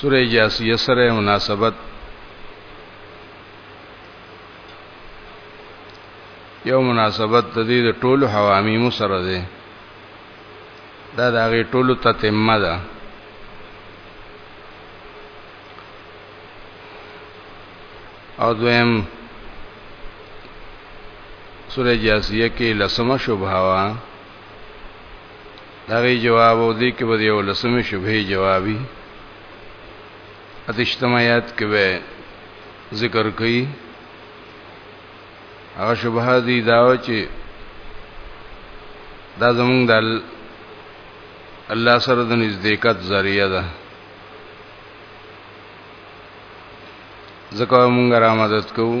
سوره جاسیه سره مناسبت یو مناسبت د دې د ټولو حوامیم سره ده دا د هغه ټولو تتمه ده او دویم سوره جاسیه کې لسمه شوبه وا دا غي جواب او دې کې به یو لسمه شبهه جوابي اتشتمایات کې به ذکر کړي هغه شبهه دي دا چې دا زمونږ د الله سره د نزدېکت ذریعہ ده ځکه مونږ را مدد کوو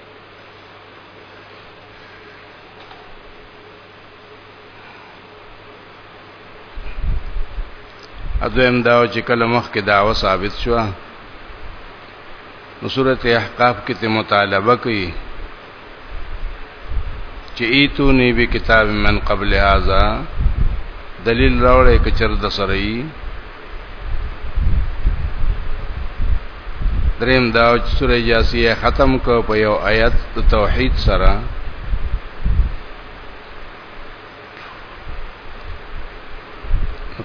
اځم دا چې کله مخ کې داوا ثابت شو نو سورته احقاف کې ته مطالبه کوي چې ایتونی به کتاب من قبل هذا دلیل راوړې کچر د سره دریم دا چې سورې جاسیه ختم کو په یو آیت د توحید سره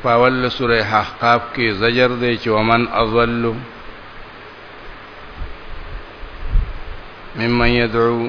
په اول سورې احقاف کې زجر دی چې ومن اضل ممن يدعو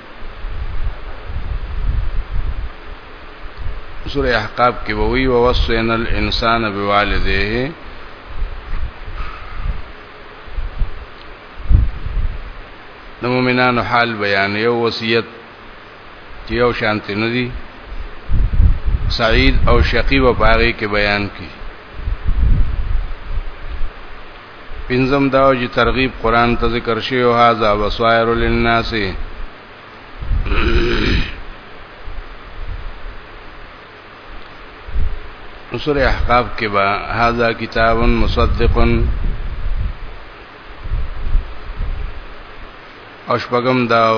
سورہ احقاف کې ووی او وصینا الانسان بوالديه د مؤمنانو حال بیان یو وصیت چې یو شانت نه دي سعید او شقی و پاره کې بیان کی پنځم دا چې ترغیب قران ته ذکر شی او هاذا بصائر للناس سورہ احقاف کې با هاذا کتاب مصدق او شپږم داو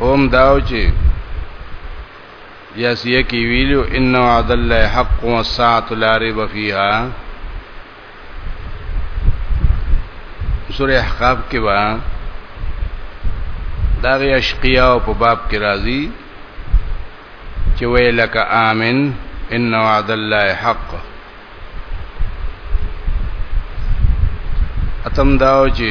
هم داو چې یا سیه کی ویلو ان وعد الله حق والساعه لا ريب فيها سوره احقاف کې وا داغه اشقیا په باب کې راځي چې ویلک امن ان وعد الله حق اتم داو چې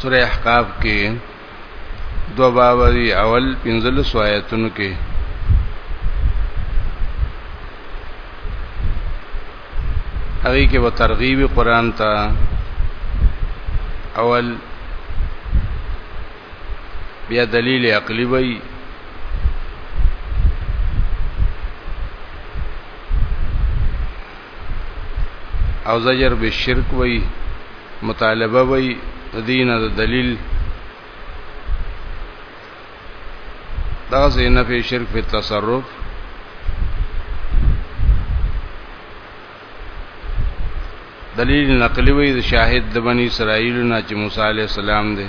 سورہ احقاف کې دو باب دی اول پنځل سوایتونو کې هغه کې و ترغیب قران ته اول بیا دلیل عقلی وی او زجر به شرک وای مطالبه وای دینه د دلیل دا زینه په شرک په تصرف دلیل نقلی وی د شاهد د بنی اسرائیل نه چې موسی علی السلام دی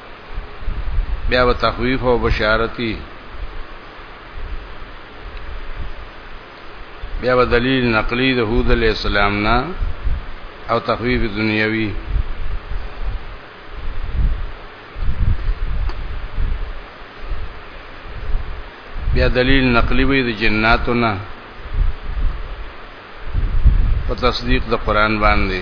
بیا و تخویف او بشارتی بیا و دلیل نقلی د هود علی السلام نه او تخویف دنیوی بیا دلیل نقلی وی د جناتو نه په تصدیق د قران باندې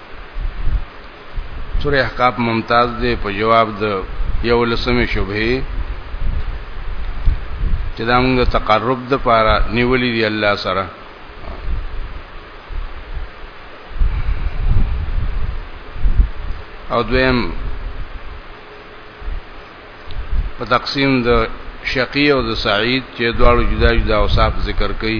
سورې احقاف ممتاز دی په جواب د یو لسمې شوبې چې دا موږ تقرب د پاره نیولې دی الله سره او دویم په تقسیم د شقی او د سعید چې دواړو جدا جدا اوصاف ذکر کړي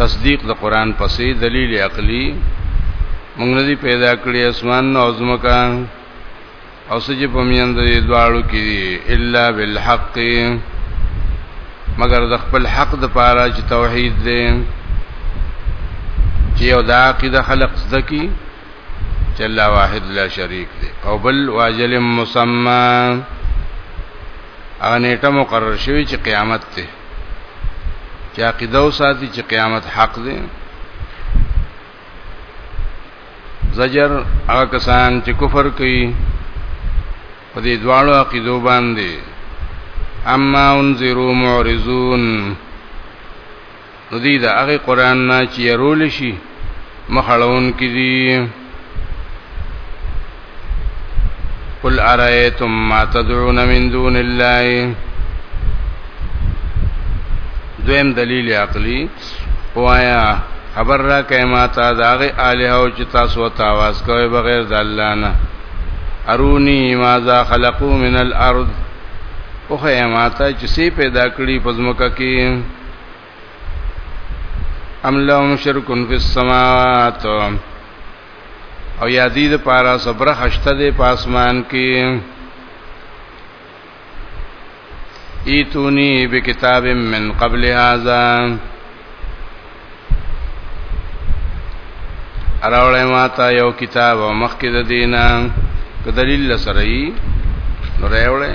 تصدیق د قران پسې دلیل عقلی موږ ندی پیدا کړی اسمان او زمکا او سجه پمیند دی دواړو کې دی الا بالحق مگر د خپل حق د پاره چې توحید دی چې یو دا عقیده خلق زکی چې الله واحد لا شریک دی او بل واجل مسمى اغه نیټه مقرر شوی چې قیامت ته چې عقیده او ساتي چې قیامت حق دی زجر هغه کسان چې کفر کوي په دې دواړو عقیدو باندې اما انذروا معرضون نو دې دا هغه قران نه چې يرول شي مخړون کې دي قل ارایتم ما تدعون من دون الله دویم دلیل عقلی وایا خبر را کما تا داغه الہ او چې تاسو ته आवाज کوي بغیر د الله نه ارونی ماذا خلقو من الارض او خیماتا چې سی پیدا کړی پزمکه کې ام لهم شرکن فی السماوات او یادی د پارا صبر خشته د پاسمان کې ایتونی بکتاب من قبل هذا اراوله ما تا یو کتاب مخکې د دینه په دلیل سره یې نو راوړې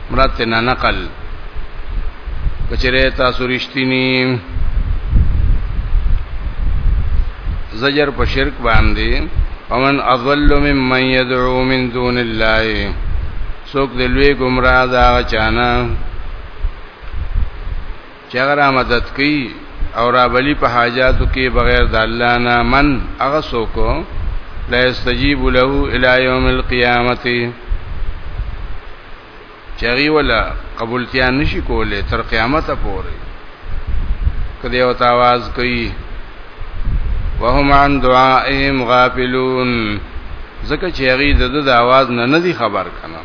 مراد ته نقل کچره تاسو رښتینی زجر په شرک باندې ومن اضل ممن يدعو من دون الله سوک دلوی گمراه دا چانا چې هغه را مدد کوي او را بلی په حاجاتو کې بغیر د الله نه من هغه څوک لا استجیب له الی یوم القیامت چری ولا قبولتیا نشي کوله تر قیامت پورې کله یو تاواز کوي وهم عن دعائهم غافلون زکه چری د د आवाज نه نه دي خبر کنه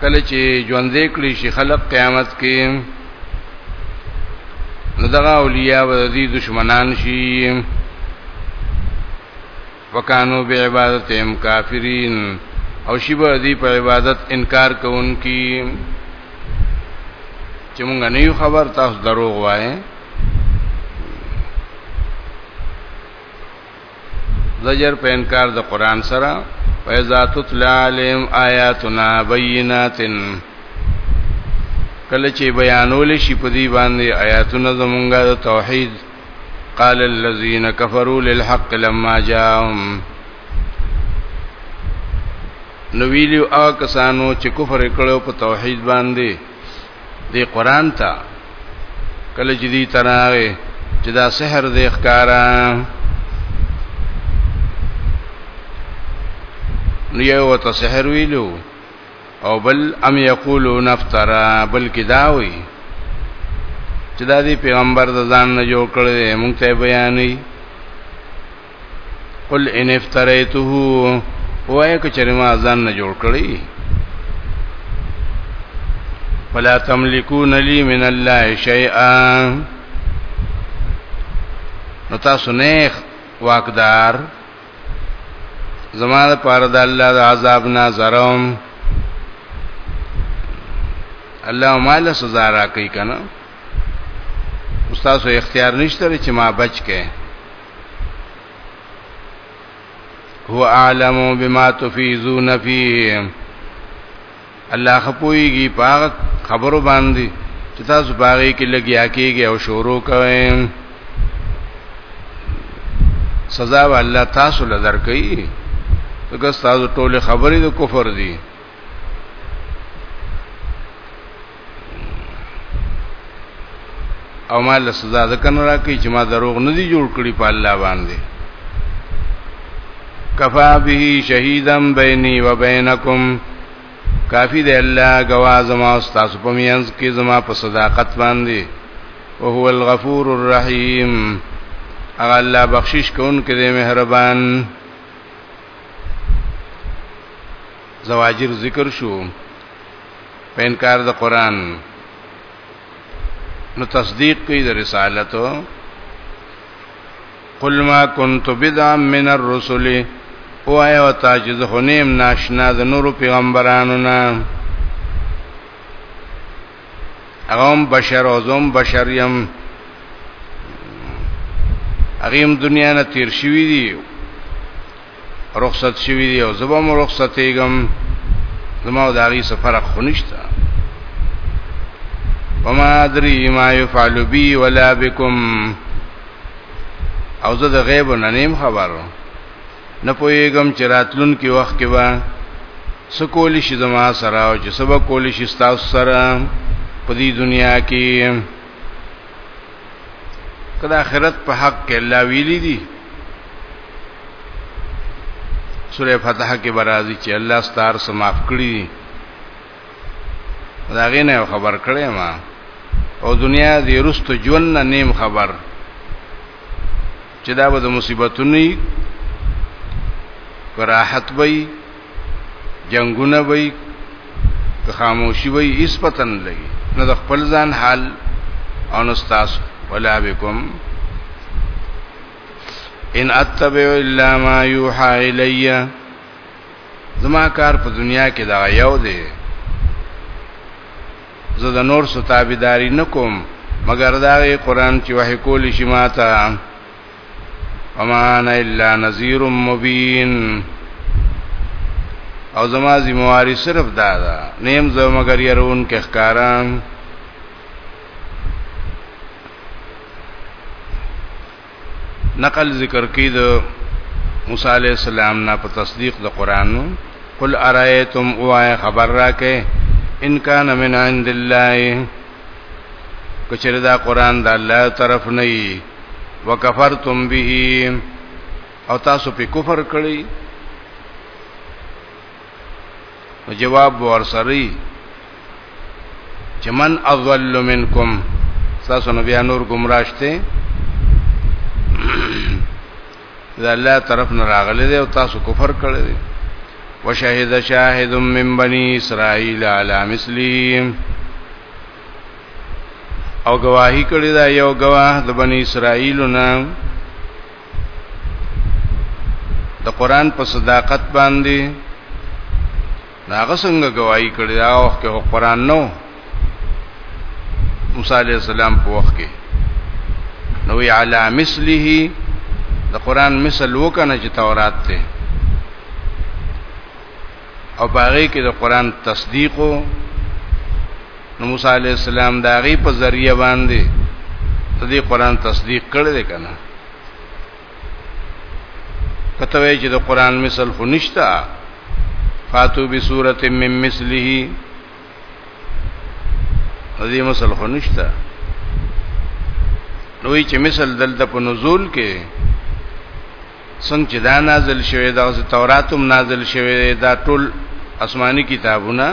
کله چې ژوندې کړی شي خلق قیامت کې نو دغه اولیاء به دې دشمنان شي وکانو به عبادت هم کافرین او شی به دې په عبادت انکار کوونکی چې مونږ نه یو خبر تاسو دروغ وایې زجر په انکار د قران سره فیضا تطلع علیم آیاتنا بینات کله چې بیانول شي په دې باندې آیاتونه زمونږه د توحید قال الذين كفروا للحق لما جاءهم نو ویلو آ کسانو چې کفر کړو په توحید باندې دی قران ته کله چې دی تراغه چې دا سحر دی ښکارا نو یو ته سحر ویلو او بل ام یقولو نفترا بلکې دا وی چې دا دی پیغمبر د ځان نه جوړ کړی مونږ ته بیانې قل ان افتریته وای کچره ما ځان نه جوړ کړی ولا تملكون لي من الله شيئا نو تاسو نه واقدار زمانه پر د الله د عذاب نه زرم الله مال سزا را کوي کنه استاد اختیار نشته چې ما بچ کې هو اعلم بما تفیزون فیه الله خپويږي پاغ خبرو باندې چې تاسو باغې کې لګیا کېږي او شروع کوئ سزا به الله تاسو لدر کوي دغه تاسو ټول خبرې د کفر دي او ما له سزا ځکه نه راکې چې ما دروغ نه دی جوړ کړی په الله باندې کفا به شهیدم بیني و بینکم کافی دی الله گواه زما او تاسو په میانس کې زما په صداقت باندې او هو الغفور الرحیم اغه الله بخشش کوونکې دی مهربان زواجر ذکر شو په انکار د قران نو تصدیق کوي د رسالت قل ما كنت بدعا من الرسل او ایا وتا چې زه نیم ناشنا د نورو پیغمبرانو نه هغه هم بشر او زوم بشر يم هغه هم دنیا نه تیر شوی دی رخصت شوی دی او زبا مو رخصت ایګم زما او داغي سفر خونښتا وما ادري ما يفعل بي ولا بكم او زه د غیب نه نیم خبرو نه پويګم چې راتلون کې وخت کې به سکول شي زما سره او چې سبا کول شي تاسو سره په دې دنیا کې کله آخرت په حق کې الله ویلي دي سوره فتح کې برازي چې الله ستار سماف کړی دا غینه خبر کړې ما او دنیا دې رست ژوند نیم خبر چې دا به د مصیبتونو وي کراحت به وي جنگونه به وي که خاموشي به وي هیڅ پته نه لګي نه د خپل ځان حال او نه ستاسو ولا بكم ان اتبع الا ما يوحى الي زما کار په دنیا کې دا یو دی زه د نور څه تابعداري نکوم مګر دا غي قران چې وحي کول شي ماته وما انا الا نذير مبين او زما ذمہواری صرف دا ده نیم زه مگر يرون کې ښکاران نقل ذکر کی د موسی علی السلام نه په تصدیق د قران قل ارایتم اوای خبر راکه ان کان من عند الله کچره دا قران د الله طرف نه وي وکفرتم به او تاسو په کفر کړی نو جواب ورسري چې من اضل منکم تاسو نو بیا نور گمراشته دا الله طرف نه راغله دي او تاسو کفر کړی دي وشهد شاهد من بني اسرائيل على مسلم او گواہی کړی دا یو گواه د بنی اسرائیل نه د قران په صداقت باندې ناغه څنګه گواہی کړی دا وخت کې قران نو موسی علی السلام په وخت کې نو علی مثله د قران مثل وکنه چې تورات ته او باغې کې د قران تصدیق نو موسی علی السلام داغي په ذریعہ باندې د دې قران تصدیق کړی دی کنه کته وی چې د قران مثال خو نشتا فاتو بسوره من مثله دې مثال خو نشتا نوې چې مثال دلته په نزول کې څنګه چې دا نازل شوی دا چې تورات هم نازل شوی دا ټول آسماني کتابونه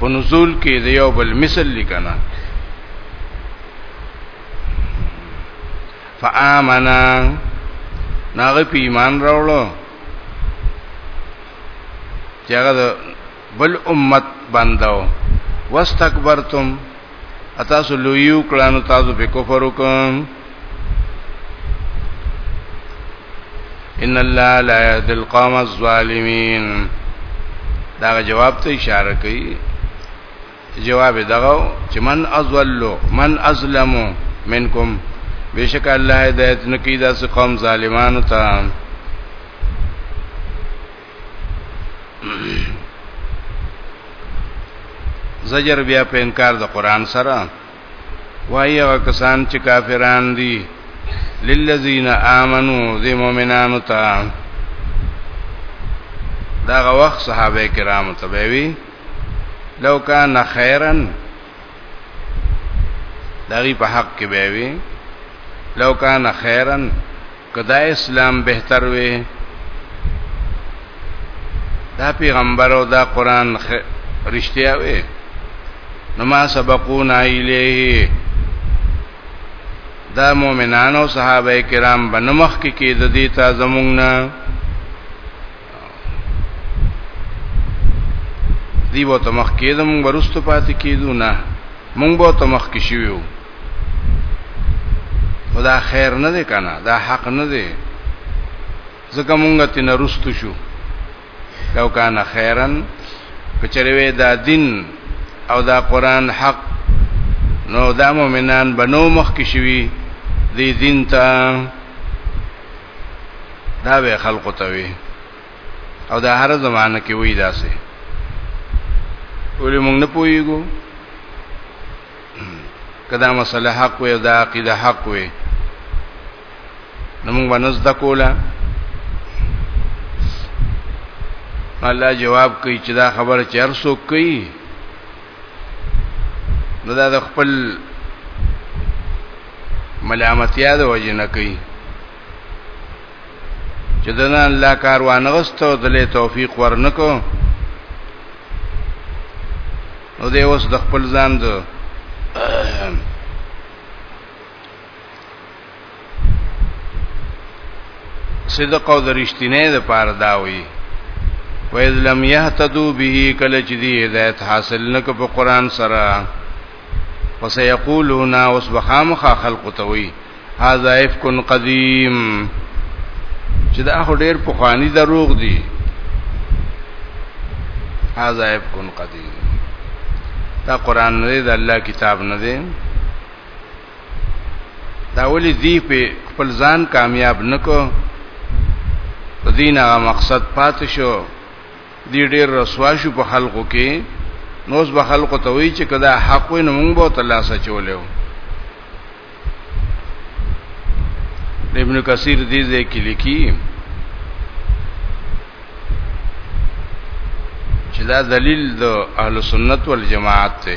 په نزول کې د یو بل مثل لیکنه فآمنا ناغه په ایمان راوړو چې هغه بل امت بندو واستكبرتم اتاسو لویو کلانو تاسو په کفر وکم ان الله لا يهدي القوم الظالمين دا جواب ته اشاره کوي جواب دغه چې من ازلو من ازلمو منکم بشک الله هدایت نکي داس قوم ظالمانو ته زجر بیا په انکار د قران سره وایي هغه کسان چې کافران دي للذین آمنو ذی مؤمنانو ته دا وخت صحابه کرامو ته وی لو کان خیرن دغی په حق کې وی لو کان خیرن که دا اسلام بهتر وي دا پیغمبر او دا قران رښتیا وي نو ما سبقونا الیه دا مؤمنان او صحابه کرام بنمخ کې کې د دې تا زمونږ نه دی وو ته مخ کېدم ورستو پاتې کېدو نه مونږ به ته مخ کې شو خدا خیر نه دی کنه دا حق نه دی ځکه مونږ ته نه رستو شو لو کان خیرن کچروي دا دین او دا قران حق نو دا مؤمنان بنو مخ کې شوی دی دین ته دا به خلقو ته وي او دا هر زمانه کې وي داسې ولې موږ نه پوهیږو کدا مسله حق وي او دا عقیده حق وي نو موږ باندې زده کوله الله جواب کوي چې دا خبره چې هر څوک کوي نو دا د خپل ملامتیا د وجه نه کوي چې دنه الله کاروان غستو دلې توفیق ورنکو نو دی اوس د خپل ځان د صدق او درشتینه د پاره دا وی وَإِذْ لَمْ يَهْتَدُوا بِهِ کله چې دی هدایت حاصل نکړ په قران سره وسيقولون اوس بخامخ خلق توي هاذا افك قديم چې دا خو ډېر پخوانی دروغ دي هاذا افك قديم دا قران نه دی دا الله کتاب نه دی دا ولې دی په خپل ځان کامیاب نکو دین هغه مقصد پات شو دی ډیر رسوا شو په خلکو کې نوس به خلکو ته وی چې کدا حق وي نو موږ به تلاسه چولیو ابن کثیر دې ځکه لیکي چې دا دلیل د اهل سنت والجماعت ته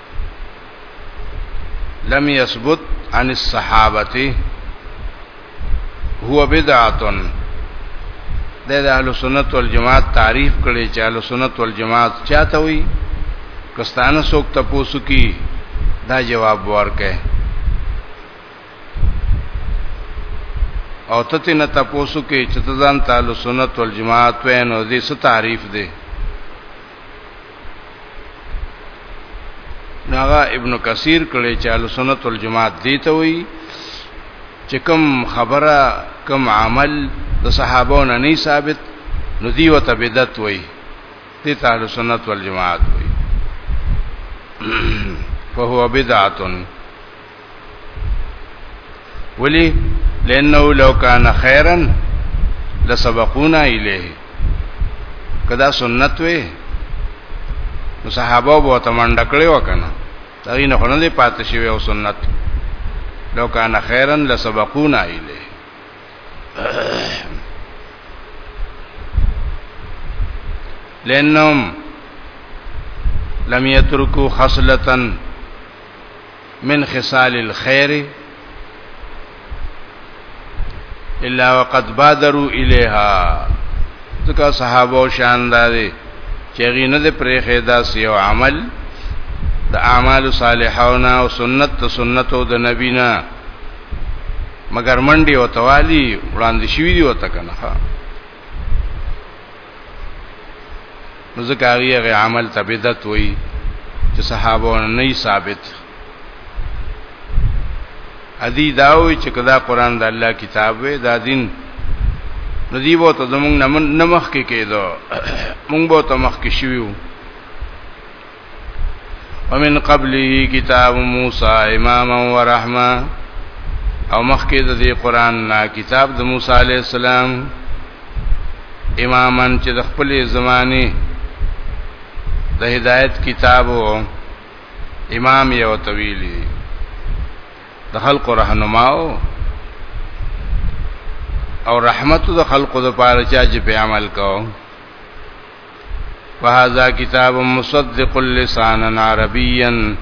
لم يثبت عن الصحابه هو بدعه د اهل سنت والجماعت تعریف کړي چې اهل سنت والجماعت چاته وي کستانه څوک تاسو کی دا جواب ورکه او تته نه تاسو کې چې ځان تعالی سنت والجماعت وینو دې څه تعریف دی ناغا ابن کثیر کړي چې اهل سنت والجماعت دي ته وي چې کوم خبره کوم عمل د صحابو نه نه ثابت نو دی وته بدعت وي دي ته اهل سنت والجماعت وي فهو بدعتن ولی لانه لو کان خیرا لسبقونا الیه کدا سنت وی نو صحابه به تمنډ کړي وکنه دغه نه خلنه پاتې شوی او سنت لو کان خیرا لسبقونا الیه لانهم لم يتركوا خصلتن من خصال الخير الا وقد بادروا اليها ځکه صحابه او شانداري چې غي نه پرې خېدا سیو عمل د اعمال صالحونه او سنت ته سنتو د نبینا مگر منډي او توالي وړاندې شوی دی وته کنه نو ځکه هغه عمل ته بدعت وایي چې صحابه نه ثابت ادي داوي چې کدا قران د الله کتاب وي دا دین نو دی وو ته زمونږ نه مخ کې کېدو مونږ به ته مخ کې شویو ومن قبله کتاب موسی اماما ورحمه او مخکې د دې قران نه کتاب د موسی علی السلام امامن چې د خپل زمانه د هدایت کتابو امام یو طویلی د خلق رهنماو او رحمت د خلق د پاره چې په عمل کوو وهذا کتاب مصدق لسانا عربيا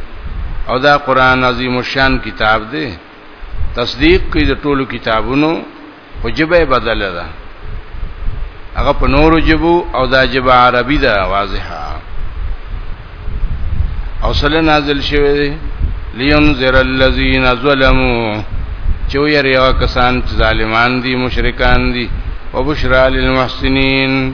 او دا قران عظیم الشان کتاب دی تصدیق کوي د ټولو کتابونو په جبه بدل ده هغه په نورو جبو او دا جبه عربي ده واضحه او سره نازل شوی دی لینذر الذین ظلموا چو یریوا کسان ظالمان دي مشرکان دي وبشرا للمحسنین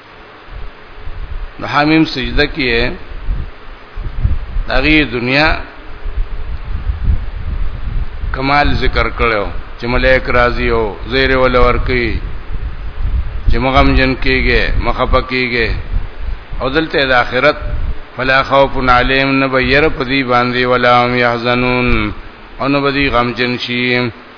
نو حمیم سجده کیه دغه دنیا کمال ذکر کړو چې ملائک راضی او زیر ول ورکی چې مغم جن کیږي مخپ کیږي او دلته د آخرت فلا خوف علیم نبیر پدی باندې ولا هم یحزنون او نبدی غم جن شي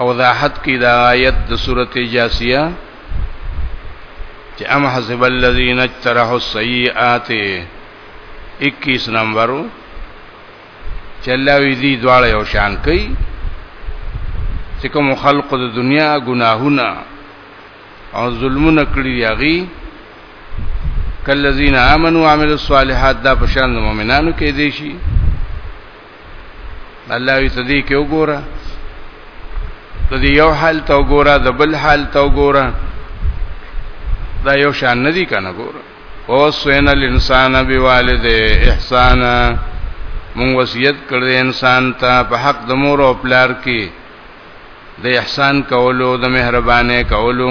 او دا حد کی دا آیت د سورته جاسیه چې ام حسب الذین اجترحوا السیئات 21 نمبرو چې الله وی دي دواړه یو شان کوي چې کوم خلق د دنیا ګناهونه او ظلمونه کړی یاغي کلذین آمنوا وعملوا الصالحات دا پشان مؤمنانو کې دي شي الله یې تدې کې وګوره د دې یو حال ته وګوره د بل حال ته وګوره دا یو شان نه دی کنه ګوره ووصینا الانسان بوالده احسانا مون وصیت کړی انسان ته په حق د مور او پلار کې د احسان کولو د مهربانه کولو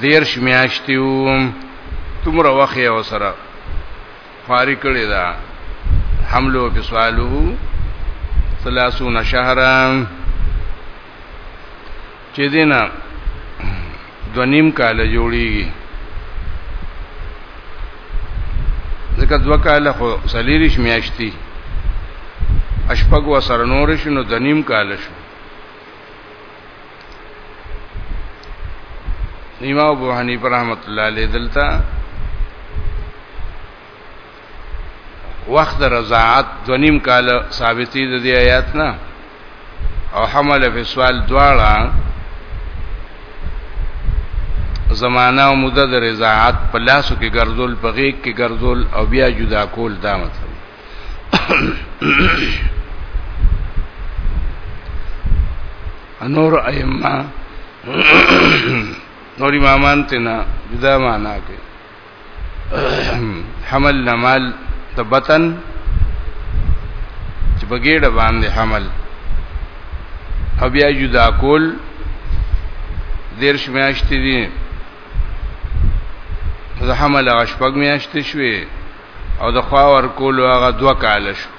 دیرش میاشتي وم تمره وخت یې وسره خاري کړی دا حملو په سوالو 30 شهرا چې دینه دونیم کال جوړیږي ځکه دوه کال خو سلیریش میاشتي اشپګ و سرنور شنو دنیم کال شو نیما ابو حنیف رحمت الله علیه دلته وخت رضاعت دونیم کال ثابتې د دې آیات نه او حمل فی سوال دواړه زمانہ او مدد رضاعت په لاسو کې ګرځول په غیږ کې ګرځول او بیا جدا کول دا مطلب انور ائمه نور امامان تینا جدا معنا کوي حمل نمال د بطن چې بګېډه باندې حمل او بیا جدا کول دیرش میاشتې دي زه حمل غشپګ میاشتې شوې او د خوا ورکولو هغه دوه کال شو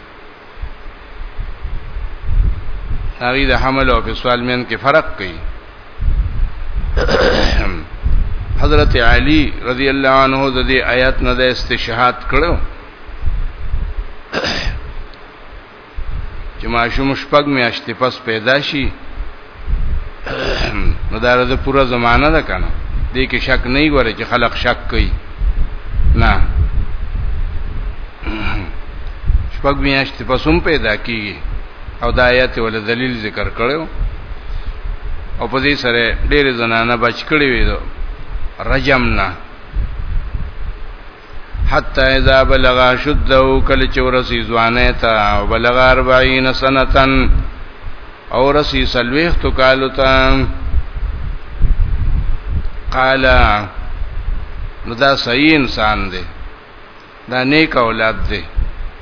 هغه د حمل او فسوال مین کې فرق کوي حضرت علی رضی الله عنه د دې آیات نه د استشهاد کړو چې ماشوم شپږ میاشتې پس پیدا شي نو دا د پوره زمانہ ده کنه دې کې شک نه غواړي چې خلق شک کوي نه شپږ میاشتې پس هم پیدا کیږي او دا آیت ول دلیل ذکر کړو او په دې سره ډېر زنانه بچ کړي وي رجم نه حتا اذا بلغ شده کله چې ورسی ځوانه تا او بلغ 40 سنتن او رسی سلويخ تو کالو تا قال نو دا صحیح انسان دی دا نیک اولاد دی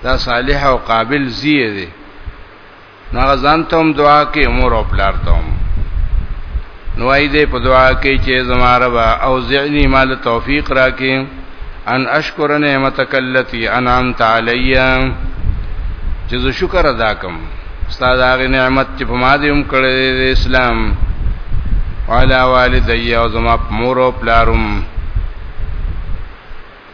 دا صالح او قابل زیه دی نو هغه ځان ته هم دعا کوي مور او پلار ته هم نو ای دې په دعا کې چې زما رب او زعنی مال توفیق راکې ان اشکر نعمتک التي انعمت علی چې زه شکر ادا کوم استاد هغه نعمت چې په ما دې هم کړې د اسلام وعلى والدي او زما مور او پلارم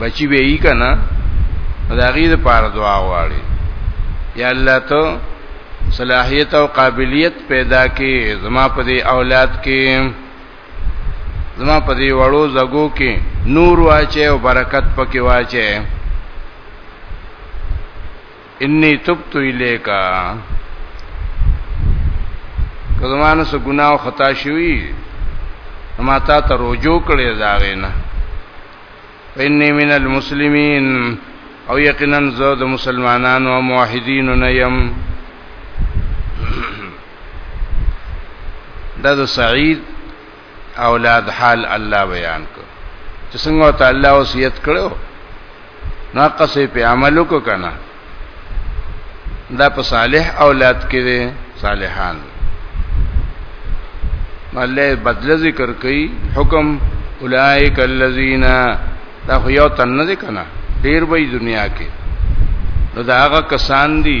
بچی به یې کنه دا غیر پار دعا غواړي یا الله ته صلاحیت او قابلیت پیدا کې زما په دې اولاد کې زما په دې وړو زګو کې نور واچي او برکت پکې واچي انی تبت الیکا کزمانه سو ګناه خطا شوی ما تا ته رجوع کړی دا غینا انی من المسلمین او یقینا زه د مسلمانانو او موحدین نه یم دا د سعید اولاد حال الله بیان کو چې څنګه ته الله وصیت کړو نو قصې په عملو کو کنه دا په صالح اولاد کې دي صالحان الله بدل ذکر کوي حکم اولائک الذین دا خو یو تن نه کنه ډیر وای دنیا کې نو دا هغه کسان دي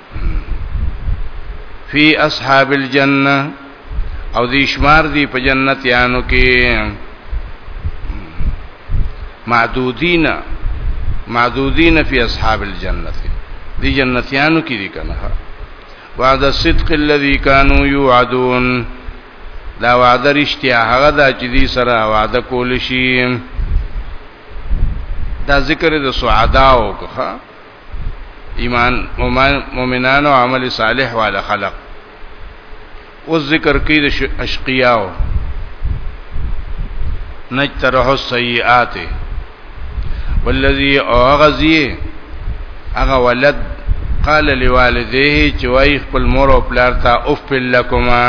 فی اصحاب الجنه او دې شمار دی په جنت یانو کې معدودین معدودین فی اصحاب الجنه دی جنتیانو کې دي کنه وعد الصدق الذي كانوا يوعدون دا وعده رښتیا هغه دا چې دې سره وعده کول شي دا ذکر د سعداو کخه ایمان مؤمنانو عمل صالح والا خلق او ذکر کې د اشقیاو نجترح السیئات والذي اغزی اغه ولد قال لوالديه چې وای خپل مور او پلار ته اف لکما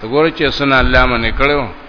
ته ګوره چې سن الله منې کړو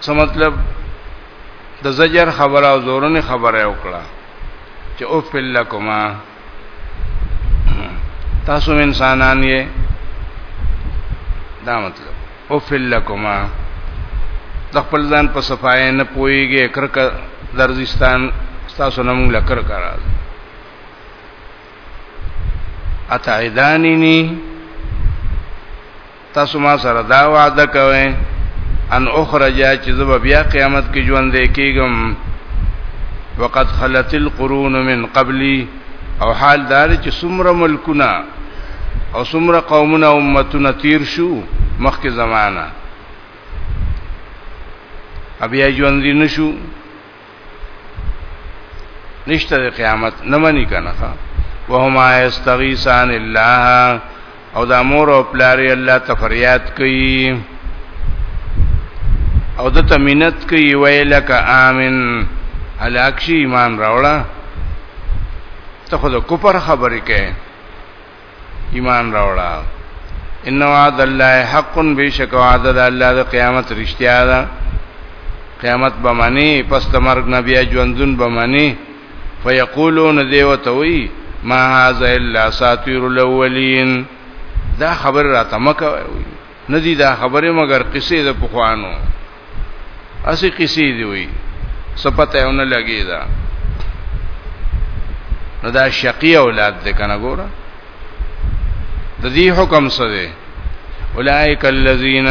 څه مطلب د زجر خبره او زورنه خبره وکړه چې او فلکما تاسو انسانان یې دا مطلب او فلکما د خپل ځان په صفای نه پويږي کرک درځستان تاسو نوم لکر کرا اتعداننی تاسو ما سره دا وعده کوئ ان اخرج چې زه بیا قیامت کې ژوند کېږم وقد خلت القرون من قبلي او حال دار چې څومره ملکونه او څومره قومونه امتونه تیر شو مخکې زمانہ بیا ژوند نشو نشته د قیامت نه منی کنه وهما استغیثان الله او دا مور او پلاری الله ته فریاد کوي او د تمینت کوي ویلک امین هلاکشي ایمان راوړه ته خو د کوپر خبرې کوي ایمان راوړه ان وعد الله حق بشک وعد الله د قیامت رښتیا ده قیامت به معنی پس د مرګ نه بیا ژوندون به معنی فیقولون دیو توي ما هاذا الا ساتیر الاولین دا خبر را تمکه وي ندی دا خبره مگر قصې د پخوانو اسی قصې دی وی سپته یو نه لګی دا نو دا شقی اولاد ده کنه ګوره د دې حکم څه دی اولائک الذین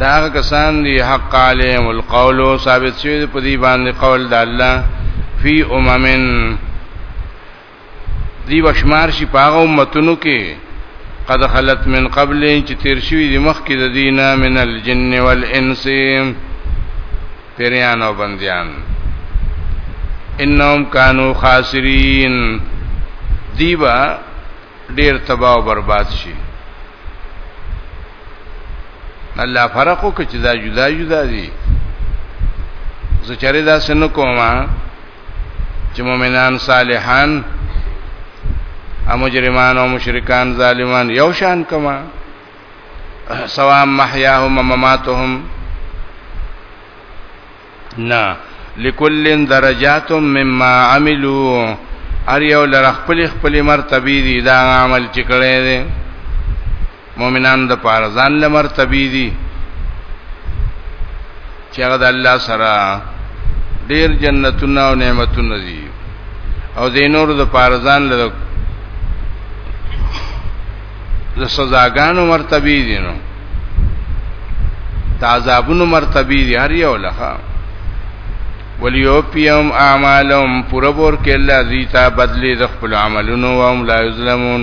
دا کسان دی حق علیهم القول ثابت شوی په دې باندې قول د الله فی اممن دی وشمار شي په هغه امتونو کې قد خلت من قبل چې تیر شوی دی مخکې د دینه من الجن والانس پیریان او بندیان انهم کانوا خاسرین دیبا ډیر تباہ او برباد شي الله فرقو کې چې دا جدا جدا دي زه چرې دا سن کومه چې مؤمنان صالحان او مجرمان او مشرکان ظالمان یو شان کما سوا محیاهم مماتهم نا لکل درجات مما عملوا ار یو لر خپل خپل مرتبه دي دا عمل چې کړی دی مؤمنان د پاره ځان له مرتبه دي چې هغه د الله سره ډیر جنتونه او نعمتونه دي او د نور د پاره ځان له د سزاګانو مرتبه دي نو تعذابونو مرتبه دي هر یو لخوا ولیوپیم اعمالهم پربور کې الله زیتا بدلی د خپل عملونو او هم لا یظلمون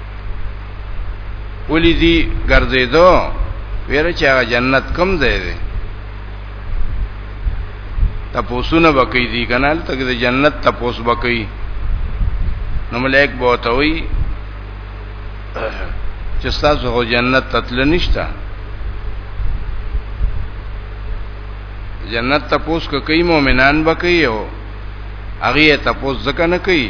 ولی دی ګرځیدو ویر چې هغه جنت کم ځای دی تاسو نه بکی دی کنال تک د جنت تاسو بکی نو ملائک بوتوي چې تاسو هو جنت تتل نشتا جنت تاسو کو کوي مؤمنان بکی او هغه تاسو ځکه نه کوي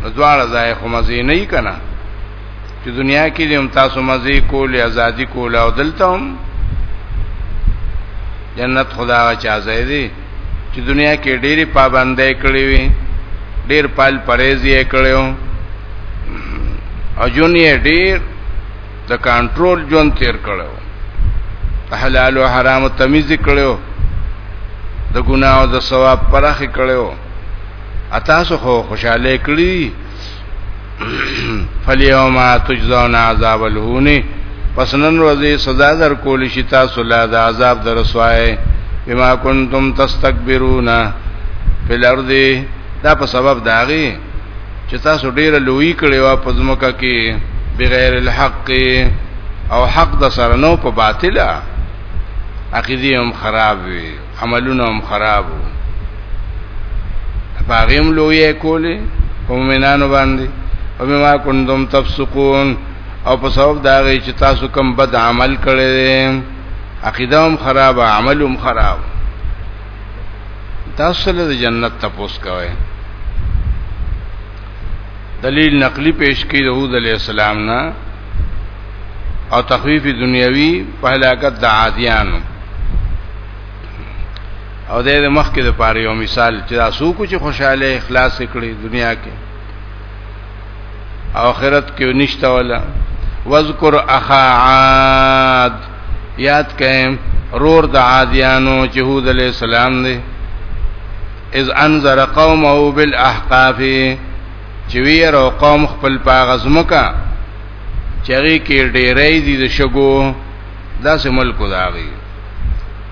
نو دواړه ځای خو مزه نه کنا چې دنیا کې دې هم تاسو مزه کولې ازادي کوله او دلته هم جنت خدا چا ځای دی چې دنیا کې ډېری پابندۍ کړې وي ډېر پال پرېز یې کړو او جون یې ډېر د کنټرول ژوند تیر کړو حلال او حرام تمیز کړو د ګناه او د ثواب پرخ کړو اتاسو خو خوشاله کړی فلیوم تجزون عذاب الهون پس نن ورځې سزا در کول شي تاسو لا د عذاب در رسوای بما کنتم تستكبرون فی الارض دا په سبب داغي چې تاسو ډیر لوی کړی وا په ځمکه کې بغیر الحق او حق د سره نو په باطله عقیده هم خراب وي عملونه هم خراب وي باغیم لوی کولی په مؤمنانو باندې او بما کنتم تفسقون او په سبب دا غي چې تاسو کم بد عمل کړی عقیده هم خراب عمل هم خراب تاسو له جنت تپوس کوي دلیل نقلی پیش کړي د هود علی السلام نه او تخفیف دنیوي په هلاکت د عادیانو او د مخ کې د پاره یو مثال چې تاسو کو چې خوشاله اخلاص کړی دنیا کې اخرت کې نشته ولا واذکر اخا عاد یاد کئ رور د عادیانو چې هود علی السلام دی اذ انذر قومه بالاحقاف چې ویر او قوم خپل پاغزمکا چری کې ډېرې دي د شګو داسې ملکو داغي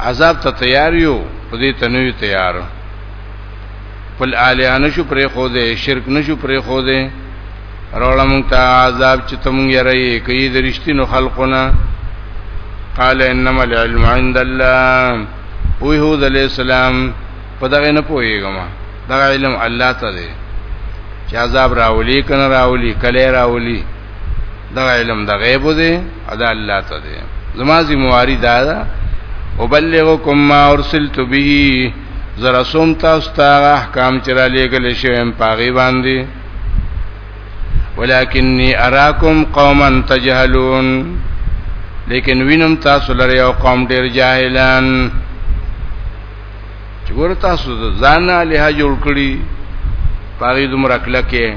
عذاب ته تیار یو په دې ته نه تیار خپل الیان شو پرې خو دې شرک نشو پرې خو دې روړه مونږ ته عذاب چې تم یری کوي د رښتینو خلقونه قال انما العلم عند الله او یهود علی السلام په دغه نه پويګم دا علم الله ته دی چې عذاب راولي کنه راولي کله راولي دا علم د غیب دی ادا الله ته دی زما ذمہواری دا ده وبلغکم ما ارسلت به زرا سوم تاسو ته احکام چې را لېګل شوم پاغي باندې ولکنی اراکم قوما تجهلون لیکن وینم تاسو لري او قوم ډیر جاهلان چې ګور تاسو ځان له جوړ کړی پاغي دومره کلکه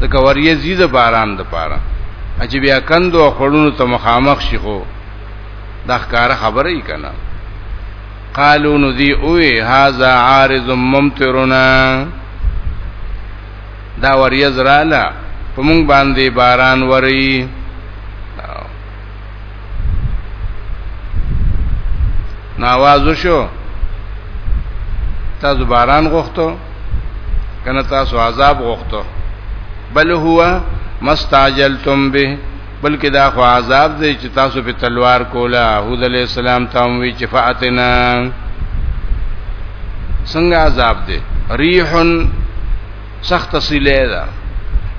د کوریه زیده باران د پاره چې بیا کندو او خړونو ته مخامخ شي خو د ښکارا خبره یې کنه قالو نو دی اوه هاذا عارض ممطرنا دا وریز رااله په مونږ باندې باران وری ناواز شو تاسو باران غوښتو کنه تاسو عذاب غوښتو بل هو مستعجلتم به بلکې دا خو عذاب دی چې تاسو په تلوار کولا هود علی السلام ته وی چې فاتنا څنګه عذاب دی ریحن سخت سیله ده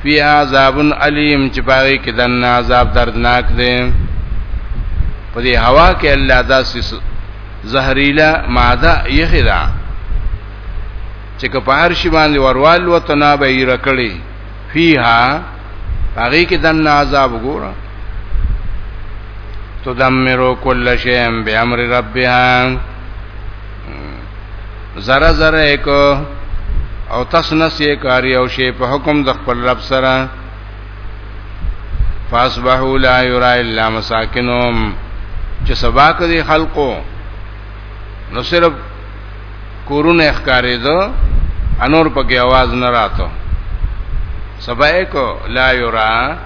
فی عذاب علیم چې پاره کې دنه عذاب دردناک دی په دې هوا کې الله داسې زهريله ماده یخی ده چې که په هر شی باندې وروال وتنا به یې رکړي فیها هغه کې دنه عذاب ګوره تدمرو کل شیء بامر ربها زره زره کو او تاسو نه سي کاری او شی په حکم د خپل رب سره فاصبحوا لا يرى الا مساكنهم چې سبا کوي خلقو نو صرف کورونه ښکارې دو انور پکې आवाज نه راتو سبا کو لا يرى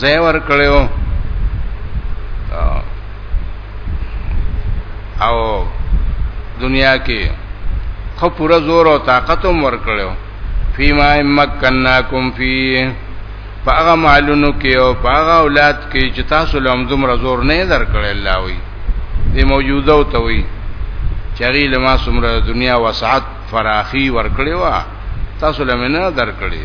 زه ور کړو او دنیا کې خو پورا زور او طاقت هم ور کړو فیما مکنناکم فی فاغه معلومو کې او فاغه اولاد کې چې تاسو لوم دومره زور نه در کړی الله وی دې موجوده او ته وی چری لما سمره دنیا وسعت فراخی ور کړی وا تاسو لمنه در کړی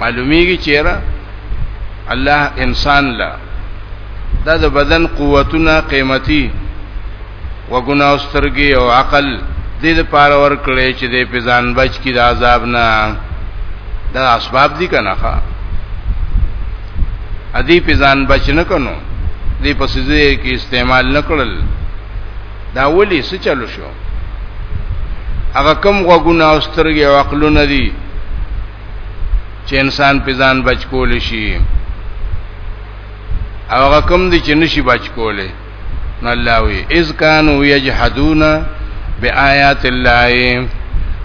معلومیږي چیرې الله انسان لا دا د بدن قوتونه قیمتي وګنا او سترګي او عقل دې د پاره ور کړې چې دې په ځان بچ کی د عذاب نه دا اسباب دي کنه ښا ادي په ځان بچ نه کنو دې په سزه کې استعمال نه کړل دا ولي څه چلو شو هغه کم غوګونه او سترګې او عقلونه دي چې انسان په ځان بچ کول شي او هغه کم دي چې نشي بچ کوله نو الله وی اذ کانوا یجحدون بیاات الله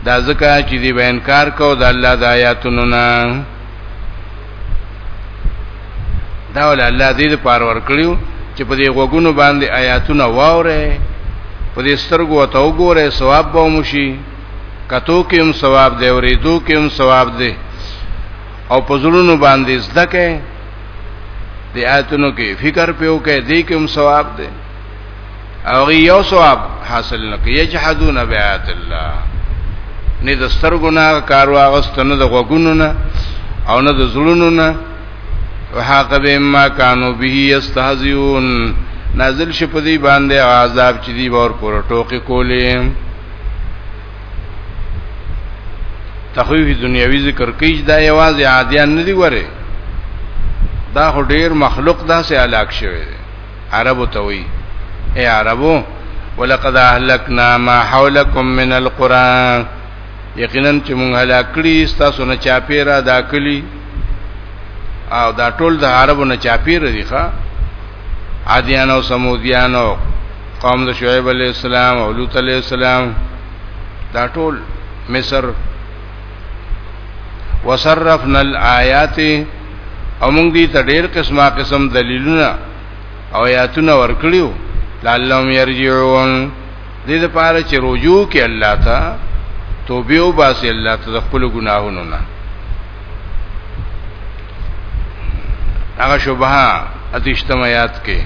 دا زکه چې دی به انکار کو د الله د آیاتونو نه دا ول الله دې د پار ور کړیو چې په دې غوګونو باندې آیاتونه واورې په دې سترګو ته وګورې ثواب به ومشي کتو کې هم ثواب دی ورېدو کې هم ثواب دی او په زړونو باندې زده کې د آیاتونو کې فکر پیو کې دې کې هم ثواب دی او یو ثواب حاصل نه کوي یجحدون بیات الله نه د سترګو نه کار واغست نه د غوګونو نه او نه د زړونو نه وحاق بما كانوا به يستهزئون نازل شي په دې باندې عذاب چې دی ور پر ټوکی کولې تخویف دنیوي ذکر کوي دا یوازې عادیان نه دی وره دا خو ډیر مخلوق داسې هلاک شوی دی عربو ته وی اے عربو ولقد اهلكنا ما حولكم من القرى یقینا چې مونږ هلاک کړی تاسو نه چاپیرا دا کلی او دا ټول د عربو نه چاپیر دي ښا عادیان او سمودیان او قوم د شعیب علی السلام او لوط علی السلام دا ټول مصر وصرفنا الآیات او موږ دې ته ډېر قسمه قسم دلیلونه او آیاتونه ورکړیو لعلهم یرجعون دې لپاره چې رجوع کې الله ته توبه او باسي الله ته خپل ګناهونو نه هغه شوبها اتشتم آیات کې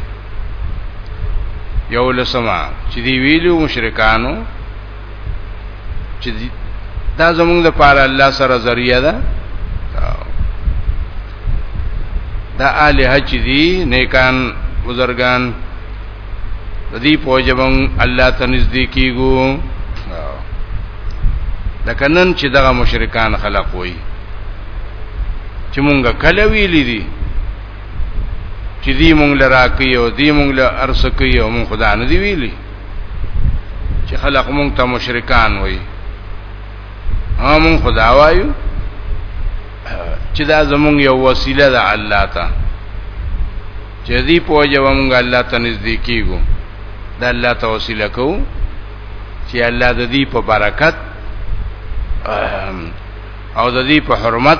یو لسما چې دی ویلو مشرکانو چې دا زمونږ لپاره الله سره ذریعہ ده دا الہ چې دي نیکان بزرگان د دې پوجبن الله ته نږدې کیګو د کنن چې دغه مشرکان خلق وي چې مونږه کله ویلې دي چې دې مونږ لراکې او دې مونږ له ارسکې او مونږ خدا نه دی ویلي چې خلق مونږ ته مشرکان وایي هم خدا وایو چې دا زمونږ یو وسیله ده الله ته چې دې په وجه مونږ الله ته نږدې کیږو دا الله ته وسیله کوو چې الله د دې په برکت او د دې په حرمت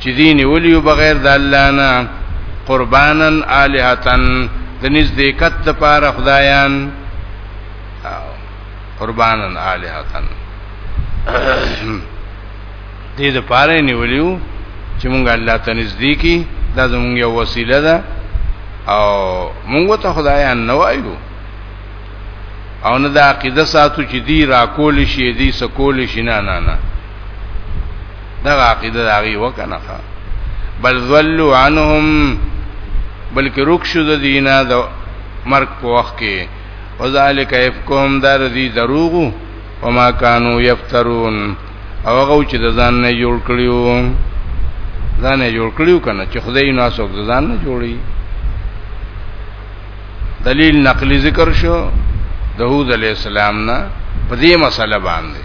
چې دین ولیو بغیر د الله نه قربانن الہتن د نزدېکت د پاره خدایان قربانن الہتن دې د پاره نیولیو چې مونږ الله ته نزدې کی دا زمونږ یو وسیله ده او مونږ ته خدایان نه وایو او نه دا عقیده ساتو چې دی را کول شي دی سکول شي نه نه نه دا عقیده دا غي وکنه بل ذلوا عنهم بلکې رک شو د دینه د مرګ په وخت کې وذالک افکهم دار دی دروغ او ما کانوا یفترون او هغه چې د ځان نه جوړ کړیو ځان نه جوړ کړیو کنه چې خدای نو اسوک ځان نه جوړي دلیل نقلی ذکر شو داود علیہ السلام نه په دې مسله باندې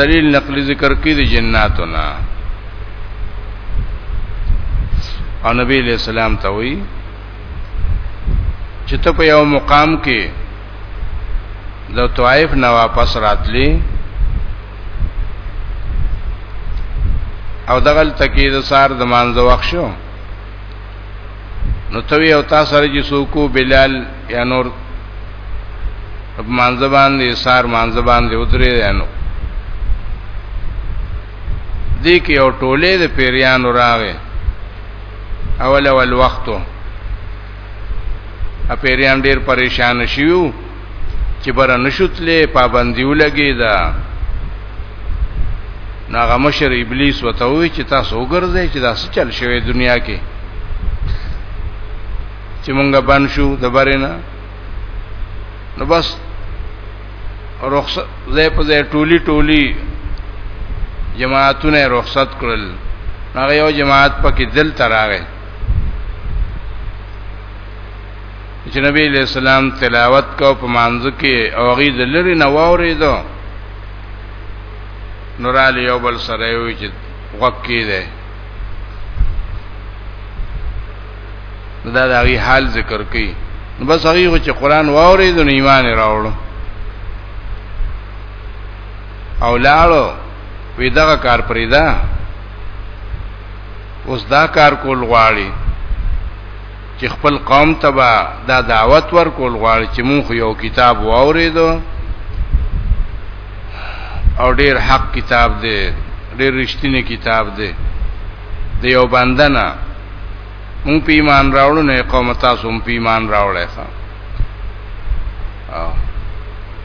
دلیل نقلی ذکر کې د جناتو نه او نبی علیہ السلام ته وی چې ته په یو مقام کې د طائف نه واپس راتلی او دغل تکید سار د مانځ وښو نو توی او تاسو سره چې سوکو بلال یا نور مانځ باندې سار مانځ باندې ودرې نو دې کې یو ټوله د پیریانو راغې اول اول وختو اپیریان ډیر پریشان شیو چې بر نشوتلې پابندي ولګي دا ناغه مشر ابلیس وته وی چې تاسو وګرځئ چې دا څه چل شوی دنیا کې چې مونږه بن شو د برینا نو بس رخصت زې په زې ټولی ټولی جماعتونه رخصت کړل هغه یو جماعت پکې دل تراغه چې نبی علیہ السلام تلاوت کو په مانځ کې او غي د لری نه ووري دو نور علی یو بل سره وی چې وقکی ده دا د هغه حال ذکر کړي نو بس هغه چې قران ووري د ایمان راوړو او لاړو وی دا کار پریدا اوس دا کار کول غواړي چې خپل قوم ته به دا دعوت ورکول غواړي چې مونږ یو کتاب واورېدو او ډیر حق کتاب دی ډیر رښتینی کتاب دی د یو بندنه مونږ په ایمان راوړو نه قوم تاسو هم په ایمان راوړی ښا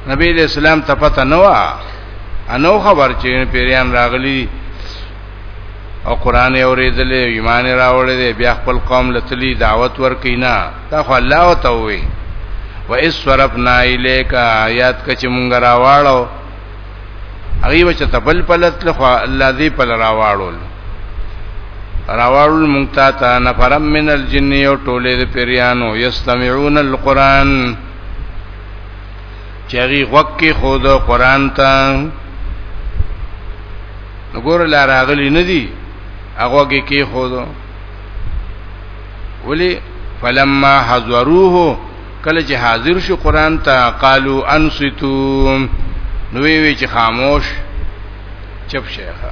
نبی دې اسلام ته پته نه و انو خبر چې پیریان راغلي او قران یې اورېدل ایمان راوړل دي بیا خپل قوم لتلی دعوت ورکینا دا خو الله وتوي و اس صرفنا الیک آیات کچ مونږ راواړو هغه وچ تبل پلت له الله دې پل راواړول راواړل مونږ ته تا نفرم من الجن یو ټوله دې پیرانو یستمعون القران چې هغه غوږ کې خود قران ته وګور لا راغلی ندی هغه کې کې خود ولی فلما حضروه کله چې حاضر شو قران ته قالو انصتو نو وی چې خاموش چپ شیخه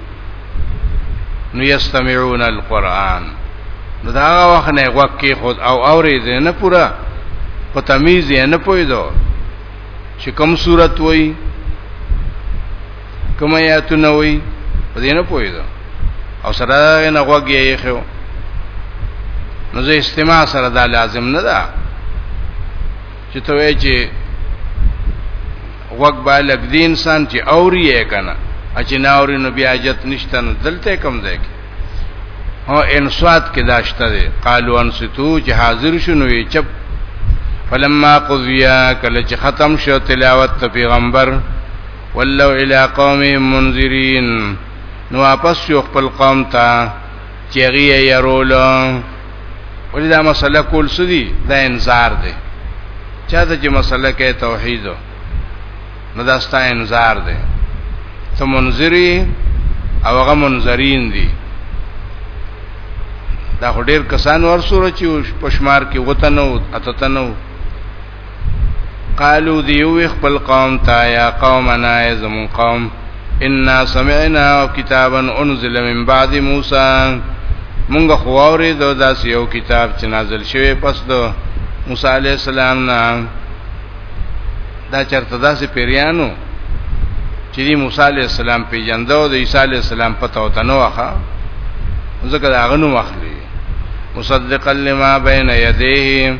نو یستمعون القرآن نو دا وخت نه غوږ کې خود او اورې دې نه پورا په تمیز یې نه پویدو چې کوم صورت وای کوم آیاتونه وای په دې نه پویدو او سره نه غوږ یې خو نو زه استماع سره دا لازم نه ده چې ته وایې چې وګ بالک دی انسان چې اوري یې کنه چې نه اوري نو بیا حاجت نشته نو دلته کم ځای کې هو انصات کې داشته دي قالو انصتو چې حاضر شونو یې چپ فلما قضیا کله چې ختم شو تلاوت پیغمبر ولو الى قوم منذرین نو واپس شو خپل قوم ته چې هغه یې يرول ولې دا مسله کول سدي دا انذار دی چاته چې مسله کې توحید نو دا ستا انذار دی ته منذری او هغه منذرین دي دا ډېر کسان ورسره چې پښمار کې وته نو اتته نو قالو دیو خپل قوم تا یا قومنا زمون قوم ان سمعنا کتابا انزل من بعد موسی مونږ خو اورې دو داس یو کتاب چې نازل شوی پس دو موسی علی السلام نه دا چرته داسې پیریانو چې دی موسی علی السلام پیجندو د عیسی علی السلام پته وته نو واخا ځکه دا غنو واخلي مصدقا لما بین یدیه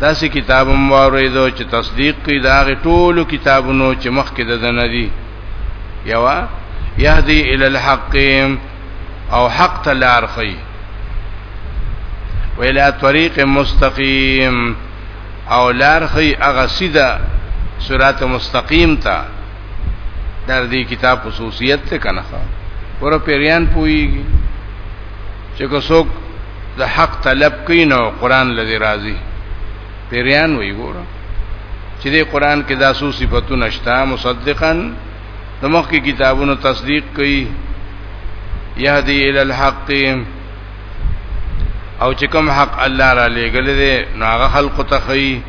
داسې کتاب هم واورېدو چې تصدیق کوي دا غي ټولو کتابونو چې مخکې د دنه دي یوا یهدی ال الحق او حق تلار خي ویلا طریق مستقیم او لار خي هغه سیده صراط مستقیم ته در دې کتاب خصوصیت ته کنه ور پیریان پويږي چې که څوک د حق طلب کوي نو قران لدی راضي پیریان وی ګوره چې د قران کې دا سو صفاتونه شته مصدقا د مخکې کتابونو تصدیق کوي یهدی ال الحق او چې کوم حق الله را لېګل دي نو هغه خلق ته خي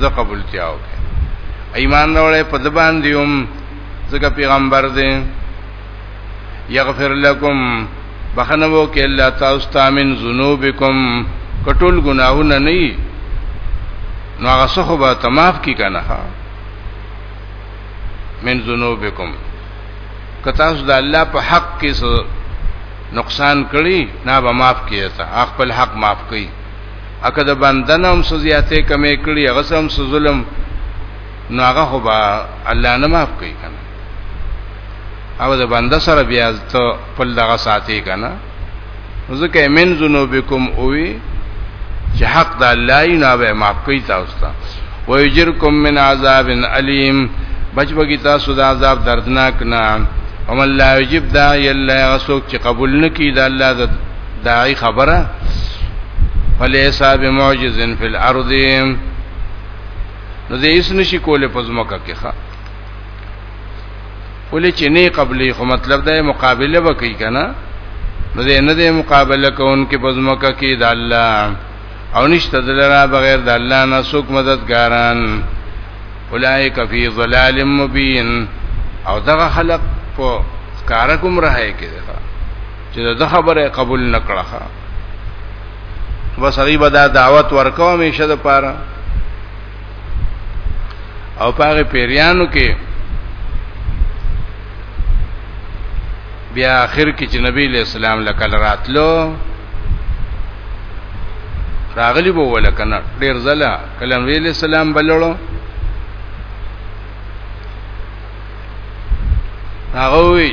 د قبولتیا او ایمان راوړې په د باندې هم ځکه پیغمبر دی یغفر لکم بخنو کې الله تاسو ته من ذنوبکم کټول ګناهونه نه نو هغه څه خو به تماف کی کنه من ذنوبکم کتا اوس د الله په حق کې نقصان کړی نه به معاف کیږي خپل حق معاف کړي اکه د بندنه هم سزیاته کمې کړي هغه سم ظلم نو هغه خو به الله نه معاف کوي کنه او د بنده سره بیا ته خپل دغه ساتي کنه ځکه من ذنوبکم اووی چې حق د الله یې نه به معاف کوي تاسو ته ويجرکم من عذاب الیم بچ بګی تاسو د عذاب دردناک نه ومن لا یجب داعی الله غسوک چې قبول نکي د الله د داعی خبره فلیسا بمعجز فی الارض نو دې اس نشي کوله پزماکه کې ښا ولې چې نه قبلې خو مطلب دا مقابله وکي کنه نو دې نه دې مقابله کوونکې پزماکه کې د الله او نشته دلرا بغیر د الله نه څوک مددګاران اولائک فی ظلال مبین او دغه خلق په کارکم راهي کې ده چې دا خبره قبول نکړه بس هغه به دا دعوت ورکو همیشه د پاره او پاره پیریانو کې بیا آخر کې چې نبی له اسلام لکل راتلو راغلی بو ولا کنه ډیر زلا کلم ویل سلام بللو هغه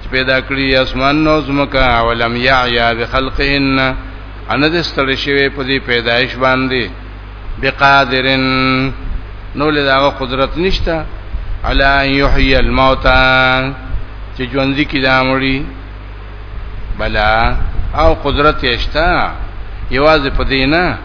چې پیدا کړی اسمان نو زمکا ولم یعیا بخلقهن ان د ستړ شوی په دې پیدایش باندې بقادرن نو له داغه قدرت نشته علا یحیی الموتى چې ژوند کی دا مړی بلا او قدرت یشتا یوازې په دینه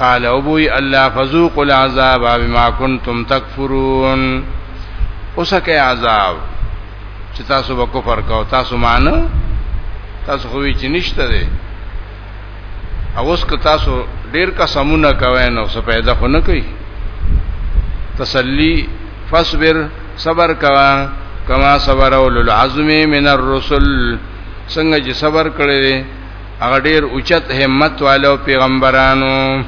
قال ابوي الله فذوقوا العذاب بما كنتم تكفرون اوسکه عذاب چې تاسو به کفر کاو تاسو مانو تاسو خو چې نشته دي اوس که تاسو ډیر قسمونه کوي نو څه پیدا خو نه کوي تسلی فصبر صبر کوا کما صبر اول العزم من الرسل څنګه چې صبر کړی هغه ډیر اوچت همت والو پیغمبرانو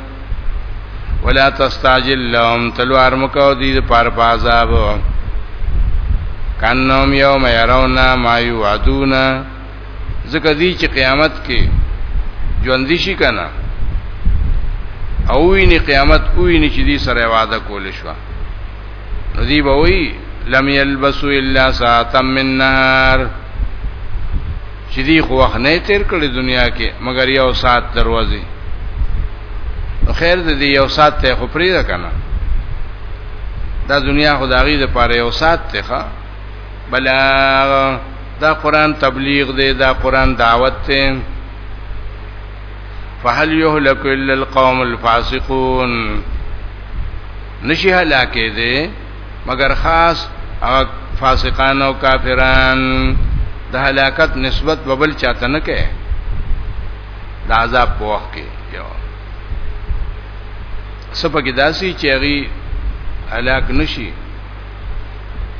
ولا تستعجل لهم تلوار مکو دي د پار پازاب کانهم یوم يرون ما یعدون ځکه دي چې قیامت کې ژوند شي کنه او ویني قیامت ویني چې دي سره وعده کول شو نو دی به وی لم یلبسوا الا ساعه من نهار چې دی خو وخت نه تیر کړی دنیا کې مګر یو ساعت دروازې خیر دې یو ساعت ته خو پری ده کنه دا دنیا خو داغي د پاره یو ساعت ته ښه بلا دا قران تبلیغ دی دا قران دعوت ته فهل يهلك الا القوم الفاسقون نشي هلاکه دي مگر خاص هغه فاسقان او کافران د هلاکت نسبت ببل چاته نه کوي د عذاب په وخت کې یو سپکه داسي چې هغه هلاک نشي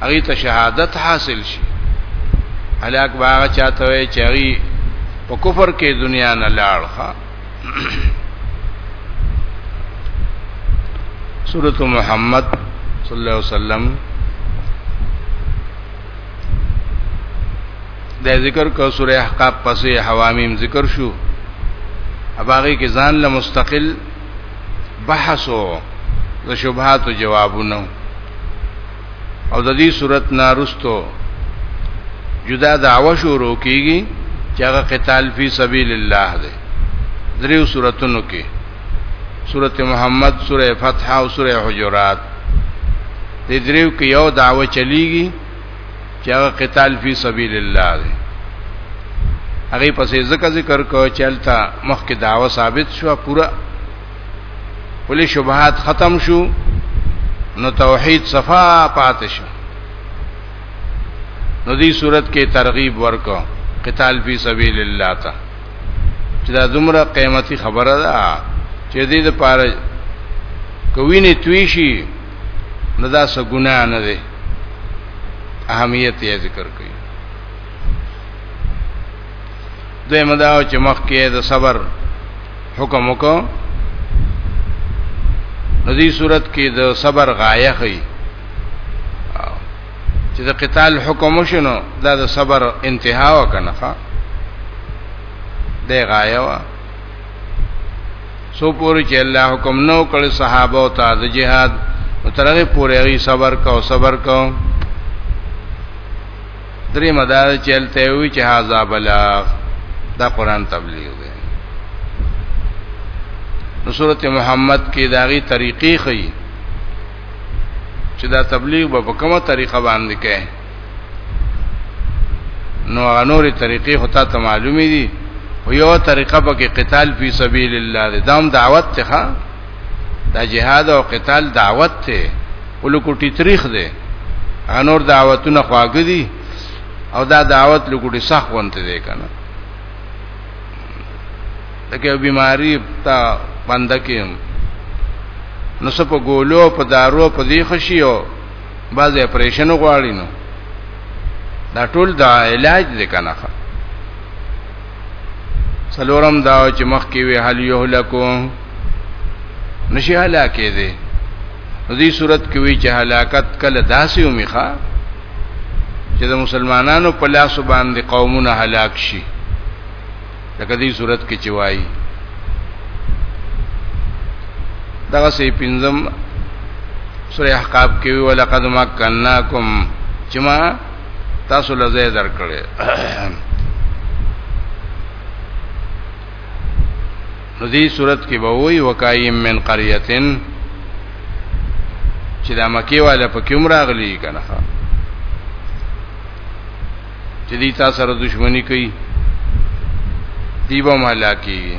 هغه ته شهادت حاصل شي هلاک باغ چاته وي چې هغه په کفر کې دنیا نه لاړ ښه سورۃ محمد صلی الله علیه وسلم د ذکر کو سورہ احقاف پسې حوامیم ذکر شو اباغه کې ځان له مستقل بحثو د شبهات جوابونه او د دې صورت نارستو جدا دعوه شروع کیږي چې هغه قتال فی سبیل الله دی دریو صورتونو کې سورت محمد سورہ فتح او سورہ حجرات دې دریو کې یو دعوه چلیږي چې هغه قتال فی سبیل الله دی هغه پسې ذکر ذکر کو چلتا مخکې دعوه ثابت شو پورا ولې شبهات ختم شو نو توحید صفا پاتې شو نو دې صورت کې ترغیب ورکو قتال فی سبیل الله تا چې دا دومره قیمتي خبره ده چې دې د پاره کوي نه توی شي نو دا څه ګناه نه ده اهمیت یې ذکر کړي دوی مدا چې مخ کې د صبر حکم وکړو نو دې صورت کې د صبر غایه خي چې د قتال حکم شنو دا د صبر انتها وکنه ښا د غایه وا سو پوری چې الله حکم نو کړ صحابه او ته د جهاد ترغه پوری غي صبر کو صبر کو درې مدار چلته وی چې هاذا بلاغ دا قران تبلیغ دی نو سورته محمد کې داغي طریقې خي چې دا تبلیغ به په کومه طریقه باندې کې نو انوري طریقې هوتا ته معلومې دي یو طریقه پکې قتال فی سبیل الله ده دام دعوت ته دا جهاد او قتال دعوت ته ولکوټی تاریخ دی انور دعوتونه خواږه دي او دا دعوت لکوټی سخت ونته دی کنه دغه بیماری تا بندکیم نو څه په ګولو په دارو په دی خشیو بعض اپریشن غواړي نو دا ټول دا علاج دی کنه سلورم دا چې مخ کې وی هل یهلکو نشي هلاکه دي نو دې صورت کې وی چې هلاکت کله داسې ومخه چې د مسلمانانو په لاس باندې قومونه هلاک شي لکه دې صورت کې چې وایي دغه سي پنځم سورہ احقاف کې ولقد مکناکم چې ما تاسو لزه درکړي نو دې صورت کې به وای وکایم من قريهن چې د مکی والا په کوم راغلی کنه چې دې تاسو سره دښمنی کوي دیبه مهلا کیږي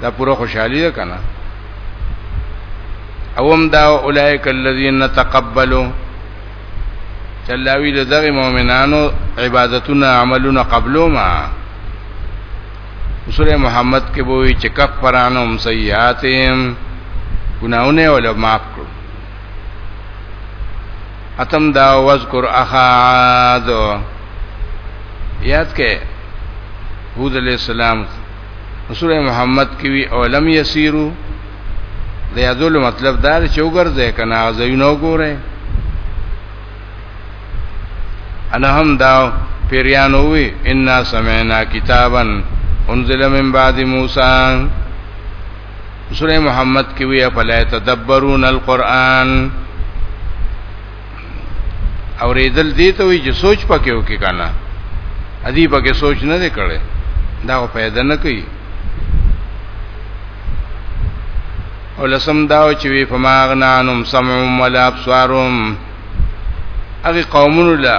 دا پوره خوشحالي ده کنه اوم دا اولئک الذین تقبلوا چلاوی د دغه مؤمنانو عبادتونه عملونه قبلو ما سوره محمد کې وایي چې کفرانهم سیئاتهم ګناونه ولا معاف کړو اتم دا وذکر احد یاد کې هود علیہ السلام سوره محمد کې وی او لم یسیرو د یادولو مطلب دا دی چې وګرځي کنه ځینو ګوره انا هم دا پیریانو وی ان سمعنا کتابا انزل من بعد موسی سوره محمد کې وی فلا تدبرون القرآن او ریدل دي ته وي چې سوچ پکې وکي کنه ادي پکې سوچ نه دی کړي دا پیدا نه کوي او لسم دا چې وی فماغنانم سمعهم ولا ابصارهم هغه قومونو لا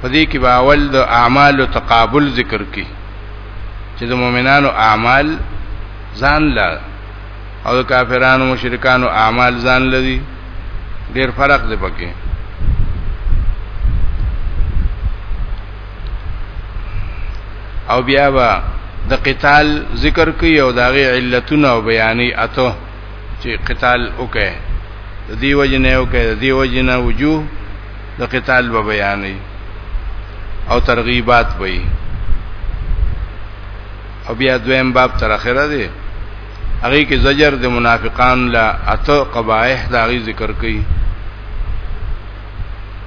په دې کې به اول د اعمال او تقابل ذکر کی چې د مؤمنانو اعمال ځان لا او د کافرانو مشرکانو اعمال ځان لدی ډیر فرق دی پکې او بیا به د قتال ذکر کوي او داغه علتونه او بیانې اته چې قتال وکړي د دې وجنه وکړي د دې وجنه وجوه د قتال به بیانې او ترغیبات وي او بیا دویم باب تر اخره دی هغه کې زجر د منافقان لا اته قبایح دا غي ذکر کړي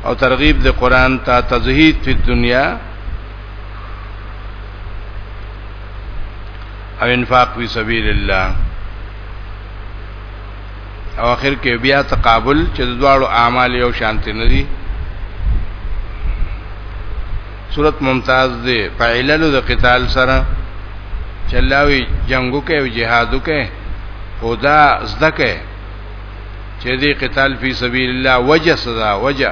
او ترغیب د قران ته تزهید په دنیا او انفاق فی سبیل الله او اخر کې بیا تقابل چې د دواړو اعمال یو شانت نه دي صورت ممتاز دی په علل د قتال سره چلاوي جنگو کې او جهادو کې او دا زده کې چې دې قتال فی سبیل الله وجه صدا وجه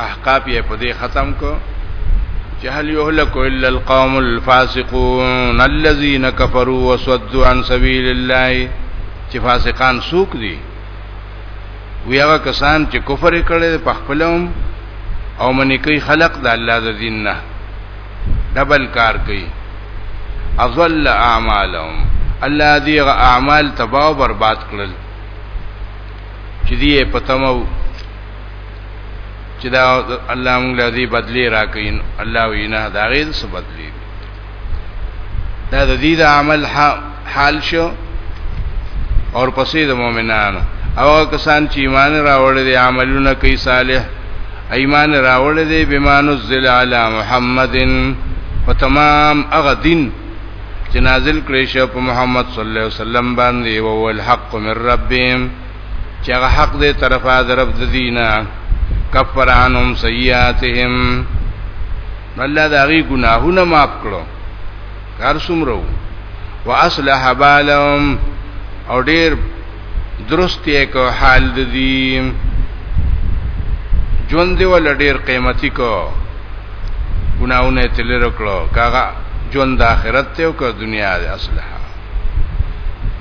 احقاف یې په دې ختم کو چې هل یهلک الا القوم الفاسقون الذين كفروا وصدوا عن سبيل الله چې فاسقان سوق دي وی هغه کسان چې کفر کړي په خپلوم او منی کوي خلق د الله د دین نه ډبل کار کوي اضل اعمالهم الله دې اعمال تباہ او برباد کړل چې دې پتمو چې دا الله موږ له دې بدلی راکین الله وینا دا غیر څه بدلی دا د دې د عمل حال شو اور پسې د مؤمنانو او کسان چې ایمان راوړل دي عملونه کوي صالح ایمان راوړل دي بمانو ذل علی محمدن په تمام هغه دین چې نازل کړی شو په محمد صلی الله علیه وسلم باندې او الحق من ربهم چې هغه حق دې طرفه درب د دینه کفر عنهم سیئاتهم الله دا غي ګناهونه معاف کړو کار سمرو واصلح بالهم او ډیر درست یې کو حال د دې ژوند دی ول ډیر قیمتي کو ګناونه تل رکړو کاغه ژوند د آخرت ته او که دنیا د اصله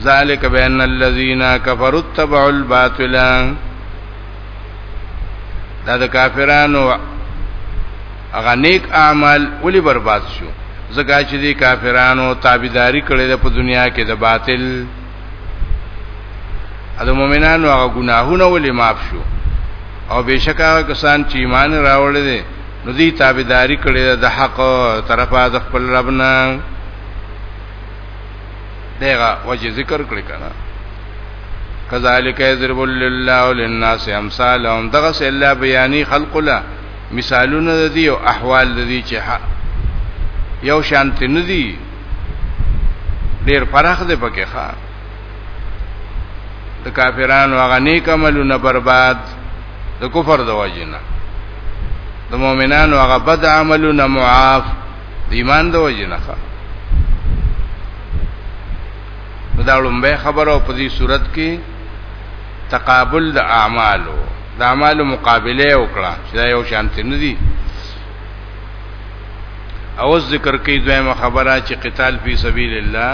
ذالک بان الذین کفروا اتبعوا الباطل دا د کافرانو هغه نیک اعمال ولې برباد شو زګا چې دي کافرانو تابعداري کړې ده په دنیا کې د باطل د مؤمنانو هغه ګناهونه ولې معاف شو او بشکا کسان چې ایمان راوړل دي نو دي تابعداري کړې ده د حق طرفه د خپل ربنا دغه وجه ذکر کړی کنه کذالک یضرب لله للناس امثالهم دغه سه الله بیانی خلق له مثالونه دي او احوال دي چې یو شانت نه دي ډیر فرق دی پکې ښا د کافرانو هغه نیک عملونه برباد د کفر د وجنه د مؤمنانو هغه بد عملونه معاف د ایمان د وجه نه دا لومبه خبره په دې صورت کې تقابل د اعمالو د اعمالو مقابله وکړه چې دا یو شانته نه دي او ذکر کوي دویمه خبره چې قتال فی سبیل الله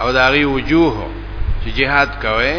او دا غي وجوه چې جهاد کوي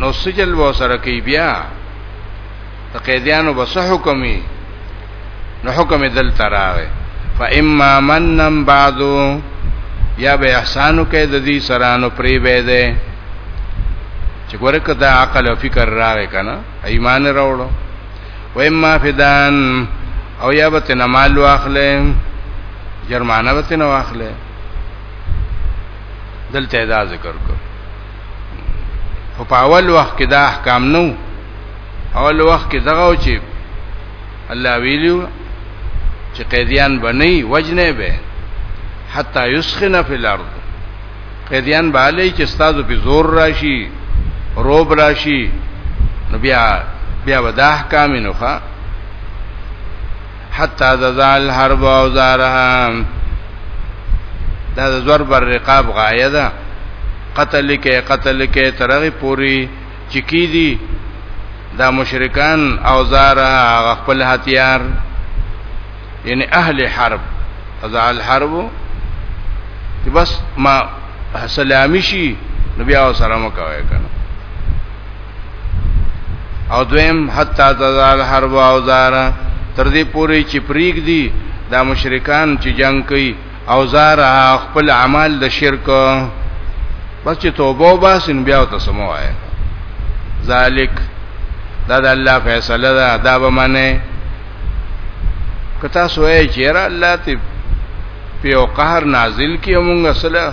نو سجل و سره کوي بیا ته قیدیانو به صح حکمي نو حکم دل تراغه فاما منن بعدو یا به احسانو کې د دې سرانو پری به ده چې ګوره کدا عقل او فکر راغی کنه ایمان راوړو و اما فدان او یا به تنمال واخلې جرمانه به تنواخلې دلته دا ذکر کو خو په اول وخت کې دا احکام نو اول وخت کې دغه چې الله ویلو چې قیدیان بنئ وجنه به حتا یسخن فی الارض قیدیان بالی چې استادو په زور راشي روب راشي نو بیا بیا ودا احکام نوخه حتا ذا الحرب اوزارها دا زور بر رقاب غایه ده قتل کې قتل کې ترغه پوری چکی دي دا مشرکان اوزارها خپل هتیار یعنی اهل حرب ذا الحرب بس ما سلامي شي نبي او سلام کوي کنه او دویم حتا تزال حرب او زارا تر دې پوري چې پریګ دي دا مشرکان چې جنگ کوي او زارا خپل اعمال د شرک بس چې توبه وباسین بیا ته سموای ذالک دا د الله فیصله ده دا به منه کتا سوې چې را الله ته په قهر نازل کیمونګه سلام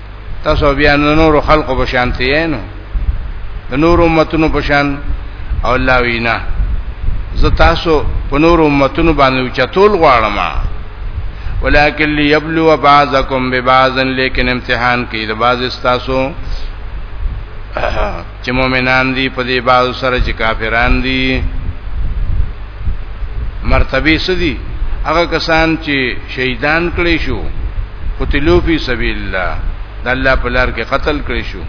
تاسو بیا نور خلقو په شان ته نه د نور امتونو په شان او الله وینا زه تاسو په نور امتونو باندې چتول غواړم ولکن ليبلو بعضکم ببعض لیکن امتحان کې د بعض تاسو چې مؤمنان دي په دې بعض سره چې کافران دي مرتبه سدي هغه کسان چې شهیدان کړي شو قتلو فی سبیل الله د الله په لار کې قتل کړي شو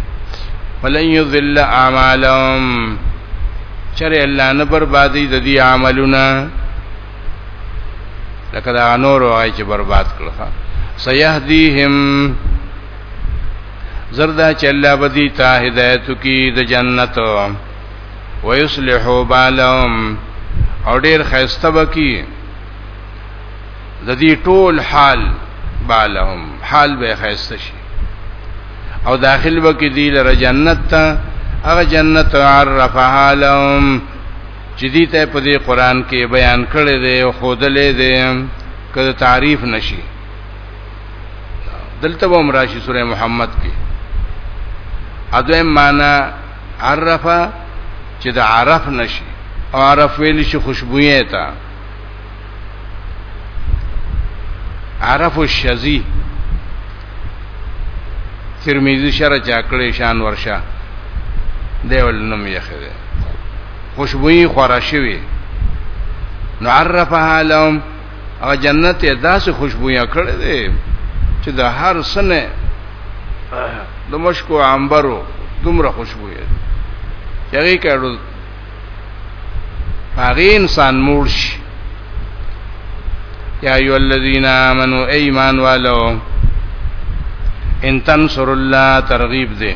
فلن یذل اعمالهم چر الله نه بربادي د دې عملونه لکه دا نور وای چې برباد کړه سيهديهم زردا چې الله بدی ته هدایت کی د جنت ويصلحوا بالهم او ډیر خیسته بکی د دې ټول حال بالهم حال به خیسته شي او داخل بکی دی لره جنت ته هغه جنت عرفها لهم چې دې ته په دې قران کې بیان کړی دی او خودلې دی کله تعریف نشي دلته به مراشي سوره محمد کې اځه معنا عرفه چې د عرف نشي او عرف ویل شي خوشبوې ته عرف الشذی ترمذی شرع چاکړې شان ورشه دیول نوم یې خره خوشبوې خورا شوی نو عرفها لهم هغه جنت یې داسې خوشبویا کړې دي چې د هر سنه د مشکو عنبرو دومره خوشبویا دي هغه کړو هغه انسان مرش یا ایو الذین آمنو ایمان والو ان تنصر الله ترغیب دے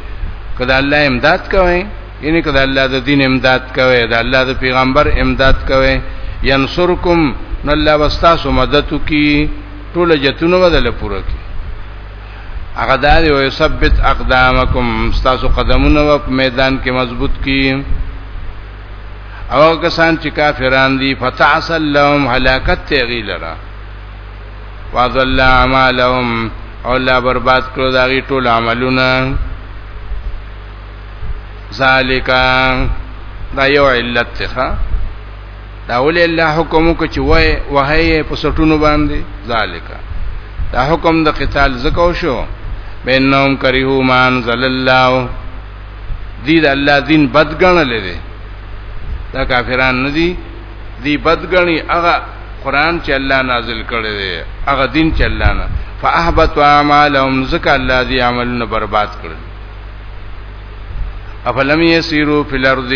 کدا الله امداد کوئ یعنی کله الله د دین امداد کوي د الله د پیغمبر امداد کوي ینصرکم نو الله واستاسو مدد کوي ټول جتونو بدل پوره کوي هغه دا دی او ثبت اقدامکم تاسو قدمونه په میدان کې مضبوط کی او کسان چې کافران دي فتعسل لهم هلاکت تغیل را واذل اعمالهم او لا برباد کړو دا غي ټول عملونه ذالک دا یو علت څخه دا ول الله حکم کو چې وای وهي په سټونو باندې ذالک دا حکم د قتال زکو شو بینهم کریهو مان زل الله دې د الله دین بدګنل دي دا کافران نه دي دی بدګنی هغه قران چې الله نازل کړی دی هغه دین چې الله نه فاحبط اعمالهم زکه الله دی عملونه برباد کړل افلم یسیرو فی الارض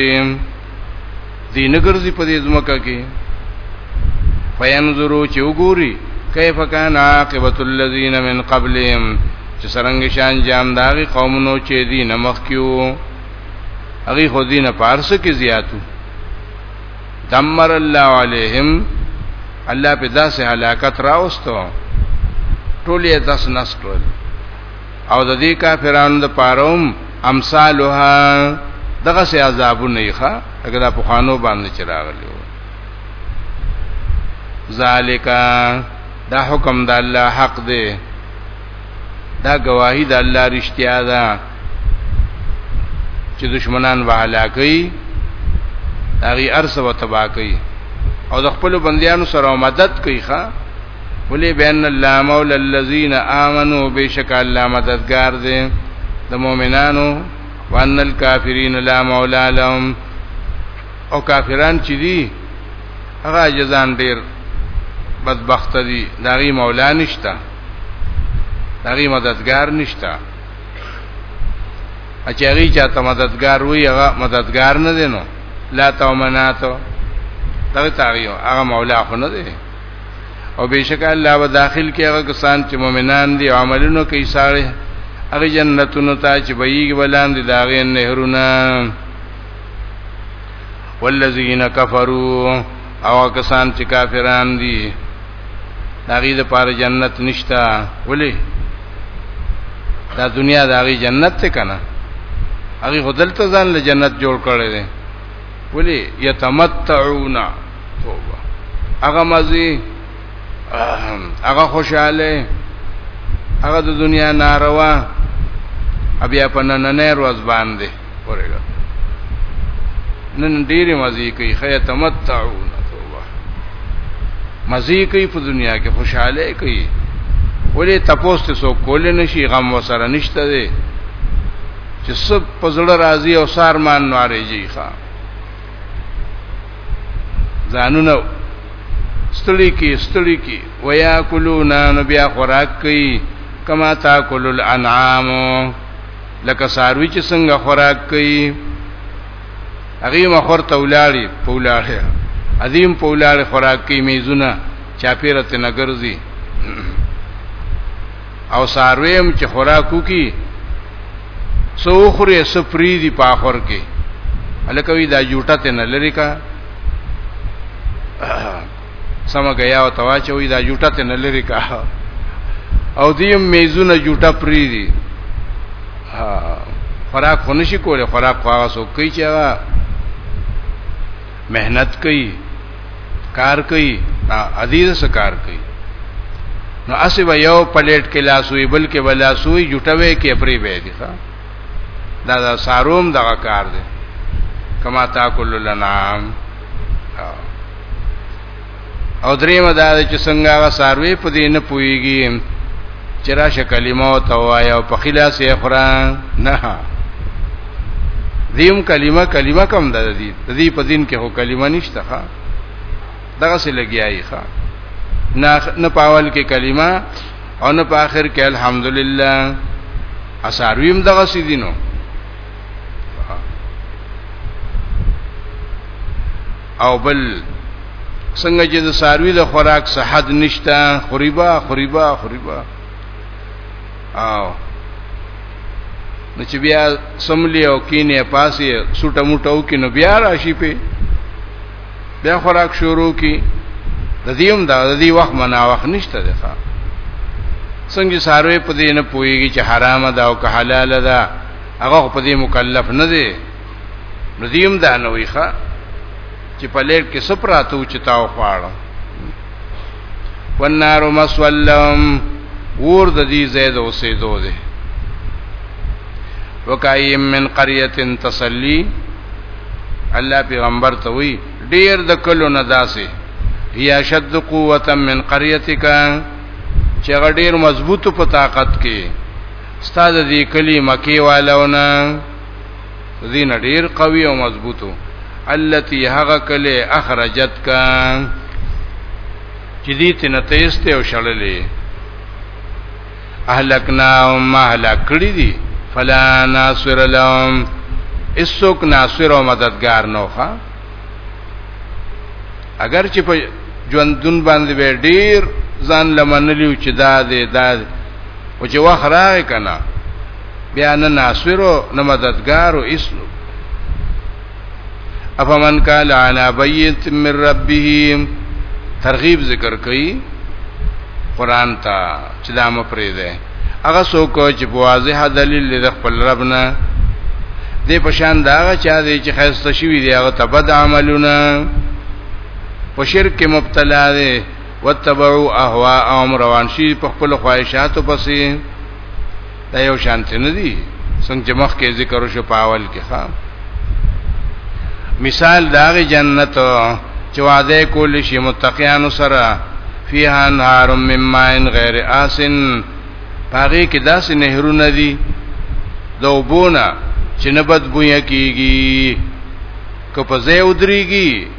دی نګرځي په دې ځمکه کې فینظرو چې وګوري کیف کان عاقبت الذین من قبلهم چې سرنګ شان جام داغي قومونو چې دی نمخ کیو هغه خو دین پارس کې زیاتو دمر الله علیهم الله په داسې هلاکت راوستو ټول یې داس نسټول او د دې کافرانو د پاروم امثالها دغه سي عذابونه یې ښه هغه د پخوانو باندې چراغلی و ذالکا دا حکم د الله حق دی دا گواہی د الله رښتیا ده چې دشمنان وهلا کوي هغه ارسه وتبا کوي او د خپل بندیانو سره مدد کوي ښا ولی بین الله مولا الذین آمنو بشک الله مددگار دی د مؤمنانو وان الکافرین لا مولا لهم او کافران چې دي هغه جزان ډیر بدبخت دي داغي مولا نشتا داغي مددگار نشتا اچاری چاته مددگار وي هغه مددگار نه دي نو لا تومناتو دغه تاغیو هغه مولا خو نه دی او بشک الله و داخل کې هغه کسان چې مؤمنان دي عملونه کوي صالح هغه جنتونو ته چې بهيږي ولاندې داغې نهرونه والذین کفروا او کسان چې کافران دي داغې د پاره جنت نشتا ولی دا دنیا داغې جنت ته کنه هغه خدلته ځان له جنت جوړ کړي دي ولی یتمتعون توبه هغه مزي هغه خوشاله هغه د دنیا ناروا بیا په نن نه روز باندې ورګه نن ډېرې مزي کوي خیا تمتعون توبه مزي کوي په دنیا کې خوشاله کوي ولې تپوس ته سو کول نشي غم وسره نشته دي چې سب پزړه راضي او سارمان ناري جي ښا ځانونه ستړي کې ستړي کې ويا کلونا نو بیا خوراک کوي کما تاکل الانعام لکه ساروی چې څنګه خوراک کوي هغه مخور تولاړي پولاړي عظیم پولاړي خوراک کوي میزونه چاپیرته نګرځي او سارویم چې خوراک وکي سو خوري سپری دی په اخر کې الکوي دا جوټه ته نه لری کا سم غیا او تواچوي دا جوټه ته نه لری کا او دې میزونه جوټه پری دی خوراک خونشي کوله خوراک خواغه سو کوي چې مهنت کوي کار کوي عزیز سره کار کوي نو اسی به یو پلیټ کې لاسوي بل کې بلاسوي جټوي کې پری به دي ښا دا دا ساروم دغه کار دی کما تاکل لنام او درې مدا چې څنګه هغه ساروي په دې نه پويږي چې راشه کلمه او توایا او په خلاص یې قران نه دیم کلمه کلمه کم ده دي د دې په دین کې هو کلمه نشته ښا دغه سه لګیایي ښا نه نه پاول کې کلمه او نه په اخر کې الحمدلله اسارویم دغه سې دینو او بل څنګه چې د ساروی د خوراک صحت نشته خریبا خریبا خریبا او نو چې بیا سملی او کینه پاسې سټه موټو کې نو بیا راشي په بیا خوراک شروع کی د دې هم دا د دې وخت منا وخت نشته ده څنګه ساروی په دې نه پويږي چې حرام ده او که حلال ده هغه په دې مکلف نه دی نو دې هم دا نه وي ښا چې په لړ کې سپراتو چتاو خواړه والنار مسولهم ور د دې زید اوسېدو ده وکایم من قريه تسلی الله پیغمبر ته وی ډیر د کلو نه داسې یا شد قوت من قريتک چې غډیر مضبوط په طاقت کې استاد دې کلی مکی والونه دین ډیر قوي او مضبوطو التي هغه کله اخرجت کا چې دې تنه تیسته او شړلې اهلکنا او ما هلاک کړی دي فلا ناصر لهم اسوک ناصر او مددگار نوخه اگر چې په ژوندون باندې به ډیر ځان لمنلیو چې دا دې دا او چې وخت راغی کنه بیا نه ناصر او نه مددگار او اسلو افمن کان عنا بیت من ربه ترغیب ذکر کړي قران ته چې دا مپرې ده هغه څوک چې په واضح دلیل د خپل ربنا دې پشان دا هغه چا دی چې خسته شوی دی هغه تبد عملونه په شرک مبتلا دی وتبعوا اهواهم روان شي په خپل خواهشاتو پسې دا یو شانت نه دي څنګه مخ کې ذکر شو پاول کې ښا مثال داغي جنت چې وعده کول شي متقینو سره فیها انهار من ماء غیر آسن پاغي کې داسې نهرونه دي دوبونه چې نبد بویا کیږي که په ځای ودرېږي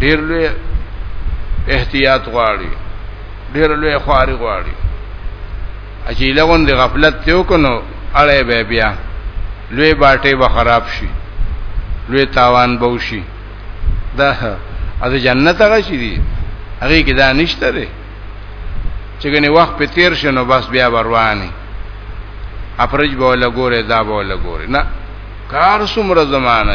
ډیر لوی احتیاط غواړي ډیر لوی خواري غواړي اجي لغون دی غفلت تیو کنو اړه به بیا لوی باټه به خراب شي لوی تاوان به وشي دا از جنت هغه شي دي هغه کې دا نشته دی چې ګنې وخت په تیر شنو بس بیا برواني افرج بوله ګوره دا بوله ګوره نه کار څومره زمانه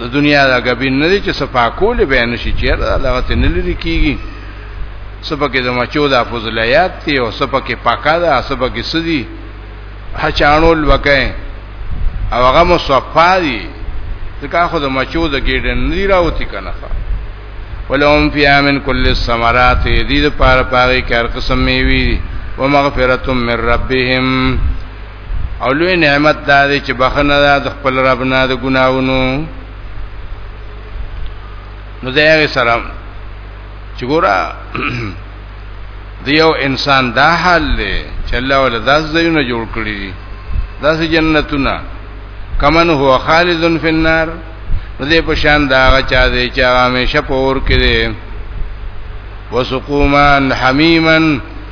د دنیا دا غبین نه دي چې صفاکول به نشي چې هغه ته نه لري کیږي سپکه د مچو د فضلیات دی او سپکه پاکا ده سپکه سدي هچانول وکه او هغه مصفا دي ځکه خو د مچو د ګډن نه دی راوتی کنه ولهم فی امن کل الثمرات دې د پاره پاره کار قسم میوي ومغفرتم من ربهم او لوی نعمت دا دی چې بخنه ده د خپل رب نه د ګناونو نو دا یې سره چې ګوره د یو انسان دا حال دی چې الله ولا داس زینه جوړ کړی دي داس جنتونه کمن هو خالدن فی النار نو دې په شان دا چا دی چې همیشه پور کړي وسقوما حمیمن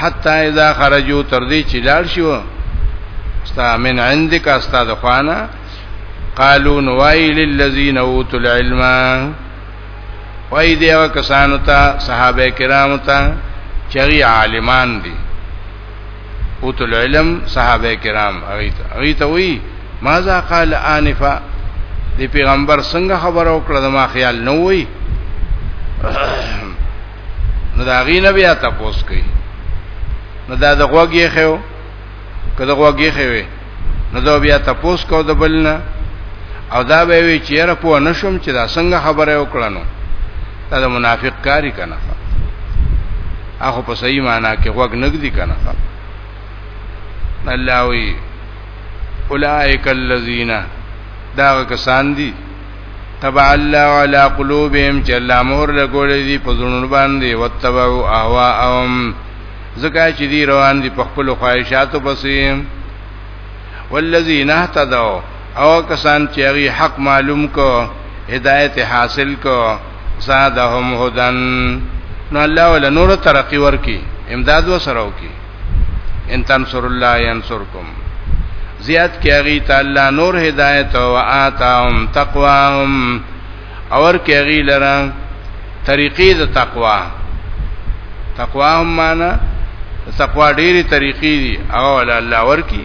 حتا اذا خرجوا تر دې چې لاړ شو استا من عندك استا د خوانه قالو نوای للذین اوتوا العلم وای دی هغه کسانو ته صحابه کرامو ته چری عالمان دي اوتوا العلم صحابه کرام هغه ته هغه ته وی ماذا قال انفا دی پیغمبر څنګه خبر او کړه ما خیال نه وای نو دا غي نه بیا تاسو کوي نو دا د غوږی خو کله غوږی خو نو دا بیا تاسو کو د بلنه او دا به وی چیرې په نشم چې دا څنګه خبره وکړنو دا د منافق کاری کنه اخو په صحیح معنا کې غوږ نګدي کنه الله وی اولائک الذین دا کسان دي تبع الله علی قلوبهم چې الله مهر لګولې دي په زړونو باندې وتبعوا اهواهم زکه چې دی روان دي په خپل خواهشاتو پسې والذین اهتدوا او کسان چې هغه حق معلوم کو هدایت حاصل کو زادهم هدن نو الله ول نور ترقی ورکی امداد وسره وکي ان تنصر الله ينصركم زیات کیږي تعالی نور هدایت او آتاهم تقواهم اور کیږي لره طریقې د تقوا تقوا هم معنا تقوا ډېری طریقې دي او الله ورکی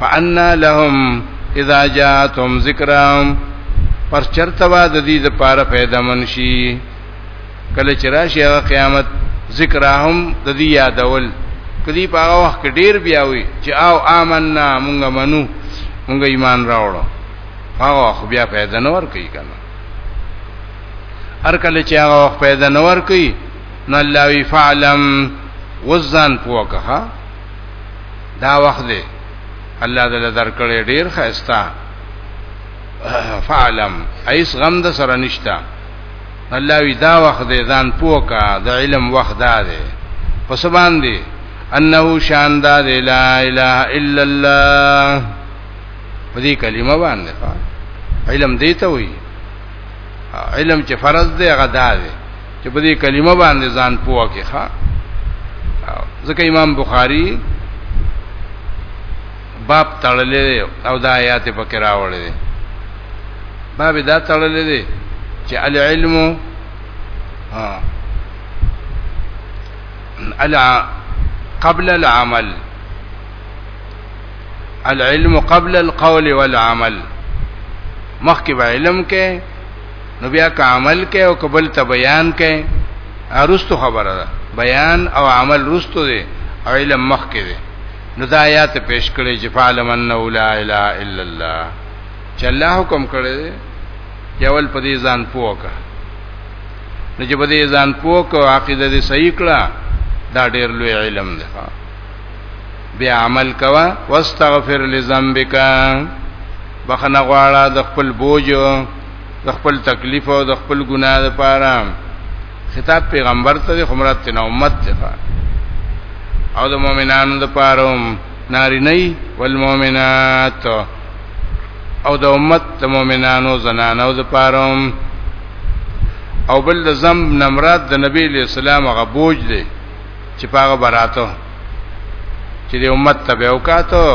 فانا لهم اذا جاءتهم ذکرهم پر چرته وا د دې د پاره پیدا منشي کله چې راشي هغه قیامت ذکرهم د دې یادول کدی په هغه وخت کې ډیر بیا وي چې او آمنا مونږ منو مونږ ایمان راوړو هغه خو بیا پیدا نور کوي کنه هر کله چې هغه وخت پیدا نور کوي نو الله وی فعلم وزن پوکه دا وخت دی الله دې درکړې ډیر خستا فعلم ایس غم د سره نشتا الله وی دا وخت دې ځان پوکا د علم وخت دا دی پس باندې انه شان دا دی لا اله الا الله په دې کلمه باندې علم دی ته وی علم چې فرض دی هغه دا دی چې په دې کلمه باندې ځان پوهه کې ښا ځکه امام بخاری باب تړلې او دا آیات پکې راوړې دي باب دا تړلې دي چې العلم الا قبل العمل العلم قبل القول والعمل مخکې به علم کې نو بیا که عمل کې او قبل ته بیان کې ارستو خبره ده بیان او عمل رستو دي او علم مخ کې دي نو دا آیات پیش کړي چې فعلم انه لا اله الا الله چې الله حکم کړی یول په دې ځان پوکا نو چې په دې ځان پوکا عقیده دې صحیح کړه دا ډېر لوی علم دی بیا عمل کوا واستغفر لذنبک بخنه غواړه د خپل بوج د خپل تکلیف او د خپل ګناه لپاره خطاب پیغمبر ته د خمرات تن امت ته او د مؤمنانو لپاره ناری نه والمؤمنات او د امت د مؤمنانو زنانو لپاره او بل د ذنب نمرات د نبی له سلام غبوج دی چې پاغه براتو چې د امت تبع وکاتو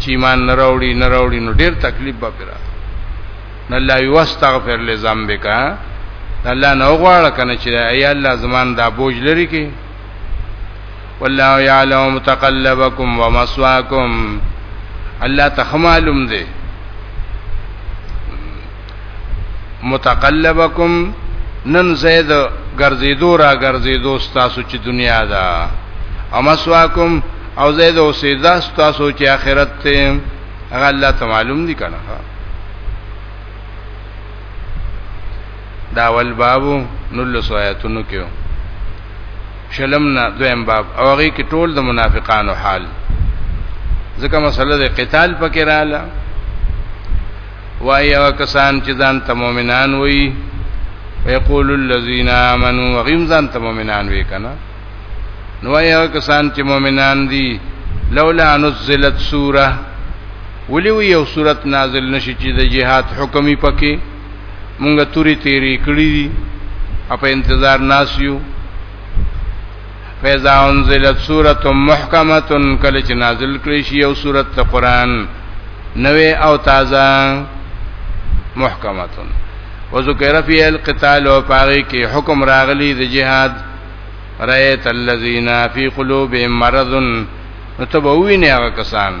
چې ایمان نه راوړي نه راوړي نو ډیر تکلیف به پیرا نه الله یواستغفر لذنبک الله نو غواړه کنه چې ای الله زمان دا بوج لري کې والله یعلم متقلبکم ومسواکم الله تخمالم دی متقلبکم نن زید ګرځیدو را ګرځیدو تاسو چې دنیا ده امسواکم او زید اوسیدا تاسو چې آخرت ته هغه الله ته معلوم دي کنه دا ول بابو نل سوایتونو کې شلمنا دویم باب او هغه کې ټول د منافقانو حال ځکه مسله د قتال پکې رااله وای او کسان چې ځان ته مؤمنان وای ويقول الذين امنوا وغيم ځان ته مؤمنان وای کنه نو وای او کسان چې مؤمنان دي لولا نزلت سوره ولی وی یو صورت نازل نشي چې د جهاد حکمي پکې مونږه توري تیری کړی دي په انتظار ناسیو فیضا انزلت سورۃ محکمه کله چې نازل کړي شي یو سورۃ د قران نوې او تازه محکمه وذکر فی القتال او پاره کې حکم راغلی د جهاد رایت الذین فی قلوبهم مرض نو تبوینه هغه کسان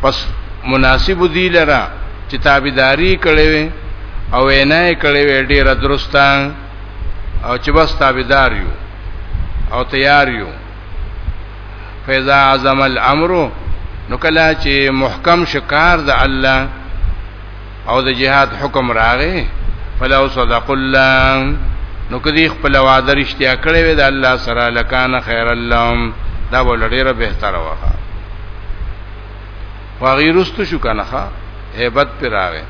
پس مناسب دی لرا چې تابعداري کړي وي او نه کړي وي ډیره درسته او چې بس تابعدار یو او تیار یو فیضا عظم الامر نو کله چې محکم شکار د الله او د جهاد حکم راغې فلو صدق الله نو کدی خپل وعده رښتیا کړې وې د الله سره لکان خیر الله دا بول ډیره بهتره وخه وغیرست شو کنه hebat پر راغې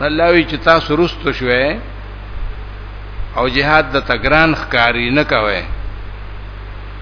الله وی چې تاسو رست شوې او جهاد د تګران خکاری نه کوي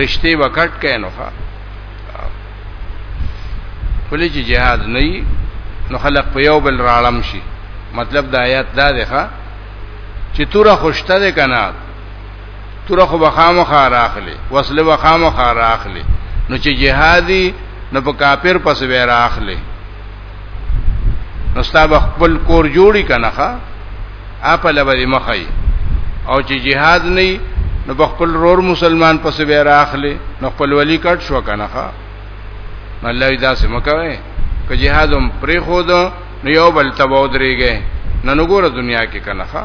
رشتي وکټ کینو ښا کلی چې جهاد نه نو خلق په یو بل راړم شي مطلب د آیات دا دی ښا چې توره خوشته ده کنه توره خو بخامو خار اخلي وصله بخامو خار اخلي نو چې جهادي نو په کافر پس ویرا اخلي نو ستاب خپل کور جوړی کنه ښا اپ لبه مخی او چې jihad نه نو خپل رور مسلمان پس به راخلی نو خپل ولی کټ شو کنه ښا الله دې داسې مکوي که jihad هم پرې خو دو نو یو بل تباو درېږي نن وګوره دنیا کې کنه ښا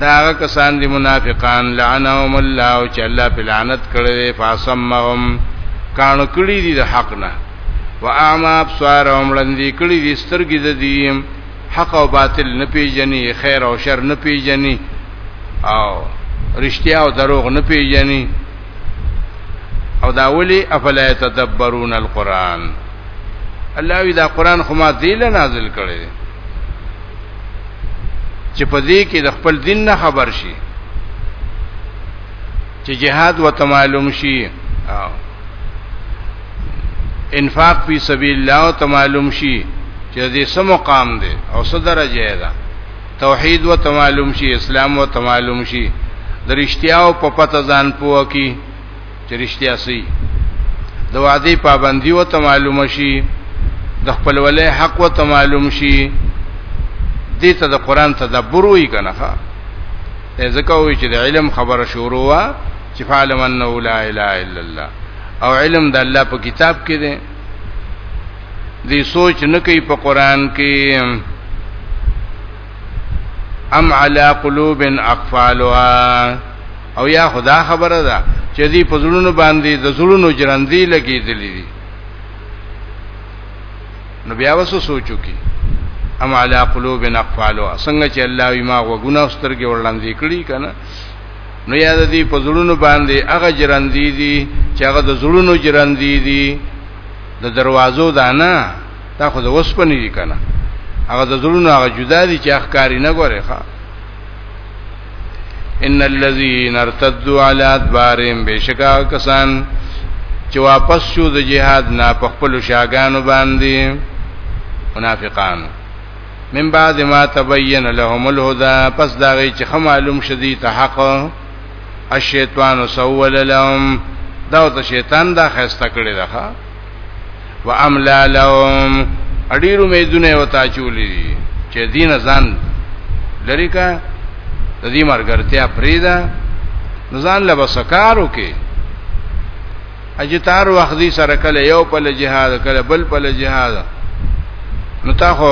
دا هغه کسان دي منافقان لعنهم الله او چې الله په لعنت کړي دي فاسمهم کان کړي دي د حق نه واعما ابصارهم لندې کړي دي سترګې د دې حق او باطل نه پیژني خیر او شر نه پیژني او رښتیا او دروغ نه پیژني او دا ولي افلا تدبرون القران الله وی دا قران خو ما دی له نازل کړي چې په دې کې د خپل دین نه خبر شي چې جهاد و تمعلوم شي انفاق فی سبیل الله تمعلوم شي چې دې سم مقام دی او څه درجه ده توحید و تمعلوم شي اسلام و تمعلوم شي درشتیاو په پته ځان پوه کی چې رښتیا سي د وعده پابندي او ته معلوم شي د خپل ولې حق او ته معلوم شي دې ته د قران تدبر وی کنه ښا ځکه وی چې د علم خبره شروع وا چې فعلم انه لا اله الا الله او علم د الله په کتاب کې دی دې سوچ نه کوي په قران کې ام علی قلوب اقفالها او یا خدا خبره ده چې دې په زړونو باندې د زړونو جرندې لګېدلې دي نو بیا وسو سوچو کی ام علی قلوب اقفالها څنګه چې الله یې ما وګونه سترګې ورلاندې کړی کنه نو یاد دې په زړونو باندې هغه جرندې دي چې هغه د زړونو جرندې دي د دروازو دانا دا خو د وسپنې دي کنه هغه د زړونو هغه جدا دي چې اخکاری نه ګوري ښا ان الذين ارتدوا على ادبارهم بشکا کسان چې واپس شو د جهاد نه په خپل شاګانو باندې منافقان من بعد ما تبين لهم الهدى پس دا غي چې معلوم شدي ته حق الشیطان سول لهم دا ته شیطان دا خسته کړی دا و املا لهم اډیر امیدونه وتا چولې دي چې دین ځان لری کا د دې مرګرتیا پریدا ځان له وسکارو کې اجتار وخت دي سره کله یو په جهاد کله بل په جهاد نو تا خو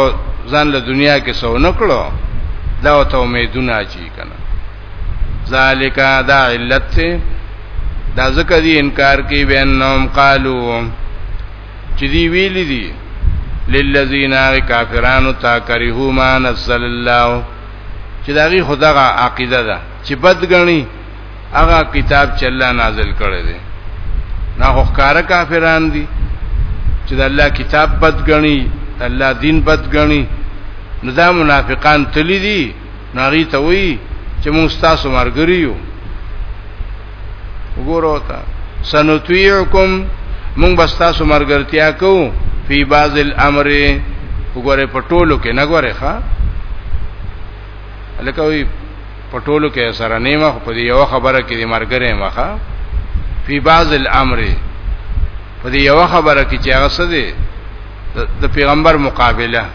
ځان له دنیا کې سو نکړو دا ته امیدونه چی کنه ذالک دا علت ته دا ځکه دی انکار کوي بینهم قالو چې دی ویل دي للذین کافرانو تا کرهو ما نزل الله چې داغي خدغه عقیده ده چې بد غني هغه کتاب چې الله نازل کړی دی نه هوکار کافران دي چې د الله کتاب بد غني الله دین بد غني نو دا منافقان تللی دي ناغي ته وی چې موږ تاسو مرګري یو وګورو تا سنطيعكم موږ بس تاسو مرګرتیا کو فی بعض الامر وګوره په ټولو کې نه ګوره ښا لکه وی په ټولو کې سره نیمه په دې یو خبره کې دې مرګره مخه فی بعض الامر په دې یو خبره کې چې هغه څه دی د پیغمبر مقابله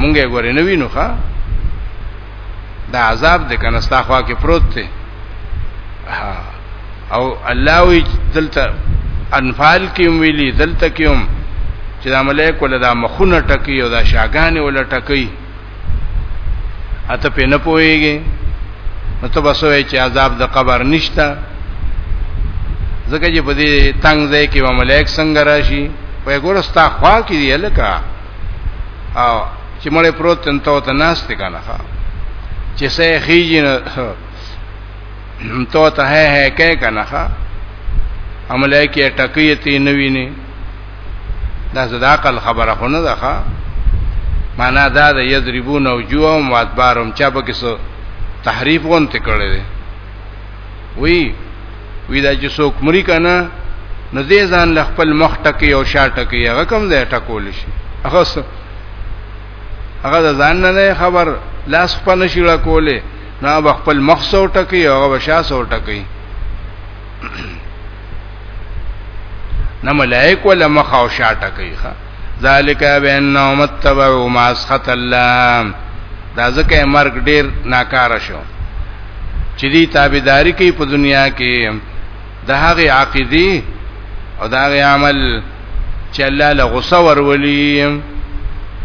مونږه ګورې نه وینو ښا دا عذاب دې کنه ستا خوا کې پروت دی او الله وی دلته انفال کې ویلي دلته کې هم چې د ملائکه له دا مخونه ټکی او دا شاګانې ول ټکی اته په نه پويږي نو ته بسوي چې عذاب د قبر نشته ځکه چې په دې تنگ ځای کې ملائک څنګه راشي په ګورستا خوا کې دی لکه او چې مړې پروت تن ته ته ناشته کنه چې سه خيږي نو ته ته هه هه کې کنه ملائکه ټکیتی نوینه دا صداقل خبره خونه ده ښا معنا دا د یضربون او جوهم وادبارم چا په کیسه تحریف غونته کړی دی وی وی دا چې څوک مری کنه نو دې ځان ل خپل مخ ټکی او شا ټکی هغه کم دی ټکول شي هغه هغه ځان نه خبر لاس خپل نشي لا کوله نه خپل مخ سو ټکی او هغه شا سو ټکی نه ملائک ولا مخ او شاټه کوي ښا ذالک بانهم اتبعوا ما اسخط الله دا ځکه مرګ ډیر ناکار شو چې دی تابعداري کوي په دنیا کې د هغه عقیده او د هغه عمل چې الله له غصه ورولي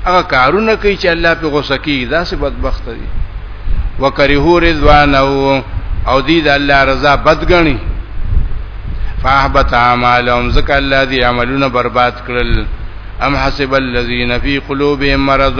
هغه کارونه کوي چې الله په غصه کوي دا سه بدبخت دي وکرهو رضوانه او دې د الله رضا بدګني فاحبط اعمالهم ذک الله دې عملونه برباد کړل ام حسب الذين في قلوبهم مرض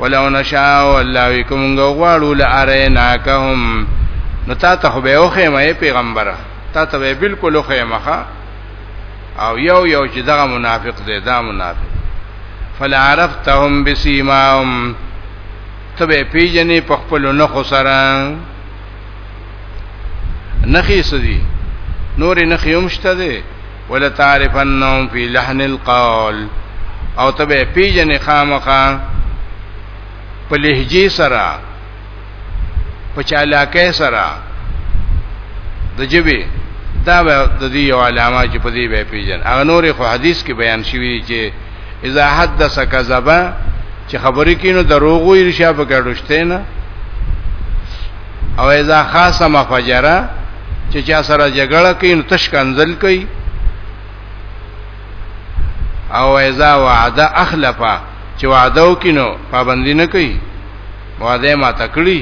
ولو نشاء الله وکم غواړو لاریناکهم نو تا ته به اوخه مې پیغمبره تا ته به بالکل اوخه مخه او یو یو چې دغه منافق دی دا منافق فلا عرفتهم بسیماهم ته به پیجنې په خپل نخو سره نخې سدي نور نخې هم شته دي ولتعرفنهم فی لحن القول او تبه پیجن خامخا په لهجه سره په چالاکه سره د جبه دا د دې یو علامه چې په دې به پیژن هغه نور خو حدیث کې بیان شوی چې اذا حدث کذبا چې خبرې کینو دروغ وي رشا په کډوشته نه او اذا خاصه مفجره چې چا سره جګړه کوي نو تش کنزل کوي او اذا وعده اخلفا چې وعده وکینو پابندی نه کوي وعده ما تکړی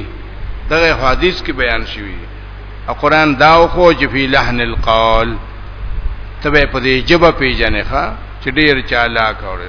دغه حدیث کې بیان شوی او قران دا خو چې فی لحن القول تبه په دې جبه پیجنې ښا چې ډیر چالاک اوري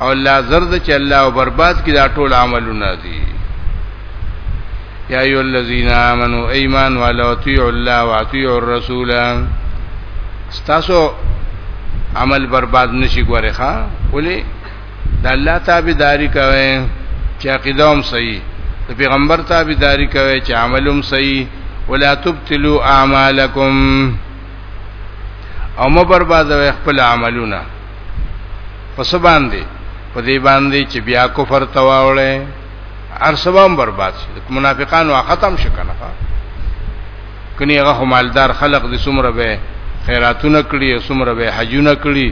او الله زرد چې الله او برباد کې دا ټول عملونه دي یا ایو الذین آمنو ایمان والا اطیعوا الله واطیعوا الرسول ستاسو عمل برباد نشي ګوره ښا ولې د الله تابعداري کوي چې عقیده هم صحیح د پیغمبر تابعداري کوي چې عمل هم صحیح ولا تبتلوا اعمالکم او مبرباد خپل عملونه پس باندې په دې باندې چې بیا کفر تواولې ارسبام برباد شي منافقانو ختم شي کنه کني هغه مالدار خلق د سمره به خیراتونه کړی او سمره به حجونه کړی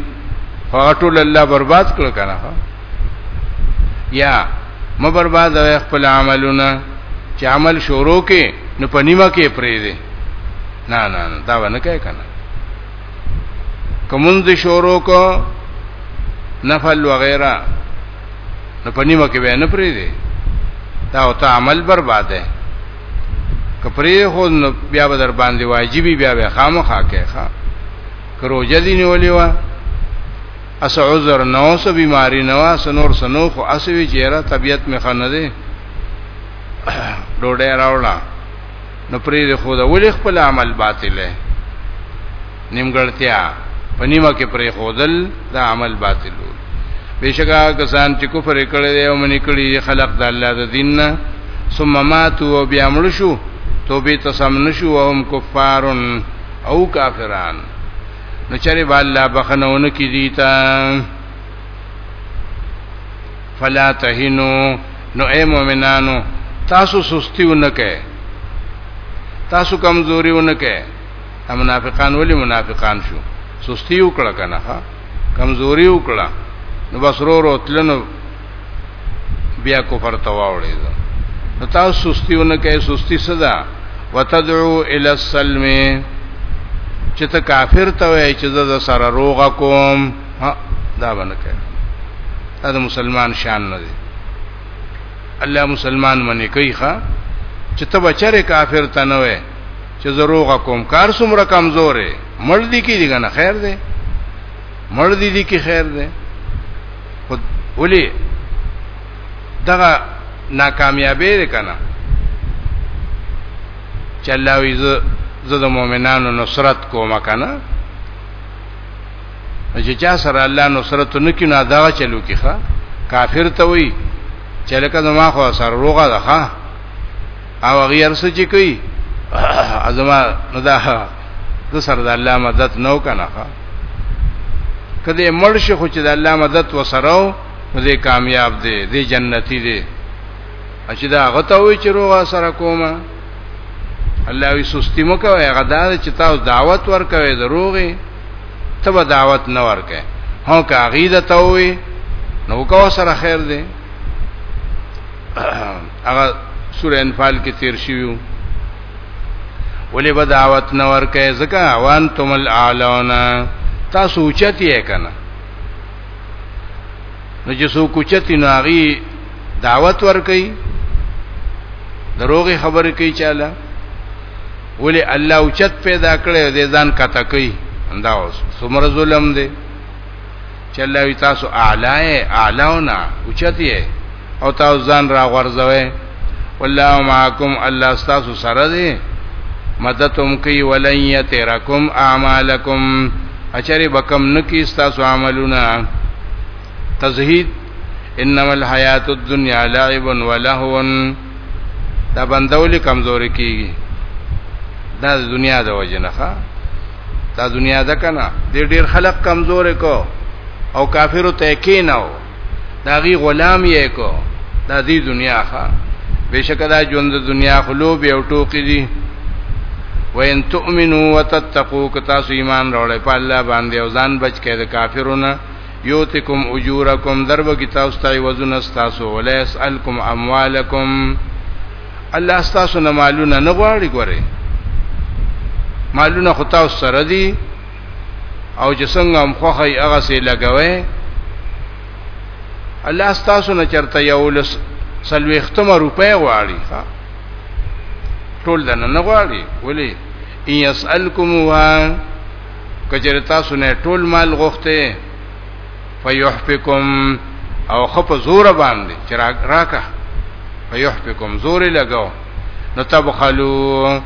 فاټول الله برباد کړ کنه یا م برباد خپل عملونه چې عمل شروع کې نو په نیمه کې پرې دي نه نه دا ونه کوي کنه کومند شورو کو نفل وغیرہ نو پنیمه کې به نه پری دی دا او ته عمل برباد دی کپری خو بیا به در باندې واجبې بیا به خامخا کې ښا کروجه دی نیولې وا اس عذر نو سو بیماری نو اس نور سنو خو اسوی چیرې طبیعت می خنه دی ډوډۍ راوړه نو پرې د خود ولې خپل عمل باطل دی نیمګړتیا په نیمه کې پرې خودل دا عمل باطل دی بشکا کسان چې کفر کړي دی او منی کړي خلق د الله د دین نه ثم ماتوا او بیا مړ شو توبه تسم نشو او هم کفارون او کافران نو چرې بالا بخنهونه کې دي تا فلا تهنو نو اے مؤمنانو تاسو سستیو نه کې تاسو کمزوریو نه کې منافقان ولی منافقان شو سستی وکړه کنه ها کمزوري وکړه نو بس رو رو تلنو بیا کفر تواوړې ده نو تاسو سستیونه کوي سستی صدا وتدعو الى السلم چې ته کافر ته وای چې زه سره روغه کوم ها دا باندې کوي دا مسلمان شان نه دی الله مسلمان منی کوي ښا چې ته بچره کافر ته نه وې چې زروغه کوم کار څومره کمزورې مړ دي کې دي کنه خیر دی مړ دي دي کې خیر دی ولې دغه ناکامیابې ده کنه چې الله وي زه د مؤمنانو نصرت کوم کنه چې چا سره الله نصرت نکي نه دا چلو کې ښا کافر ته وي چې لکه زما خو سره روغه ده ښا او غیر څه چې کوي ازما نو دا د سره د الله مدد نو کنه ښا کله مړ شي خو چې د الله مدد وسره نو دې کامیاب دی دې جنتی دی چې دا غته وي چې روغه سره کومه الله وی سستی مکو هغه دا چې تاسو دعوت ورکوي دروغي ته به دعوت نه ورکې هو که عقیده ته وي نو کو سره خیر دی هغه سورې انفال کې تیر شیو ولې به دعوت نه ورکې ځکه وان تم الاعلون تاسو چتی یې کنه نو چې سو کوچتی نو هغه دعوت ورکې دروغي خبرې کوي چاله ولی الله اوچت پیدا کړی او د ځان کته کوي دا اوس څومره ظلم دی چې الله وی تاسو اعلی اعلیونه اوچتی او تاسو ځان را غورځوي والله معکم الله تاسو سره دی مدتم کوي ولن یترکم اعمالکم اچری بکم نکی تاسو عملونه تزهید انما الحیات الدنیا لعب ولهو دا بندولې کمزوري کیږي دا د دنیا د وجه نه ښه دا دنیا ده کنه دې ډیر خلق کمزوري کو او کافرو ته کې نه و دا غي غلام یې کو دا دې دنیا ښه بشک دا ژوند د دنیا خلوب یو ټوکی دي وین تؤمنو وتتقو که تاسو ایمان راوړی په الله باندې او ځان بچ کړئ د کافرونو یوتکم اجورکم درب کتاب ستای وزن استاسو ولا اسالکم اموالکم الله استاسو نه مالونه نه غواړي ګوره مالونه خو تاسو سره دي او چې څنګه هم خوخی هغه سي لګوي الله استاسو نه چرته یو لس سلوختمه روپې غواړي ها ټول دنه نه غواړي ولی ان يسالکموها کچره تاسو نه ټول مال غوښته فیحفکم او خپ زور باندې چې راکا فیحفکم زور لګاو نو تبخلو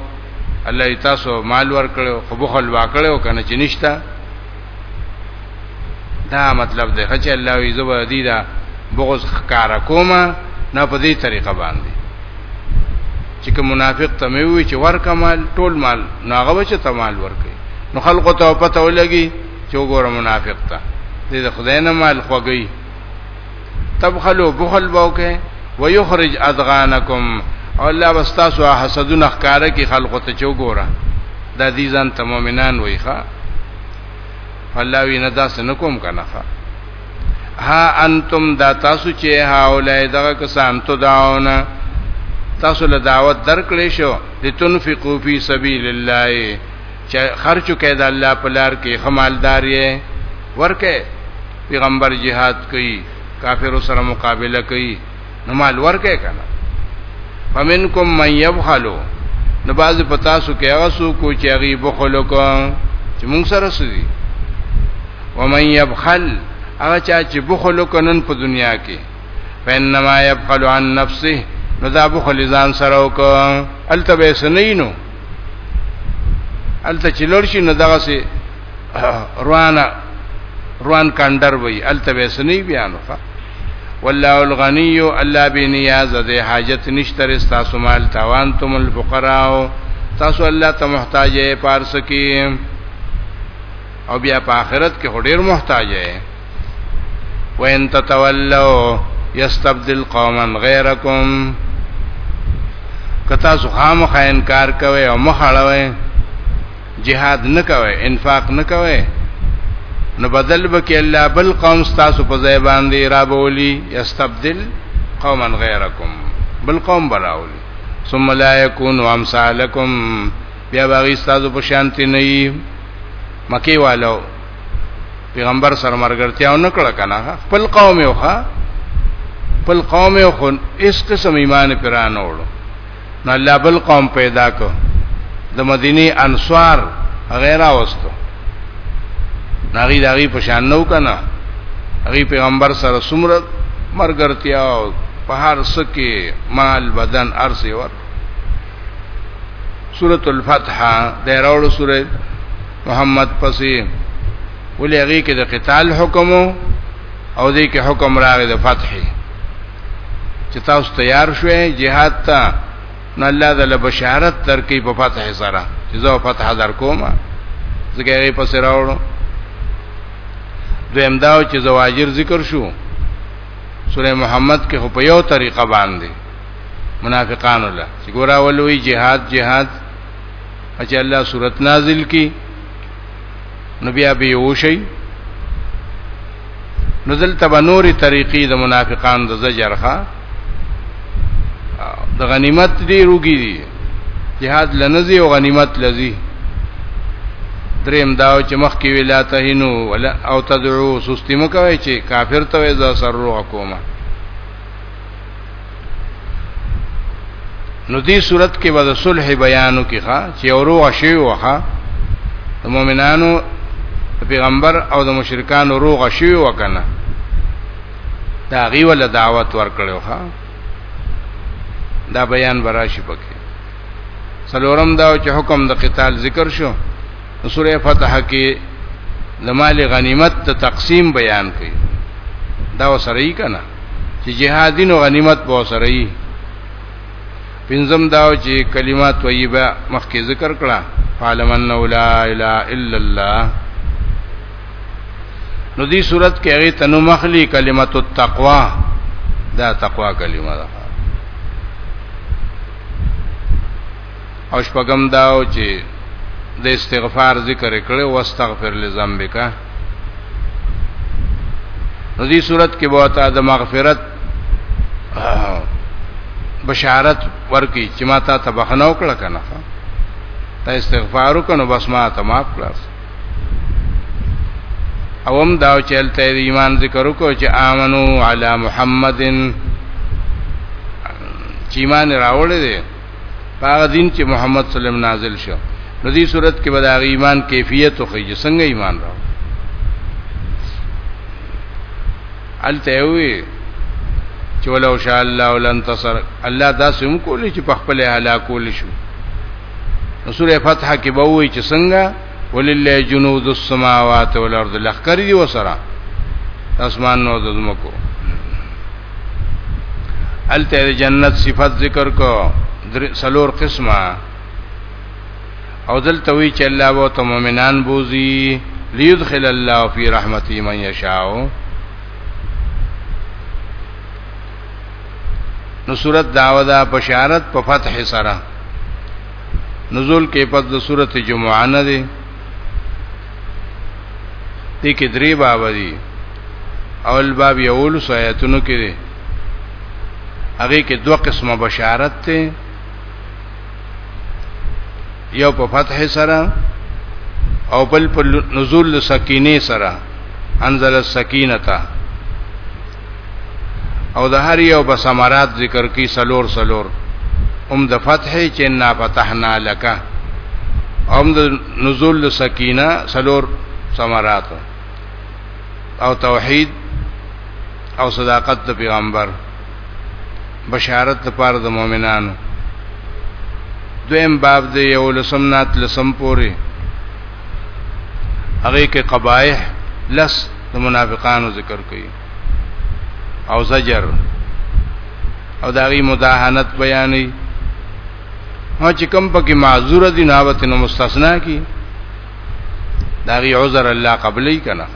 الله تاسو مال ورکړو خو بخل واکړو کنه چې نشتا دا مطلب دی چې الله یې زبر دی دا بغض خکار کومه نه په دې طریقه باندې چې کوم منافق ته مې وی چې ورکه مال ټول مال ناغه بچ ته مال ورکي نو خلکو ته پته ولګي چې وګوره منافق ته دې د خدای نه مال خوګي تبخلوا بخل بوکه ويخرج اذغانکم او الله واستاسو حسدونه ښکارا کې خلکو ته چوغوره د دې ځان ته مؤمنان وایخه الله وی نه داس نکوم کنه ها انتم دا تاسو چې هاولای دغه کسان ته داونه تاسو له دعوت درکړې شو لتنفقوا فی سبیل الله چې خرچ کړئ د الله په لار کې خمالدار یې ورکه پیغمبر jihad کوي کافر سره مقابله کوي نو مال ورکه کنه فمنکم من یبخلو نو باز پتا سو کې هغه سو کو چې هغه بخلو کو چې مونږ سره سدي ومن یبخل هغه چا چې بخلو کنن په دنیا کې فینما یبخل عن نفسه نو دا بخل ځان سره وک الته به سنینو الته چې لور شي نو دغه سي روانه روان کاندر وی الته وسنی بیانو ښا والله الغنی الله بنیاز ده حاجت نشتر استاسو مال تاوان تم الفقراء تاسو الله ته محتاج یې پارس کې او بیا په آخرت کې هډیر محتاج یې وین تتولوا یستبدل قوما غیرکم کتا سو خامخا انکار کوي او مخاړوي جهاد نه کوي انفاق نه کوي نو بدل بک الله بل قوم تاسو په ځای باندې را بولی یستبدل قوما غیرکم بل قوم براولی ثم لا یکون امثالکم بیا باغی تاسو په شانتی نه یی مکی والو پیغمبر سره مرګرتیا نه کړه کنه خپل قوم یو ښا خپل قوم یو خو اس قسم ایمان پرانه وړو نو الله بل قوم پیدا کو د مدینه انصار غیر اوستو ناغي داغي پشان نو کنه هغه پیغمبر سره سمره مرګرتیا او په هر سکه مال بدن ارث ور سورۃ الفتح د راوړو سورۃ محمد پسې ولې هغه کې د قتال حکم او دې کې حکم راغی د فتح چې تاسو تیار شوي jihad ته نو الله د بشارت درکې په فتح سره چې زه فتح در کوم ځکه یې پس راوړو دویم داو چې زواجر ذکر شو سوره محمد کې په یو طریقه باندې منافقان الله چې ګوراولوي jihad jihad چې الله صورت نازل کی نو بیا به یوشي نو دلته به نوري طریقې د منافقان د زجرخه د غنیمت دی روګي دي جهاد لنزي او غنیمت لذي دریم داو چې مخ کې ویلا تهینو ولا او تدعو سستیمو کوي چې کافر ته ځا سر روغ کومه نو دې صورت کې به د صلح بیانو کې ښا چې اوروغه شی وخه د مؤمنانو پیغمبر او د مشرکانو روغه شی وکنه دا غي ول دعوت ورکړو ښا دا بیان براشي پکې سلورم دا چې حکم د قتال ذکر شو سوره فتح کې د مال غنیمت ته تقسیم بیان کړي دا وسره یې کنه چې جهادین او غنیمت به سره یي پنځم داو چې کلمات طیبه مخکې ذکر کړه فالمن لا اله الا الله نو دې صورت کې هغه تنو مخلي کلمت التقوا دا تقوا کلمه ده او شپږم داو چې د استغفار ذکر کړي واستغفر لذنبک نو دې صورت کې به تا د مغفرت بشارت ورکی چې ما تا ته بخنه وکړه کنه ته استغفار وکړو بس ما ته معاف کړه اوم دا چلته ایمان ذکر وکړو چې امنو علی محمدن چې ایمان راوړل دي هغه دین چې محمد صلی الله علیه وسلم نازل شو نو دې صورت کې به د ایمان کیفیت خو یې څنګه ایمان راو الته وی چې ولو شاء الله ولنتصر الله دا سم کولی چې په خپل هلاکول شو سوره فتح کې به وایي چې څنګه ولله جنود السماوات والارض لخر دی وسره اسمان نو د زمکو الته جنت صفات ذکر کو سلور قسمه او دلته وی چې الله وو ته مؤمنان بوزي ليدخل الله في رحمته من يشاء نو صورت داودا بشارت په فتح سره نزول کې پس د سورته جمعه نه دی دې کې درې باب دي اول باب یول سایتونو کې دی هغه کې دوه قسمه بشارت ته یو په فتح سره او بل په نزول سکینه سره انزل السکینه او د هر یو په ثمرات ذکر کی سلور سلور ام د فتح چې نا فتحنا لك ام د نزول سکینه سلور ثمرات او توحید او صداقت د پیغمبر بشارت لپاره د مؤمنانو دویم باب دی یو لسم نات لسم پوری هغه کې قبایح لس د منافقانو ذکر کړي او زجر او داغي مداهنت بیانې هغه چې کم پکې معذور دي ناوت نو مستثنا کی داغي عذر الله قبلې کنه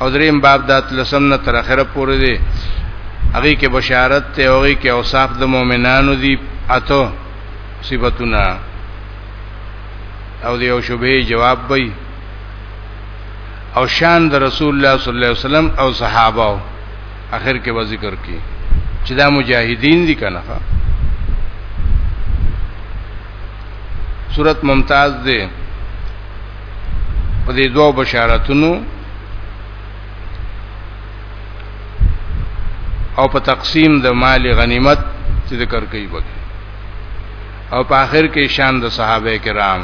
او دریم باب دات لسم نه تر اخره پورې دی هغه کې بشارت ته هغه کې اوصاف د مؤمنانو دي اته صفاتونه او د یو شوبې جواب وي او شان د رسول الله صلی الله علیه وسلم او صحابه اخر کې به ذکر کی چې دا مجاهدین دي کنه صورت ممتاز دی په دې دوه بشارتونو او په تقسیم د مال غنیمت چې ذکر کوي بګي او په اخر کې شان د صحابه کرام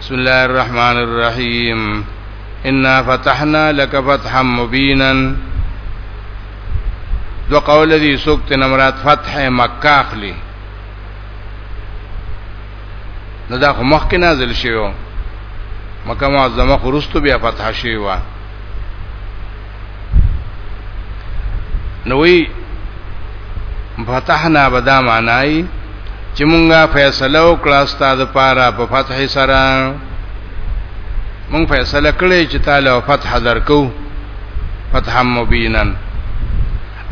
بسم الله الرحمن الرحیم ان فتحنا لك فتحا مبینا دو قول دي سوکت نمرات فتح مکه اخلي نو دا خو مخکې نازل شوی مکه معظمه خرستو بیا فتح شوی نوې فتحنا بدا معنی چې مونږه فیصله وکړه ستاد پاره په فتح سره مونږ فیصله کړې چې تعالی فتح درکو فتح مبینا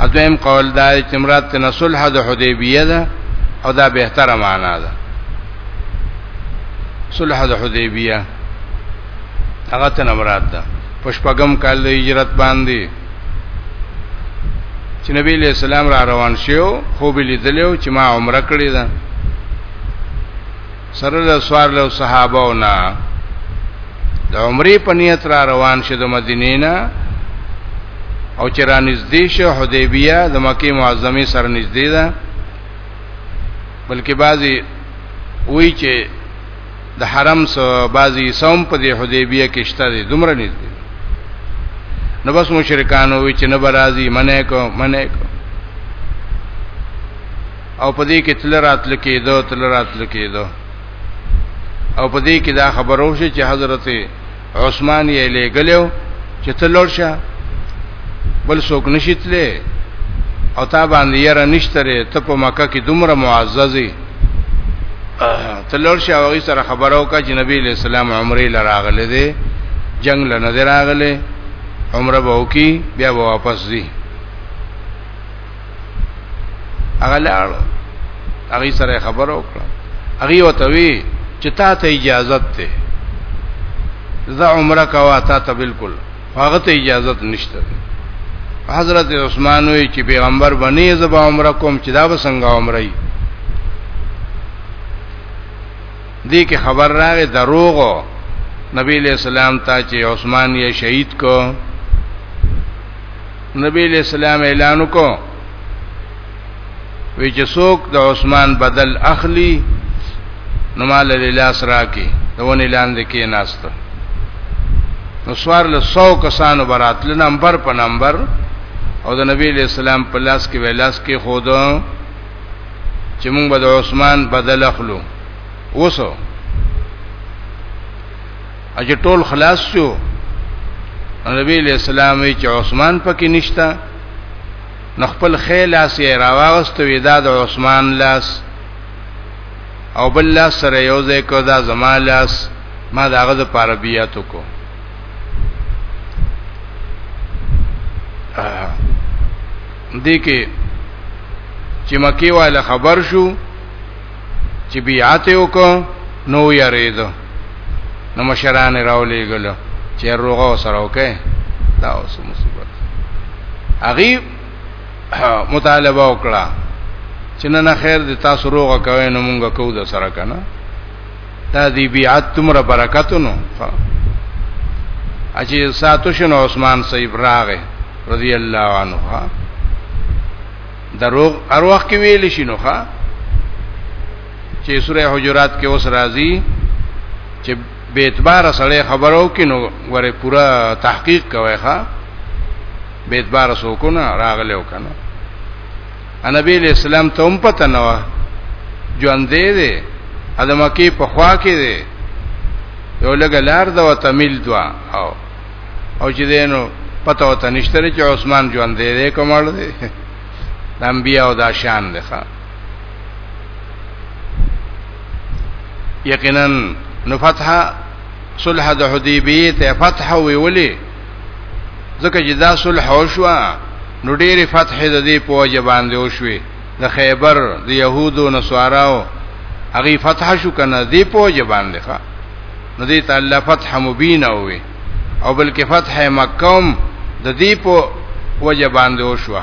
اځم قول دا چې مراد ته صلح د حدیبیه ده او دا به تر معنا ده صلح د حدیبیه هغه ته مراد ده پښپغم کال د هجرت باندې چې نبی له سلام را روان شو خو به لیدلو چې ما عمره کړې ده سره له سوار له صحابه او نه د عمرې په نیت را روان شه د مدینې نه او چې را نږدې شه حدیبیه د مکه معظمه سره نږدې ده بلکې بعضی وی چې د حرم سو بازي سوم په دې حدیبیه کې شته دي دومره نږدې نو بس مشرکانو وی چې نه برازي منه کو منه کو او په دې کې تل راتل کېدو تل راتل کېدو او په دې کې دا خبرو شي چې حضرت عثمان یې لګلو چې ته لور شه بل څوک نشیتلې او تا باندې یې رنشتره ته په مکه کې دومره معززي ته لور شه او سره خبرو کا چې نبی له سلام عمره لراغله دي جنگ له نظر راغله عمره به وکي بیا به واپس ځي هغه لاړ هغه سره خبرو کړه هغه وته وی چې تا ته اجازه ته زه عمره کوا تا ته بالکل هغه ته اجازه نشته حضرت عثمان وی چې پیغمبر باندې زبا عمره کوم چې دا وسنګ عمره ای دې کې خبر راغې دروغ نبی علیہ السلام ته چې عثمان یې شهید کو نبی علیہ السلام اعلان کو وی چې څوک د عثمان بدل اخلي نو مال له لاس راکې دونه لاندې کې ناست نو سوار له 100 کسانو براتل نمبر په نمبر او د نبی علیہ السلام په لاس کې ویلاس کې خود چې موږ به د عثمان بدل اخلو وسو اجه ټول خلاص شو نبی علیہ السلام وی چې عثمان پکې نشتا نو خپل خیل اس یې راوست وی دا د عثمان لاس او بل لاس سره یو ځای کو دا زما لاس ما داغه د پاره بیاتو کو دې کې چې مکی والا خبر شو چې بیات وکړو نو یریدو نو مشران راولې ګلو چې روغه سره وکې دا اوس مصیبت هغه مطالبه وکړه چې نه خیر د تاسو روغه کوي نو مونږه کو د سره کنه دا دی بیعت تمره برکتونو اچې ساتو شنو عثمان صاحب راغه رضی الله عنه دروغ ارواح کې ویل شي نو ښا چې سوره حجرات کې اوس راځي چې به اعتبار سره خبرو کې نو غره پورا تحقیق کوي ښا به اعتبار سو کو نه راغله وکنه نبی اسلام ته هم پته نه و ژوند دې دې ادمه کې په خوا کې دې یو لګ لار دا تمیل دوا او او چې دینو پته وته نشته چې عثمان ژوند دې کومړ دې د انبیاء او د شان ده یقینا نو فتح صلح د حدیبیه ته فتح ویولې ځکه چې دا صلح وشوه نو ډېری فتح د دې په وجه باندې وشوي د خیبر د يهودو نصاراو هغه فتح شو کنه دې په وجه باندې ښا نو دې ته الله فتح مبین وي او بلکې فتح مکه هم د دې په وجه باندې وشوه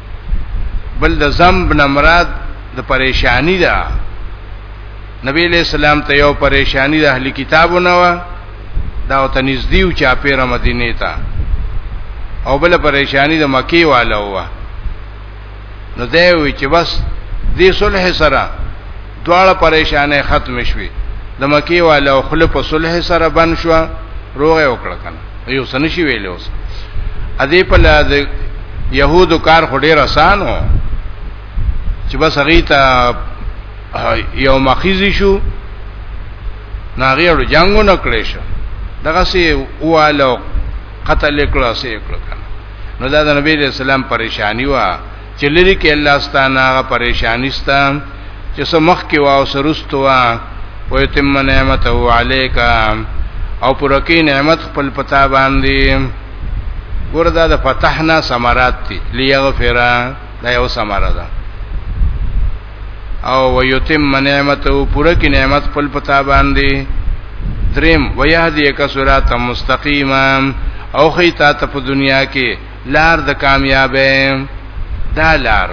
بل د ذنب نه مراد د پریشانی ده نبی علیہ السلام ته یو پریشانی د اهلی کتابو نه و دا او ته نږدې او چا پیره مدینه ته او بل پریشانی د مکی والو و نو دی وی چې بس دې صلح سره دواړه پریشانې ختم شوي د مکی والا او خلف صلح سره بن شو روغ یو کړ کنه یو سن شي ویل اوس ا دې په لاد يهودو کار خو ډیر اسانو چې بس هغه ته یو مخیزی شو ناغي اړو جنگو نکړې شو دغه سي اوالو قتل کړه سي کړه نو دا د نبی رسول الله پریشانی و چې لری کې الله ستانه هغه پریشانی ستا چې سمخ کې واو سرستو وا او تم نعمت او علیک او پرکی نعمت خپل پتا باندې ګوردا د فتحنا سمرات تی لیغفر دا یو سمره ده او ويتم نعمت او پوره کی نعمت خپل پتا باندې دریم ويهدی کا صراط مستقیما او خیتا ته په دنیا کې لار د کامیابې دا لار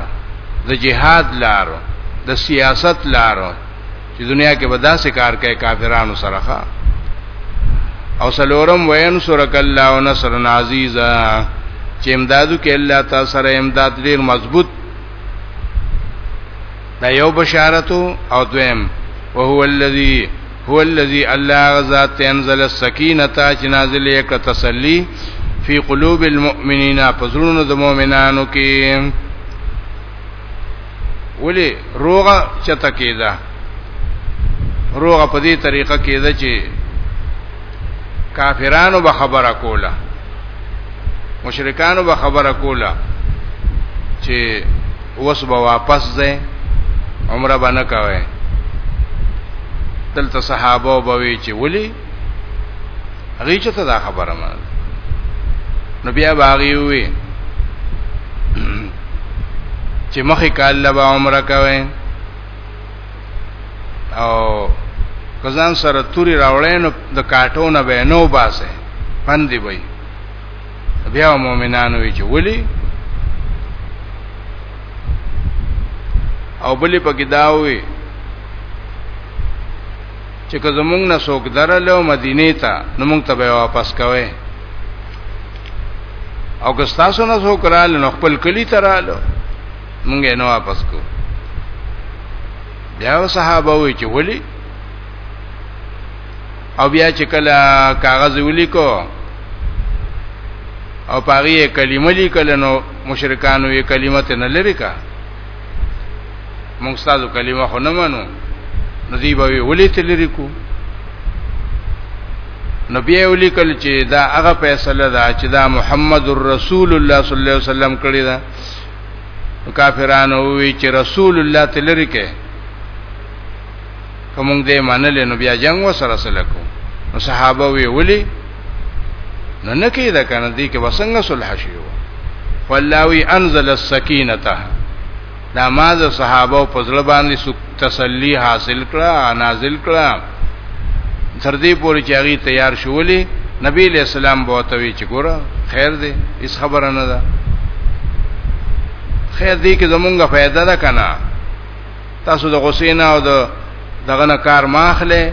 د جهاد لار د سیاست لار چې دنیا کې به داسې کار کوي کافرانو سره ښه او سلورم وینصرک الله نصر عزیزا چې امدادو کې الله تعالی سره امداد ډیر مضبوط دا یو بشارت او دویم وهو الذی هو الذي الله غزاد انزل السکینه تا چې نازل یې کړ تسلی فی قلوب المؤمنین پزړونو د مؤمنانو کې ولی روغه چته کېده روغه په دې طریقه کېده چې کافرانو به خبره کوله مشرکانو به خبره کوله چې اوس به واپس ځې عمره باندې کوي دلته صحابه بوي چې ولي هغه چې ته دا خبره ما نو بیا باغی وي چې مخې کال له عمره کوي او کزان سره توري راوړې نو د کاټو نه به نو باسه باندې وي بیا مؤمنانو وی چې ولی او بلی پکې داوي چې که زمونږ نه څوک درلو مدینه ته نو مونږ ته به واپس کوي او که تاسو نه څوک رااله نو خپل کلی ته رااله مونږ یې نه واپس کو بیا صحابه وی چې ولی او بیا چې کله کاغذ ولیکو او پاغي کلمه لیکل نو مشرکانو یې کلمه ته نه لری کا موږ تاسو کلمه خو نه منو نو دی به ولې ته لری کو نو بیا ولیکل چې دا هغه فیصله ده چې دا محمد رسول الله صلی الله علیه وسلم کړی ده کافرانو وی چې رسول الله تلری کې کوم دې منل نو بیا جنگ وسره سره کو نو صحابه وی ولي نو نکی دا کنه دی کې وسنګ صلح شي والله انزل السکینه دا ما د صحابه په ځل باندې سو تسلی حاصل کړه نازل کړه تر دې پورې چې هغه تیار شولې نبی له سلام بوته وی چې ګوره خیر دی اس خبره نه ده خیر دی کې زمونږه فائدہ ده کنه تاسو د غسینا او د دغه نه کار ماخله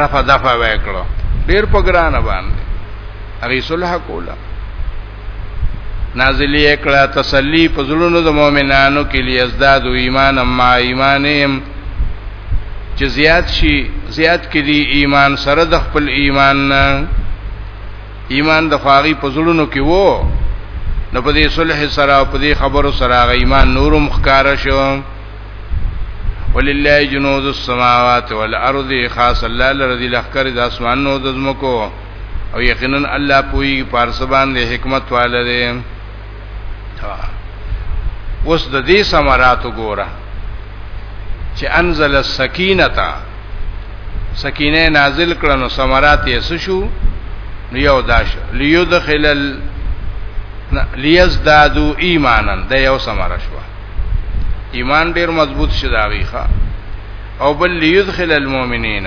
رفع دفع وکړو ډیر په ګرانه باندې هغه صلح کوله نازلی اکړه تسلی په زړونو د مؤمنانو کې لیزداد ایمان ما ایمانهم چې زیات شي زیات کړي ایمان سره د خپل ایمان نه ایمان د خواغي په زړونو کې وو نو په دې صلح سره په دې خبرو سره غ ایمان نورم ښکار شو ولله جنود السماوات والارض خاص الله الذي لخر د اسمانو د زمکو او یقینا الله پوي پارس باندې حکمت والده اوس د دې ثمرات وګوره چې انزل السکینه تا سکینه نازل کړنو ثمرات یې شو نو یو داش لیدخل ال... لیزدادو ایمانن د یو ثمره شو ایمان ډیر مضبوط شداوی ښا او بل لیدخل المؤمنین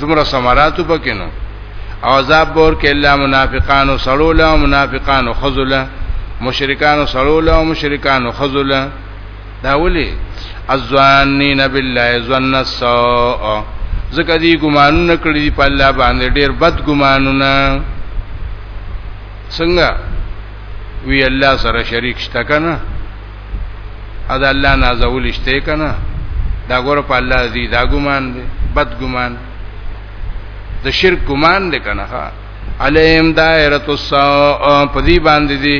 زمره سمراتو پکینو او عذاب بور کې الا منافقانو سړولا منافقانو خذلا مشرکانو سړولا مشرکانو خذلا دا ولي ازوانین بالله ظن السوء زکه دی ګمانونه کړی دی په الله باندې ډیر بد ګمانونه څنګه وی الله سره شریک شته کنه ادا الله نازول شته کنه دا ګور په الله دې دا ګمان دې بد ګمان د شرک ګمان دې کنه ها علیم دائرۃ السوء په دې باندې دې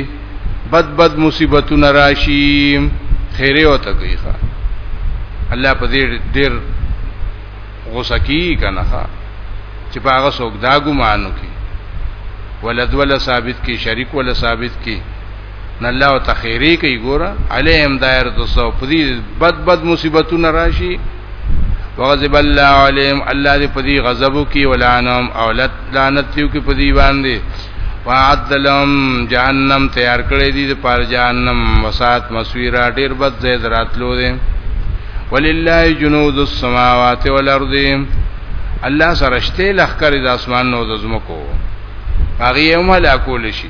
بد بد مصیبتونه راشي خیره وته کوي ها الله په دې ډېر غوسه کی کنه ها چې باغه سوګ دا ګمانو کی ولد ولا ثابت کی شریک ولا ثابت کی نه الله ته خیری کوي ګوره عليهم دایره السو په دې بد بد مصیبتونه راشي وغضب الله عليهم الله دې په دې غضب کوي ولعنهم اولت لعنت یو کې په دې باندې وعد لهم جهنم تیار کړی دی د پار جهنم وسات مسویرا ډیر بد ځای دراتلو دی ولله جنود السماوات والارض الله سرشته لخر د اسمان نو د زمکو هغه یې هم لا کول شي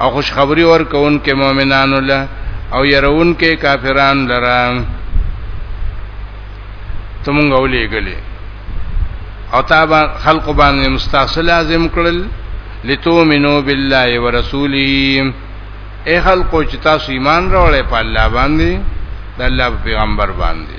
او خوشخبری ورکون کې مؤمنانو له او يرون کې کافران لره تمونږ ولې غلې او تابا خلق باندې مستاصل لازم کړل لتومنو بالله ورسوله اے خلقو چې تاسو ایمان راوړې په الله باندې د الله پیغمبر باندې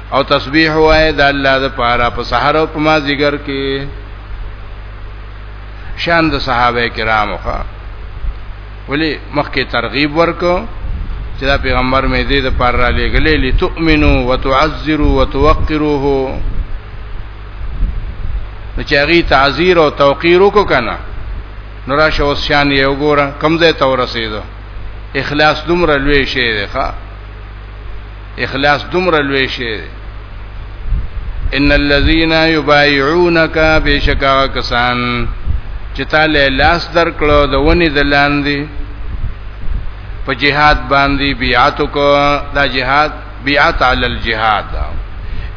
او تسبیح وای د الله د پاره په سحر او په ما ذکر کې شان د صحابه کرامو ښا ولی مخکې ترغیب ورکو چې دا پیغمبر مې دې د پاره را لېګلې لتؤمنو وتعذروا وتوقروه نو چې هغه تعذير او توقير وکړه کنه نو راشه اوس شان یې وګوره کم ځای ته ورسېدو اخلاص دومره لوی شی دی ښا اخلاص دومره لوی شی دی ان الذين يبايعونك بشکا کسان چې تعالی لاس درکړو د ونی د لاندې په جهاد باندې بیعت کو دا جهاد بیعت علی الجهاد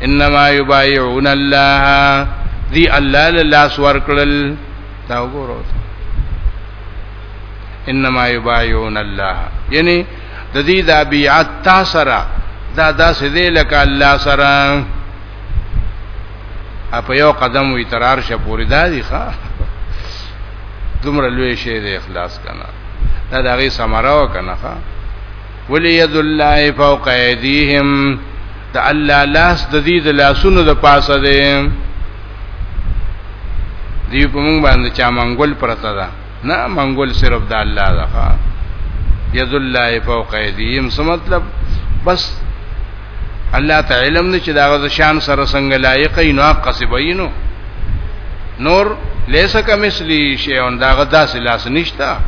انما يبايعون الله دی الله لاس ورکړل دا وګورئ انما يبايعون الله یعنی د دې د بیعت تا سره دا داسې دی لکه الله سره په یو قدم وی ترار شه پوری دادی ښا دومره لوی شی دی اخلاص کنه دا دغه سمره وکنه ښا ولی ید الله فوق ایدیهم د الله لاس د دې د لاسونو د پاسه دی دی په مونږ باندې چا منګول پرته ده نه منګول صرف د الله ده ید الله فوق ایدیهم څه مطلب بس الله تعالی علم نه چې دا غو شان سره څنګه لایق نه قصبینو نور لیسا کمثلی شی اون دا غدا سلاس نشتا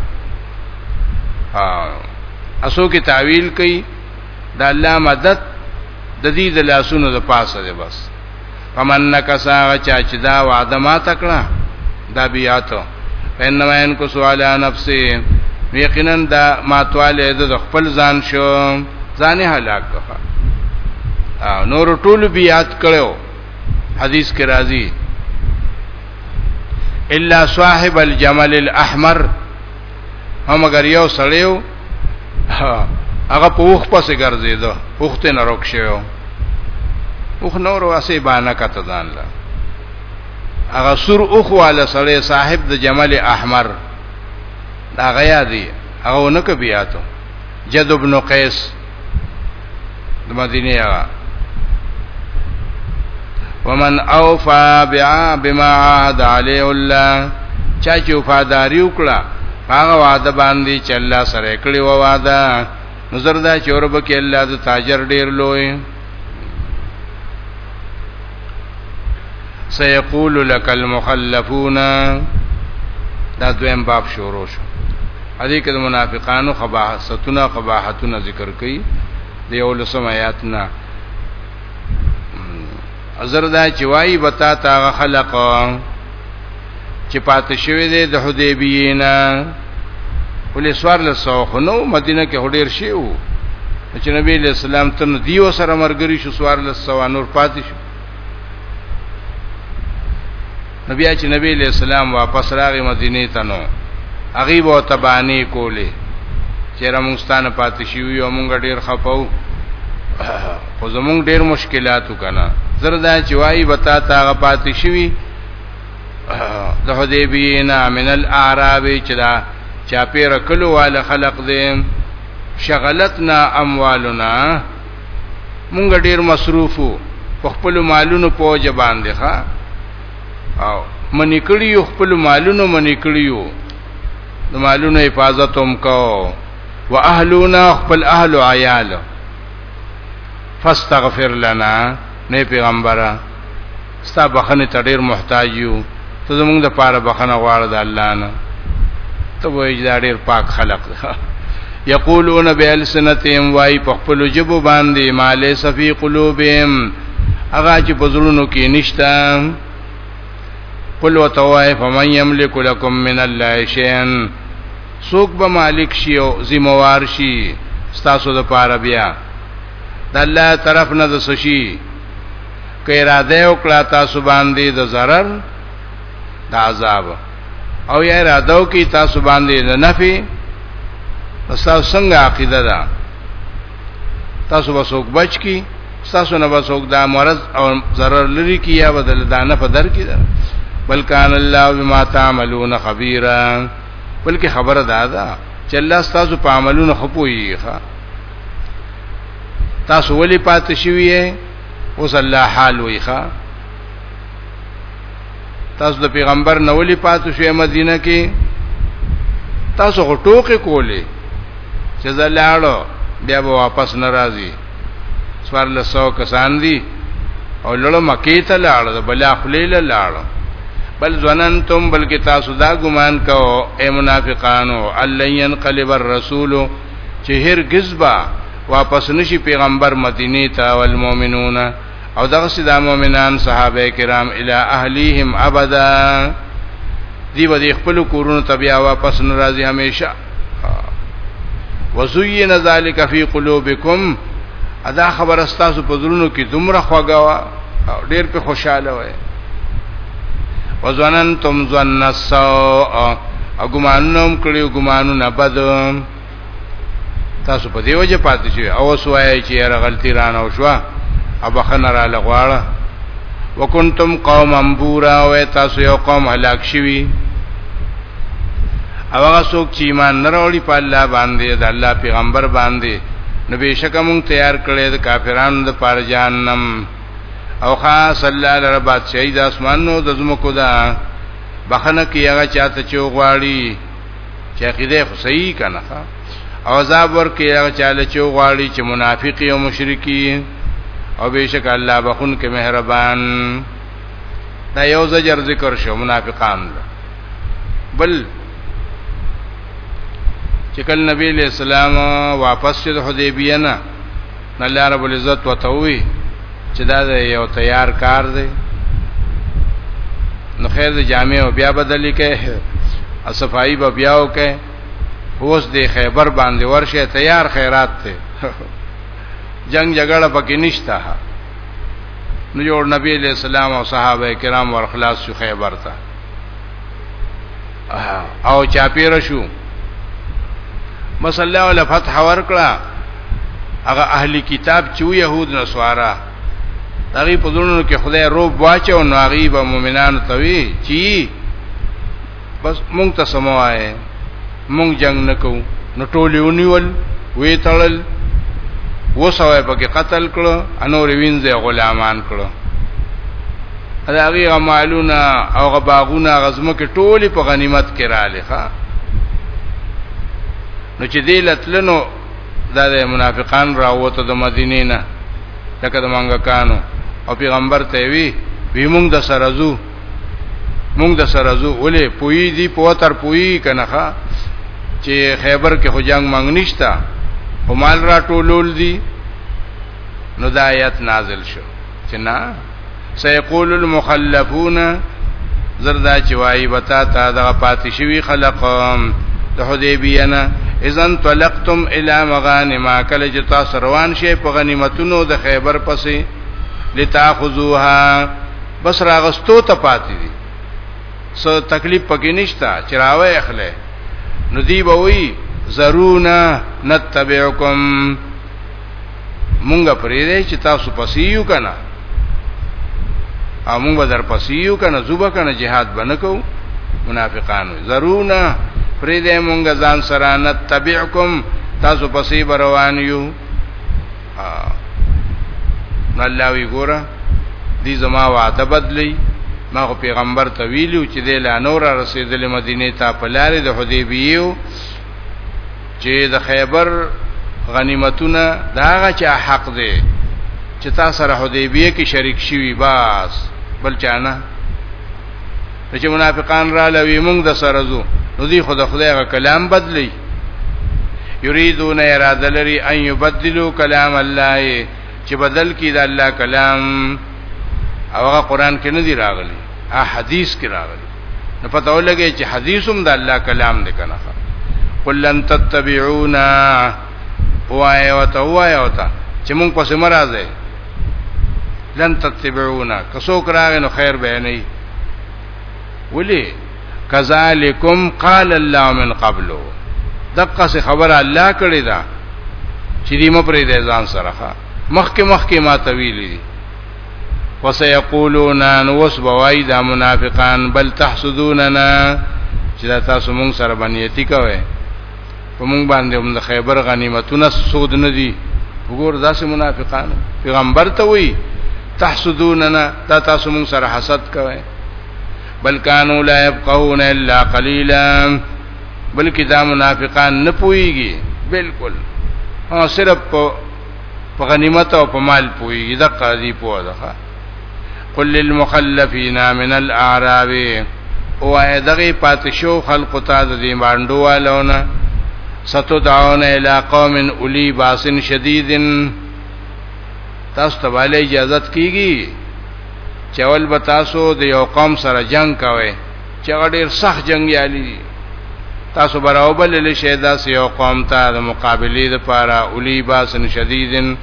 اسو کې تعویل کوي دا الله مدد د دې د لاسونو د پاسه ده بس فمن نکسا چا چې دا وعده ما تکړه دا بیاتو فینما ان کو سوال نفسه یقینا دا ماتواله د خپل ځان شو ځان هلاک کړه او نور ټول بیات کړو حدیث کې راځي الا صاحب الجمل الاحمر هم اگر یو سړیو هغه په وخت پسې ګرځیدو وخت نه روک شوی وخت نور واسه باندې کته ځان لا هغه سور اوخواله سړی صاحب د جمال احمر دا غیا دی هغه نک بیاتو جد ابن قیس د مدینه هغه ومن اوفا بیا بما عهد علیه الله چا چې وفاداری وکړه هغه وعده باندې چې الله سره کړی و وعده نظر دا چې اورب کې الله د تاجر ډیر لوی سيقول لك المخلفون دا دویم باب شروع شو ادي کې د منافقانو خباحتونه قباحتونه ذکر کړي د یو لسم آیات نه ازر دا چوي بتا تا خلق چې پاتې شوی دی د حدیبیه نه ولې سوار له سوخ نو مدینه کې هډیر شي وو چې نبی له سلام تر دیو سره مرګري شو سوار له سوا نور پاتې شو نبی چې نبی له سلام واپس راغی مدینه ته نو هغه به تبانی کولې چې رمستان پاتې شي یو مونږ ډیر خپاو خو زمونږ ډیر مشکلاتو کنه زردا چې وای وتا تا غپاتې شوی د حدیبیه نه من الاعراب چې دا چا پیر کلو وال خلق دې شغلتنا اموالنا مونږ ډیر مصروفو په خپل مالونو پوج باندې ښا او منی کړیو خپل مالونو منی کړیو د مالونو حفاظت هم کو واهلونا خپل اهل عیال فاستغفر لنا نه پیغمبره ستا بخنه ته ډیر محتاج یو ته زمونږ د پاره بخنه غواړه د الله نه ته وایي دا ډیر پاک خلق ده یقولون بالسنتهم وای په خپل جبو باندې مالې صفی قلوبهم هغه چې په زړونو کې نشتا قل وتوای فمن یملک لكم من الله شیئا څوک به مالک شي او ذمہ وار شي ستاسو د پاره بیا د الله طرف نه د سشي کې را ده او کړه تاسو باندې د zarar د عذاب او یا را ده او کې تاسو باندې د نفي تاسو څنګه عقیده ده تاسو به څوک بچ کی تاسو نه به څوک دا مرض او zarar لري کی یا بدل دانه په در کی ده بلکان الله بما تعملون خبيرا بلکې خبره دا ده چې الله ستاسو په عملونو خپويږي تاسو ولې پاتې شوی یې اوس الله حال وي ښا تاسو د پیغمبر نو ولې پاتې شوی مدینه کې تاسو غټوکې کولې چې زلاړو بیا به واپس ناراضي سوار لسو کسان دي او لړو مکی ته لاړ د بلا خلیل لاړ بل ظننتم بلکې تاسو دا ګمان کوو اے منافقانو الله ينقلب الرسول چې هرگز با واپس نشي پیغمبر مدینه ته والمؤمنون او دغه سیدا مؤمنان صحابه کرام الی اهلیهم ابدا دی به خپل کورونو ته بیا واپس ناراضي همیشه وزین ذالک فی قلوبکم ادا خبر استاسو په زړونو کې دومره خوګاوا او ډیر په خوشاله وای وزننتم ظن السوء او ګمانونم کړیو ګمانونه بد تاسو په دې وجه پاتې شئ او سوای چې هر غلطی رانه او شو او بخنه را لغواړه وکنتم قوم امبورا او تاسو یو قوم هلاک شوی او هغه څوک چې ایمان نه راوړي په الله باندې د الله پیغمبر باندې نو بهشکه مونږ تیار کړی د کافرانو د پار جهنم او خاص الله لره بادشاہي د اسمانو د زمکو ده بخنه کې هغه چاته چې غواړي چې عقیده خو صحیح کنه او عذاب ورکې هغه چاله چې غواړي چې منافقي او مشرکي او بهشکه الله بخون کې مهربان دا یو زجر ذکر شو منافقان ده بل چې کله نبی له سلام واپس شو حدیبیه نه الله رب العزت وتوي چې دا یو تیار کار دی نو خیر د جامع او بیا بدلی کې صفائی به بیاو کې اوس د خیبر باندې ورشه تیار خیرات ته جنگ جګړه پکې نشته نو جوړ نبی علیہ السلام او صحابه کرام ور خلاص شو خیبر ته او چاپیر شو مسله ول فتح ورکړه هغه اهلی کتاب چې يهود نسوارا هغه په دونو کې خدای روب واچو نو هغه به مؤمنانو ته وی چی بس مونږ ته سموایې مونږ جنگ نکو نو ټول ونیول وی تړل وسوي پکې قتل کړو انور وینځه غلامان کړو دا هغه غمالونه او غباغونه غزمه کې ټولي په غنیمت کې رااله ښا نو چې دې لتلنو دا د منافقان راوته د مدینې نه لکه د منګکانو او پیغمبر ته وی وی مونږ د سرزو مونږ د سره زو ولې پوي دی په تر پوي کنه ښا چې خیبر کې خو جنگ مانګ نشتا خو مال را ټولول دي نو دا آیت نازل شو چې نه سيقول المخلفون زردا چې وایي وتا تا د پاتې شوی خلق د حدیبیه نه اذن طلقتم الى مغانم کله چې تاسو روان شئ په غنیمتونو د خیبر پسې لتاخذوها بس راغستو ته پاتې دي څه تکلیف پکې نشته چې راوې اخله نو دی به وی زرونا نتبعکم مونږه پرې دې چې تاسو پسې یو کنه او مونږ به در پسې یو کنه زوبه کنه jihad بنکو منافقانو زرونا پرې دې مونږه ځان سره نتبعکم تاسو پسې روان یو ها نو الله وی ګوره دی زما وعده بدلی ما خو پیغمبر ته ویلو چې د لا نور رسیدلې مدینه ته په لارې د حدیبیه چې د خیبر غنیمتونه داغه چا حق دی چې تا سره حدیبیه کې شریک شوی بس بل چانه چې منافقان را لوي موږ د سره زو نو دی خو د خدای غ کلام بدلی یریدون اراده لري ان یبدلوا کلام الله چې بدل کی د الله کلام او هغه قران کې نه دی راغلی ا حدیث کې راغلی نو پته ولګی چې حدیث هم د الله کلام دی کنه قل لن تتبعونا وای او ته وای او ته چې مونږ پسې مرزه لن تتبعونا کسو کراغنو خیر به نه ولی کذالکم قال الله من قبل دغه څه خبره الله کړی دا چې دې مپرې د ځان سره مخکې مخکې ما طویل دي وسيقولون ان وسبوای دا منافقان بل تحسدوننا چې دا تاسو مونږ سره باندې کوي په مونږ باندې هم د خیبر غنیمتونه سود نه دي وګور داسې منافقان پیغمبر ته وایي تحسدوننا دا تاسو مونږ سره حسد کوي بل کانو لا يفقهون الا قليلا بلکې دا منافقان نه پويږي بالکل او صرف په غنیمت او په مال پويږي دا قاضي پوه ده قل للمخلفين من الاعراب او دغه پاتشو خلق ته د دې باندې والونه ستدعون الى قوم اولی باس شدید تاسو ته والي اجازه کیږي چې اول به تاسو د یو قوم سره جنگ کوئ چې ډېر سخت جنگیالي دي تاسو براوبل له شیدا سی یو قوم ته د مقابله لپاره اولی باس شدیدن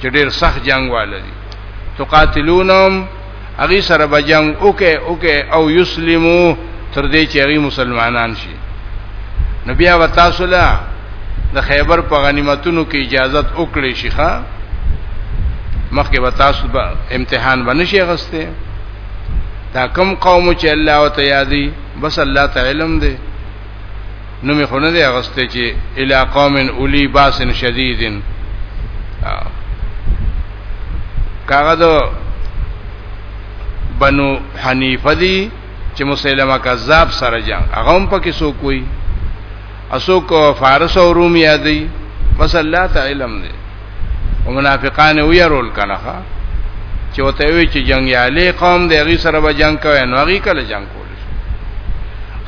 چې ډېر سخت جنگ والدي تقاتلونهم اغي سره به جنگ اوکه اوکه او یسلمو تر دې چې اغي مسلمانان شي نبی او تاسو له د خیبر په غنیمتونو کې اجازه وکړي شيخه مخکې به تاسو به امتحان باندې شي غسته دا کم قوم چې الله او تیادی بس الله تعالی علم دی نو می خونه دی غسته چې الی قوم اولی باس شدید کاغذ بنو حنیفه دی چې مسلمه کذاب سره جنگ هغه هم پکې سو کوي اسو کو فارس او روم یادي بس الله تعالی علم دی او منافقان وی رول کنه چې وته وی چې جنگ یالي قوم دی غي سره به جنگ کوي نو غي کله جنگ کول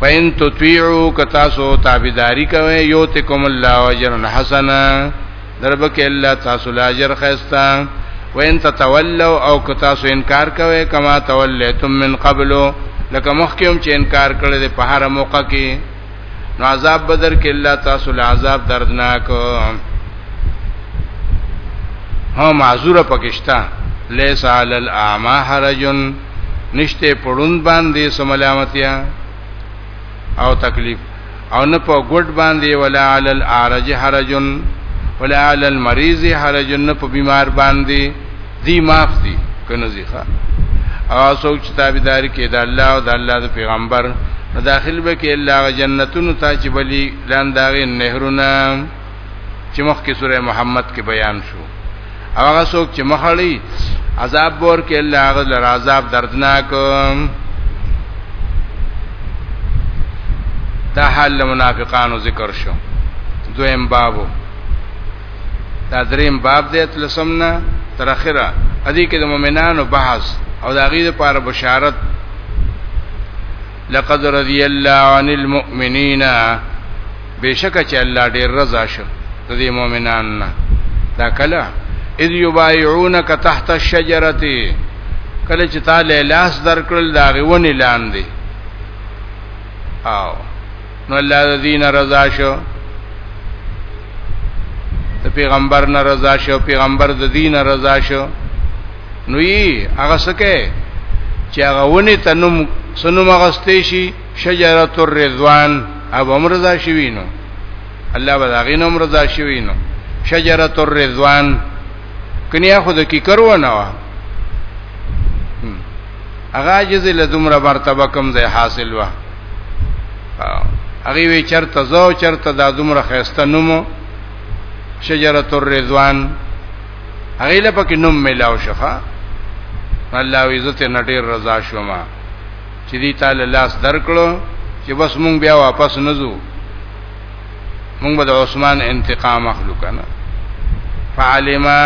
فین تطیعو کتا سو تابیداری کوي یوتکم الله اجرا حسنا دربک الله تاسو لاجر خيستا وان تتولوا او که تاسو انکار کوئ کما تولیتم من قبلو لکه مخکوم چې انکار کړی دی په هر موقع کې نو عذاب بدر کې الله تاسو له عذاب دردناک ها معذور پکشتا لیس علی الاعمى حرج نشته پړون باندې سملامتیا او تکلیف او نه په ګډ باندې ولا علی الاعرج حرجن ولا علی المریض حرجن نه په بیمار باندې دی معاف دي کنه زیخه او څوک چې تابعداري کوي د الله او د الله د پیغمبر داخل به کې الله جنتونو ته چې بلی لاندې نهرونه چې مخکې سوره محمد کې بیان شو هغه څوک چې مخړی عذاب ور کې الله هغه لر عذاب دردناک دا حال منافقانو ذکر شو دویم بابو دا دریم باب دی تلسمنا تر اخره ادي کې د مؤمنانو بحث او دا غي لپاره بشارت لقد رضي الله عن المؤمنين بشکه چې الله ډېر رضا شو د دې مؤمنان نه دا کله اذ یبایعونک تحت الشجره کله چې تعالی لاس درکړل دا غونې لاندې او نو الله د دین رضا شو د پیغمبر نه رضا شو پیغمبر د دین رضا شو نو یې هغه سکه چې هغه ونی تنم سنم غستې شي شجرۃ الرضوان او امرضا شوینو الله به داغین امرضا شوینو شجرۃ الرضوان کنیا خود کی کرو نه وا اغا جز له دومره مرتبه کم ځای حاصل وا هغه وی چرته زو چرته دا دومره خسته نومو شجرۃ الرضوان هغه لپاره کې نوم ملاو شفا الله عزت نټیر رضا شوما چې دی تعالی لاس درکړو چې بس مونږ بیا واپس نزو مونږ به د عثمان انتقام اخلو کنه فعلما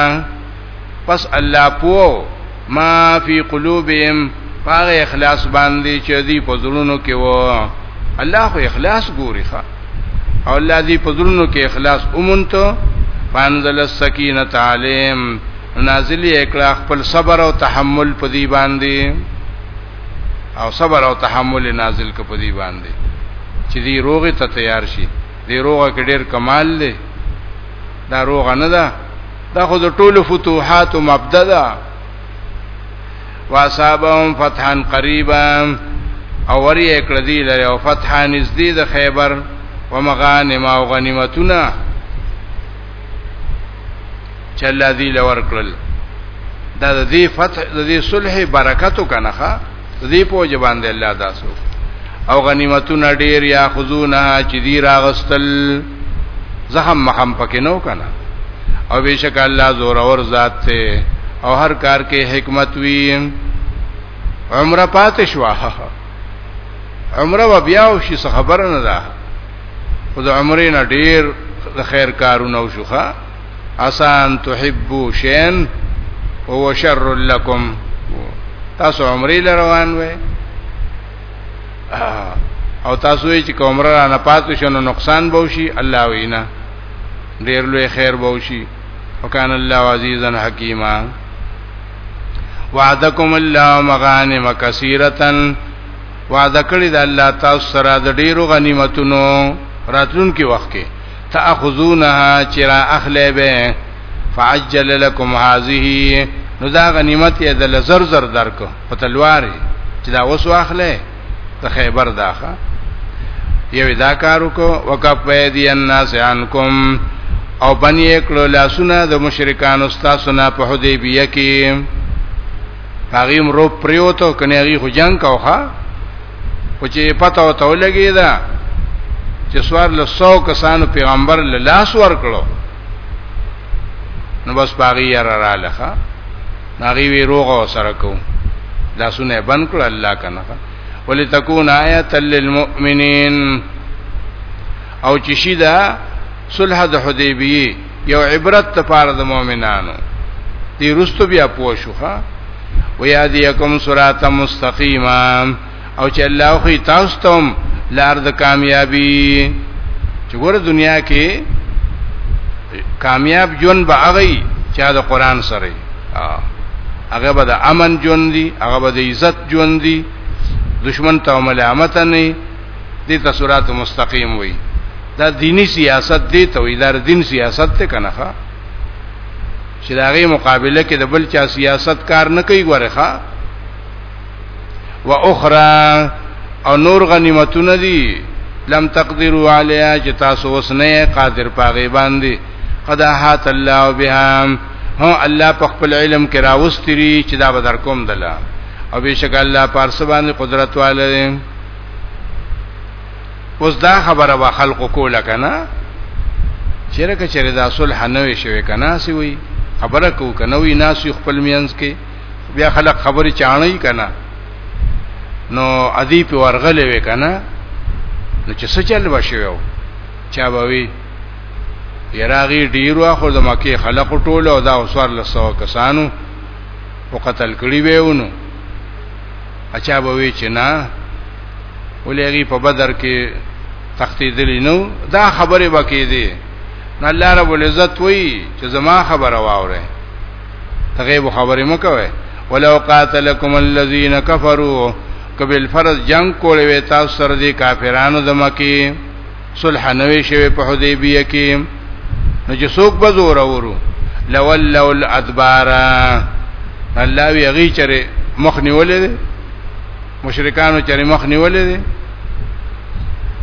پس الله پو ما فی قلوبهم هغه اخلاص باندې چې دی په زړونو کې و الله خو اخلاص ګوري ښا او الله دی په زړونو کې اخلاص اومنته فانزل السکینه تعلیم نازلی اکلا خپل صبر او تحمل په دی باندې او صبر او تحمل نازل ک په دې باندې چې دې روغه ته تیار شي دې روغه کې ډېر کمال دی دا روغه نه ده دا خو د ټولو فتوحات مبدا ده واصابهم فتحا قریبا او وری کړ دی لري او فتح نږدې د خیبر ومغانم او غنیمتونه چې الله دې لور کړل دا د دې فتح د دې صلح برکت کنه ښا د دې په جوان دی الله تاسو او غنیمتونه ډیر یا خذونه چې دی راغستل زهم مخم پکې نو کنه او بیشک الله زور اور ذات ته او هر کار کې حکمت وی عمره پاتې شو عمره و بیا او شي خبر نه ده او د عمرې نه ډیر د خیر کارونه وشوخه اسان تحبو شین او شر لکم تاسو عمرې لروان وې او تاسو یې چې کومره نه پاتې شنو نقصان به وشي الله وینا ډیر لوی خیر به وشي وکانه الله عزیزا حکیما وعدکم الله مغانم کثیرتن وعده کړی د الله تاسو سره د ډیرو غنیمتونو راتلونکي وخت کې تاخذونها چرا اخلی به فعجل لكم هذه نو دا غنیمت یې د لزر زر درک په تلوار چې دا وسو اخله د خیبر داخه یو دا کارو کو وکفه دی الناس عنکم او بنی کړو لاسونه د مشرکان استادونه په حدیبیه کې هغه هم روپ پریوتو کنه هغه خو جنگ کاوخه او چې پته او تو لګی دا چې سوار له 100 کسانو پیغمبر له لاس ور کړو نو بس باغی یې را لخه ناغي وی روغه سره کو لاسونه بند کړ الله کنه ولتكون آیه للمؤمنین او چې شي دا صلح د حدیبیه یو عبرت ته پار د مؤمنانو دی رستو بیا پوه شوخه و یادیکم صراط مستقیما او چې الله خو تاسو ته لار د کامیابی چې ګوره دنیا کې کامیاب جون به هغه چا د قران سره هغه به د امن جون دی هغه به د عزت جون دی دشمن ته ملامت نه دې ته صراط مستقیم وای دا دینی سیاست دې ته وای دا دین سیاست ته کنه ښا چې دا غي مقابله کې د بل چا سیاست کار نه کوي غره ښا واخرى او نور غنیمتونه دي لم تقدروا علیها چې تاسو اوس نه قادر پاغي باندې قد احات الله بها هو الله په خپل علم کې راوستري چې دا بدر کوم دلا او بشک الله پارس باندې قدرت والے اوس دا خبره وا خلق کوله کنه چیرې کچره دا صلح نه وي شوی کنه سی وي خبره کو کنه وي ناس خپل مینس کې بیا خلق خبري چاڼي کنه نو ادی په ورغلې وې کنه نو چې څه چل وشو چا به وي یراغي ډیر واخو د مکه خلق ټوله او دا وسوار لسو کسانو او قتل کړي وېونو اچا به وی چې نه ولېږي په بدر کې تختی دلی نو دا خبره وکې دي نه الله رب العزت وی چې زما خبره واوره تغیب خبره مکوي ولو قاتلکم الذین کفروا کبل فرض جنگ کولې تاسو سره دي کافرانو د مکی صلح نوې شوه په حدیبیه کې نو چې څوک به زور ورو لولوا الادبار الله وی غی چره مخ نیولې مشرکانو چره مخ نیولې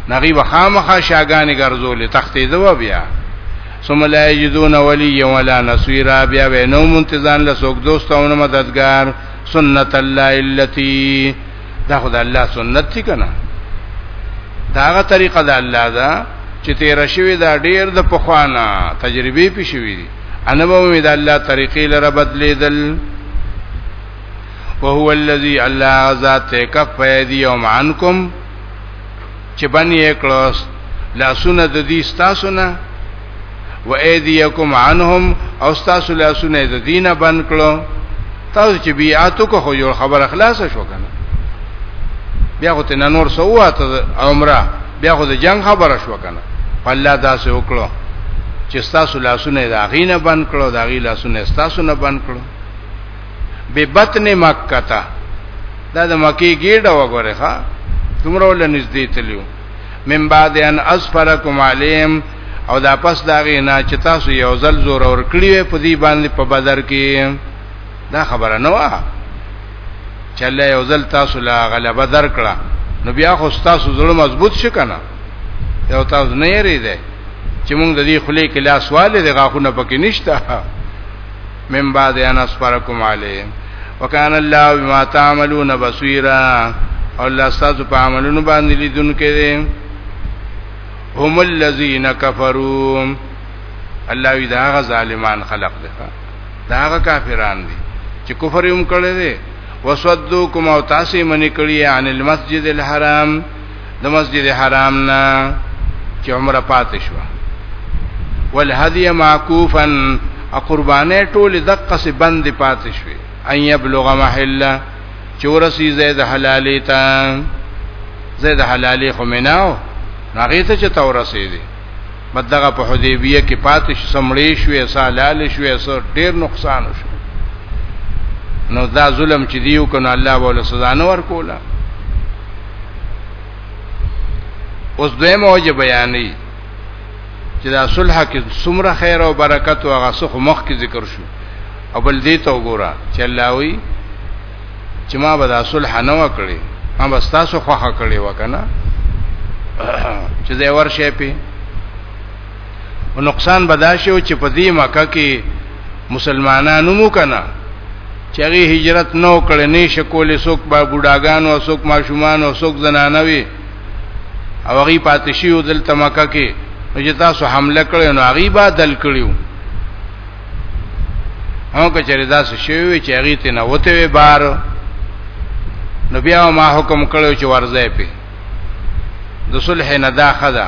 نغی وخامخه شاګانې ګرځولې تختې دوا بیا ثم لا یجدون ولی ولا نصيرا بیا وینو منتظان لسوک دوستونه مددگار سنت الله التي دا خو د الله سنت دی کنه داغه طریقه د الله دا چې تیر شوی دا ډیر د پخوانا تجربه پی شوی دی انا به مې د الله طریقې لره بدلیدل وهو الذي الله ذات کف يدي يوم عنكم چې باندې کړه لاسونه د دې ستاسو نه و ايديکم عنهم او ستاسو لاسونه د دینه بند کړو تاسو چې بیعت کو خو یو خبر اخلاص شو کنه بیا خو ته نور سوات عمره بیا خو د جنگ خبره شو کنه الله داسې وکړو چې ستاسو لاسونه د اغینه بند کړو د اغی لاسونه ستاسو نه بند کړو به بطن مکه تا دا د مکی ګډه وګوره ها تمره ول نږدې تلو من بعد ان اسفرکم علیم او دا پس دا غي نه چې تاسو یو ځل زور ور کړی وي په دې باندې په بدر کې دا خبره نه وه چې الله یو ځل تاسو لا غلبه درکړه نو بیا خو تاسو زړه مضبوط شي کنه یو تاسو نه یری ده چې موږ د دې خلې کې لاس والي د غاخونه پکې نشته من بعد ان اصبركم عليه وكان الله بما تعملون بصيرا الله ستاسو په عملونو باندې لیدونکي دي هم الذين كفروا الله وی دا غ ظالمان خلق دي دا غ کافران دي چې کفر هم کړی دي وسدوکم او تاسو منی کړی عن المسجد الحرام د مسجد حرام نه چې عمره پاتې شو والهدي معكوفا قربانه ټول دقه سي بند پاتې شوې ان يبلغ محله چې ورسي زید حلالې تا زید حلالې خو مناو هغه ته چې تورسې دي مدغه په حدیبیه کې پاتې سمړې شوې سالال شوې سر ډیر نقصان شو نو دا ظلم چې دیو کنه الله ولا سزا نه ورکوله اوس دوی موجه بیانې چې دا صلح کې څومره خیر او برکت او هغه څه مخ کې ذکر شو او بل دې ته وګوره چې الله وی چې ما به دا صلح نه وکړي ما به تاسو خوخه کړی وکنه چې زه ورشه پی او نقصان بداشي او چې په دې مکه کې مسلمانانو مو کنه چې هغه هجرت نو کړي نه شکولې څوک با بډاګان او څوک ماشومان او څوک زنانه وي او هغه پاتې شي او دلته مکه کې نو چې تاسو حمله کړې نو هغه با دل کړیو هغه کچره دا څه شوی چې هغه ته نه وته وي بار نو بیا ما حکم کړو چې ورځې په د صلح نه دا خدا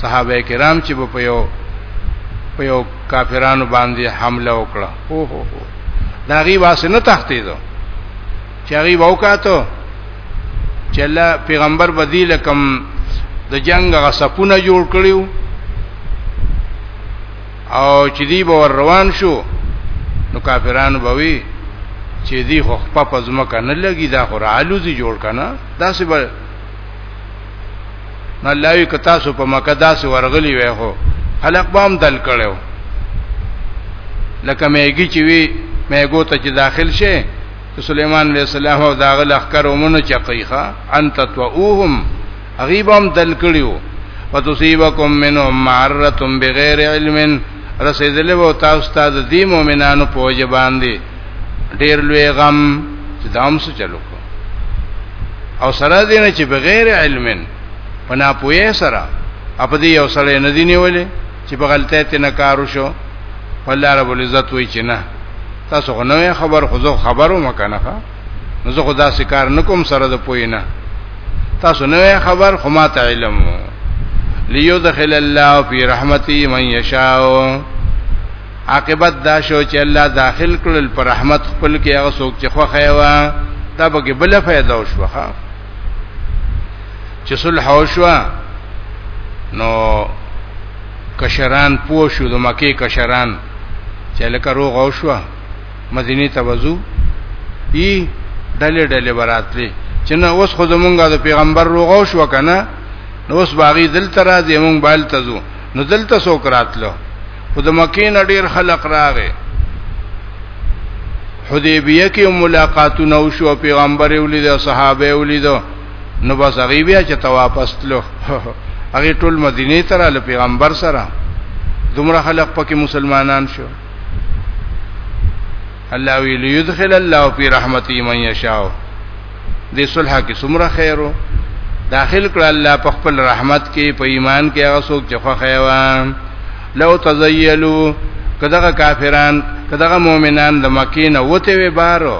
صحابه کرام چې په یو په یو کافرانو باندې حمله وکړه هو هو هو دا غي واسه نه تختیدو چې غي وکاتو چې الله پیغمبر بدیل کم د جنگ غ سپونه جوړ کړیو او چې دی به روان شو نو کافرانو به وی چې دی خو خپل پزما کنه لګي دا خو رالوزي جوړ کنه دا څه نه لاوی که تاسو په مکه داسې ورغلی وای هو خلق بام دل کړو لکه میګی چې وی میګو ته چې داخل شي سليمان عليه السلام او داغه لخر ومنه چقيخه انت توهم غيبهم دل کړیو وتصيبكم منهم معره بغیر علم رسیدل وو تاسو ته د دې مؤمنانو په وجه باندې ډیر لوی غم چې دام سره چلو او سره دې نه چې بغیر علمن پنا پوهه سره اپ دې یو سره نه دی نیولې چې په غلطه ته نه کار وشو الله رب العزت وی چې نه تاسو خو نوې خبر خو زه خبرو مکنه نو زه خدا سې کار نکوم سره د پوی نه تاسو نوې خبر خو ما ته علم لیو دخل الله فی رحمتی من یشاء عاقبت دا شو چې الله داخل کړل پر رحمت خپل کې هغه څوک چې خوخه وا دا به بل فائدہ وشوخه چې صلح وشوا نو کشران پوه شو د مکه کشران چې لکه روغ او شو مدینه ته وځو ای ډلې ډلې براتلې چې نو اوس خو زمونږه د پیغمبر روغ او شو کنه نو اوس باغی دلته راځي مونږ بال تزو نو دلته سو کراتلو خود مکین ډیر خلق راغې حدیبیه کې ملاقاتونه وشو پیغمبر ولید صحابه ولید نو بس هغه بیا چې واپس تلو هغه ټول مدینه ته را پیغمبر سره دومره خلق پکې مسلمانان شو الله وی ليدخل الله فی رحمتی من یشاء دې صلح کې څومره خیرو داخل کړ الله په خپل رحمت کې په ایمان کې هغه څوک چې خو خیوان لو تزیلو کداغه کافران کداغه مؤمنان د مکې نه وته وی بارو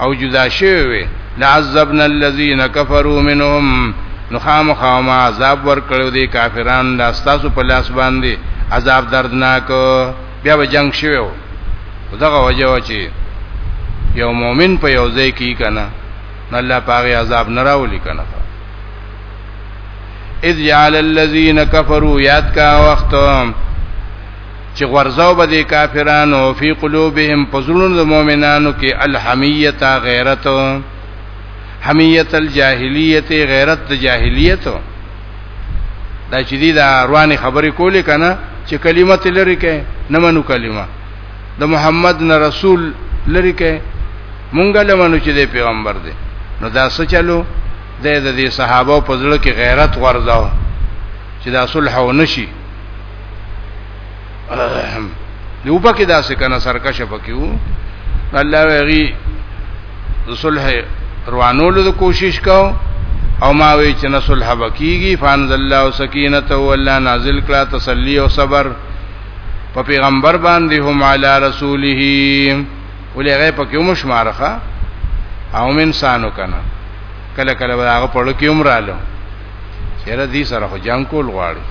او جدا شوی وی لعذبنا الذين كفروا منهم نخام خام عذاب ورکړو دي کافرانو لاستاسو په لاس باندې عذاب دردناک بیا به جنگ شوی و دغه وجه و چې یو مؤمن په یو ځای کې کنه نه الله پاغه عذاب نه راولي کنه اذ جعل الذين كفروا یاد کا وخت چې غرزاو به د کافرانو فی قلوبهم پزړونو د مؤمنانو کې الحمیت غیرت حمیت الجاهلیت غیرت جاهلیت دا چې دی دا رواني خبرې کولې کنه چې کلمه تلری کې نه منو کلمه د محمد نه رسول لری کې مونږ له منو چې دی پیغمبر دی نو دا څه چلو د دې صحابه په ځړه کې غیرت ورځاو چې دا صلح و نشي نو پکې داسې کنه سرکشه پکې وو الله ویری د صلح روانولو د کوشش کاو او ما وی چې نه صلح بکیږي فانزل الله سکینته والله نازل کړه تسلی او صبر په پیغمبر باندې هم علی رسوله ولې غي په کوم شمارخه او انسانو کنه کله کله هغه په لکه عمراله چیرې دې سره خو جنگ کول غواړي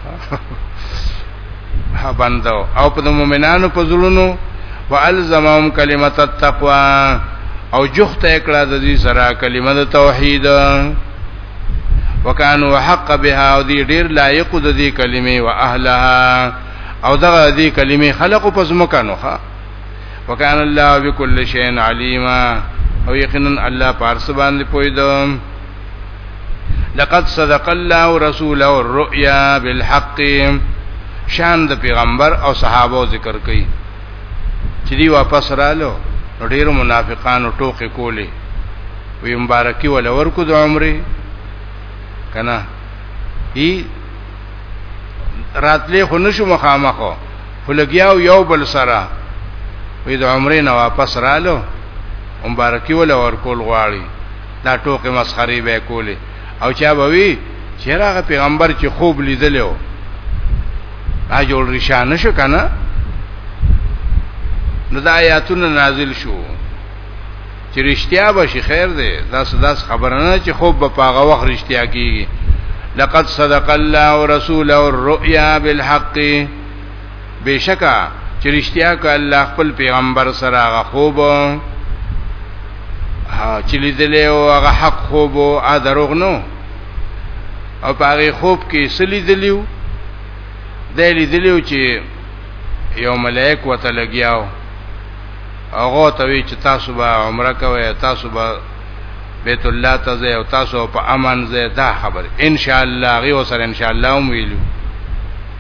ها بندو او په مؤمنانو په زړونو والزمهم کلمت التقوا او جخت اکړه د دې سره کلمه د توحید وکانو حق بها او دې ډیر لایق د دې کلمې او اهلها او دغه دې کلمې خلقو پس مکانو ښا وکانه الله بكل شيء عليما او یقینا الله پارس باندې پویدم لقد صدق الله رسوله الرؤيا بالحق شان د پیغمبر او صحابه ذکر کړي چې دی واپس رالو ډیرو منافقانو ټوکې کولې وی مبارکي ول ورکو د عمره کنه ای راتلې خو نشو مخامخو خلګیاو یو بل سره وې د عمرې نه واپس رالو مبارکي ولا ورکول غواړي دا ټوکې مسخري به کولې او چا به وی چې راغه پیغمبر چې خوب لیدلو دا جوړ رشان شو کنه نو دا آیاتونه نازل شو چې رښتیا به شي خیر دی دا سداس خبره نه چې خوب به پاغه وخت رښتیا کیږي لقد صدق الله ورسوله الرؤيا بالحق بشکا چې رښتیا ک الله خپل پیغمبر سره هغه خوب چې لیدلې او هغه حق خوب او دروغ نو او په هغه خوب کې سلی دلیو د لیدلیو چې یو ملائک وته لګیاو هغه ته وی چې تاسو به عمره کوئ تاسو به بیت الله ته ځئ او تاسو په امن ځئ دا خبر ان شاء الله غي وسره ان شاء الله هم ویلو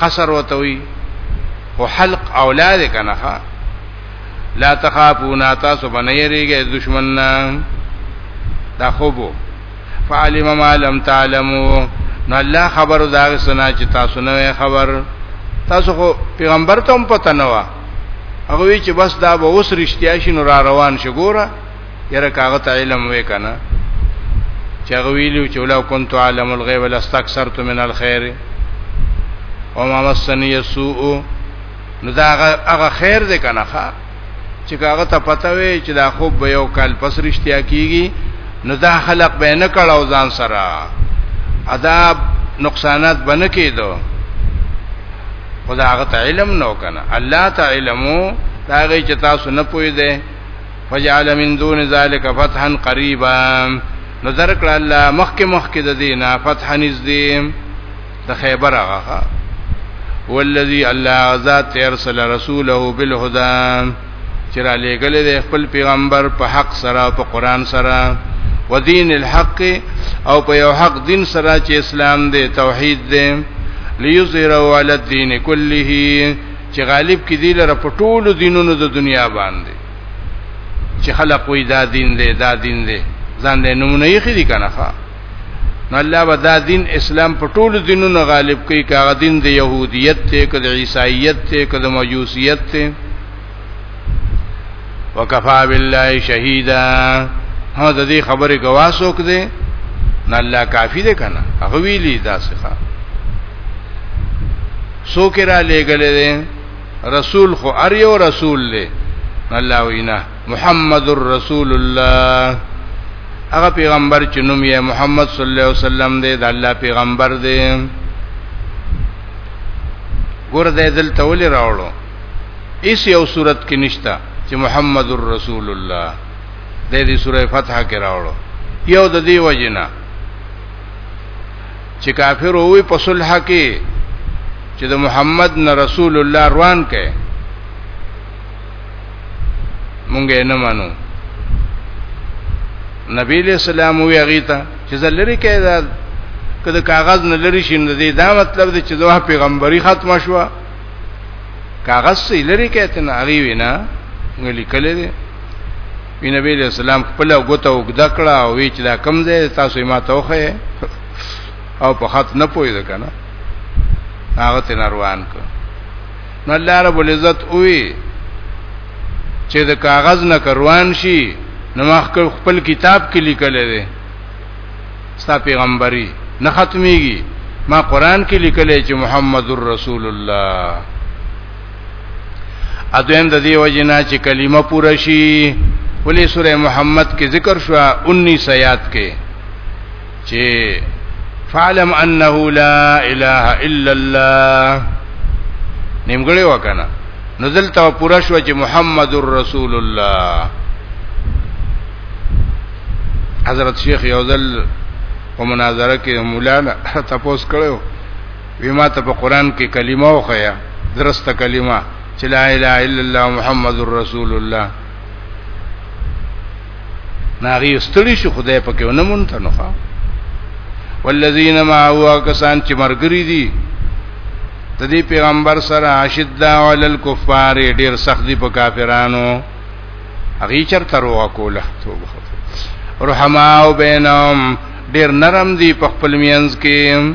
قصر وتوي او حلق اولاد کنه لا تخافون تاسو باندې یریږي دشمن نه دا خوبو فعلم ما لم تعلموا نو الله خبر دا سنا چې تاسو نه خبر تاسو خو پیغمبر ته هم پته نه و هغه چې بس دا به اوس رښتیا شي نو را روان شي ګوره یره کاغه ته علم وې کنه چغویلو چې لو كنت عالم الغیب لاستكثرت من الخير وما مسني السوء نو دا هغه خیر دې کنه ښا چې هغه ته پته وي چې دا خوب به یو کال پس رښتیا کیږي نو دا خلق به نه کړه ځان سره عذاب نقصانات بنه کېدو خدا هغه ته علم نو کنه الله ته علمو دا غي چې تاسو نه پوي دي فجعل من دون ذلك فتحا قريبا نو درکړه الله مخک مخک د دینه فتح نږدې د خیبر هغه والذي الله ذات ارسل رسوله بالهدى چې را لېګل د خپل پیغمبر په حق سره په قران سره ودین الحق او په یو حق دین سره چې اسلام دی توحید دی لیظهره علی الدین کله چې غالب کې دی لره په ټولو دینونو د دنیا باندې چې خلق وي دا دین دی دا دین دی ځان له نمونه یې خېدي کنه ښا نو الله به دا دین اسلام په ټولو دینونو غالب کوي کاغه دین د يهودیت ته کده عیسایت ته کده مجوسیت ته وکفا بالله شهیدا هو د دې خبرې گواه څوک دی نه الله کافی دی کنه هغه ویلی دا څه څوک را لېګلې رسول خو ار یو رسول له الله وینا محمد رسول الله هغه پیغمبر چې نوم یې محمد صلی الله علیه وسلم دی د الله پیغمبر دی ګور دې دل تول راوړو ایس یو صورت کې نشتا چې محمد رسول الله د دې سوره فتح کې راوړو یو د دې وجنه چې کافر وي په صلح کې چې د محمد نه رسول الله روان کې مونږ نه مانو نبی له سلام وی هغه ته چې زلری کې دا کله کاغذ نه لري شي نه دی دا مطلب دی چې دوه پیغمبري ختمه شو کاغذ سي لري کې ته نه اړي وینا غلي کله دی وی نبی علیہ السلام خپل غوته وګدا کړه او وی چې دا کم ځای تاسو ما توخه او په خط نه پوي ده کنه هغه ته روان کو نو الله رب العزت وی چې د کاغذ نه کروان شي نو مخ خپل کتاب کې لیکل دي ستا پیغمبري نه ختميږي ما قران کې لیکل چې محمد رسول الله اذن د دې وجنا چې کلمه پوره شي ولې سوره محمد کې ذکر شو 19 آیات کې چې فعلم انه لا اله الا الله نیمګړی وکنه نزل ته پورا شو چې محمد رسول الله حضرت شیخ یوزل په مناظره کې مولانا تاسو کړو وی ما ته په قران کې کلمه وخیا درسته کلمه چې لا اله الا الله محمد رسول الله ناغي استړي شو خدای پکې ونمون ته نوخه والذین معه کسان چې مرګری دي د دې پیغمبر سره اشد علی الکفار ډیر سخت دي په کافرانو هغه چرته روغه کوله توبه رحماو بینهم ډیر نرم دي په خپل مینز کې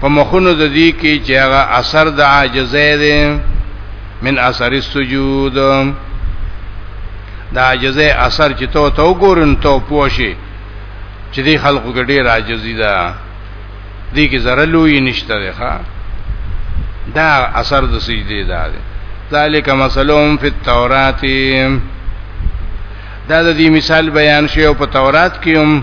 په مخونو د دې کې چې هغه اثر د عاجزې دی من اثر السجود دا عاجزې اثر چې تو تو ګورن تو پوښي چې دې خلقو کې ډېر عاجزي ده دې کې زره لوی نشته ده ښا دا اثر د سجدي ده ذالک مسلوم فی التورات دا د دې مثال بیان شوی په تورات کې هم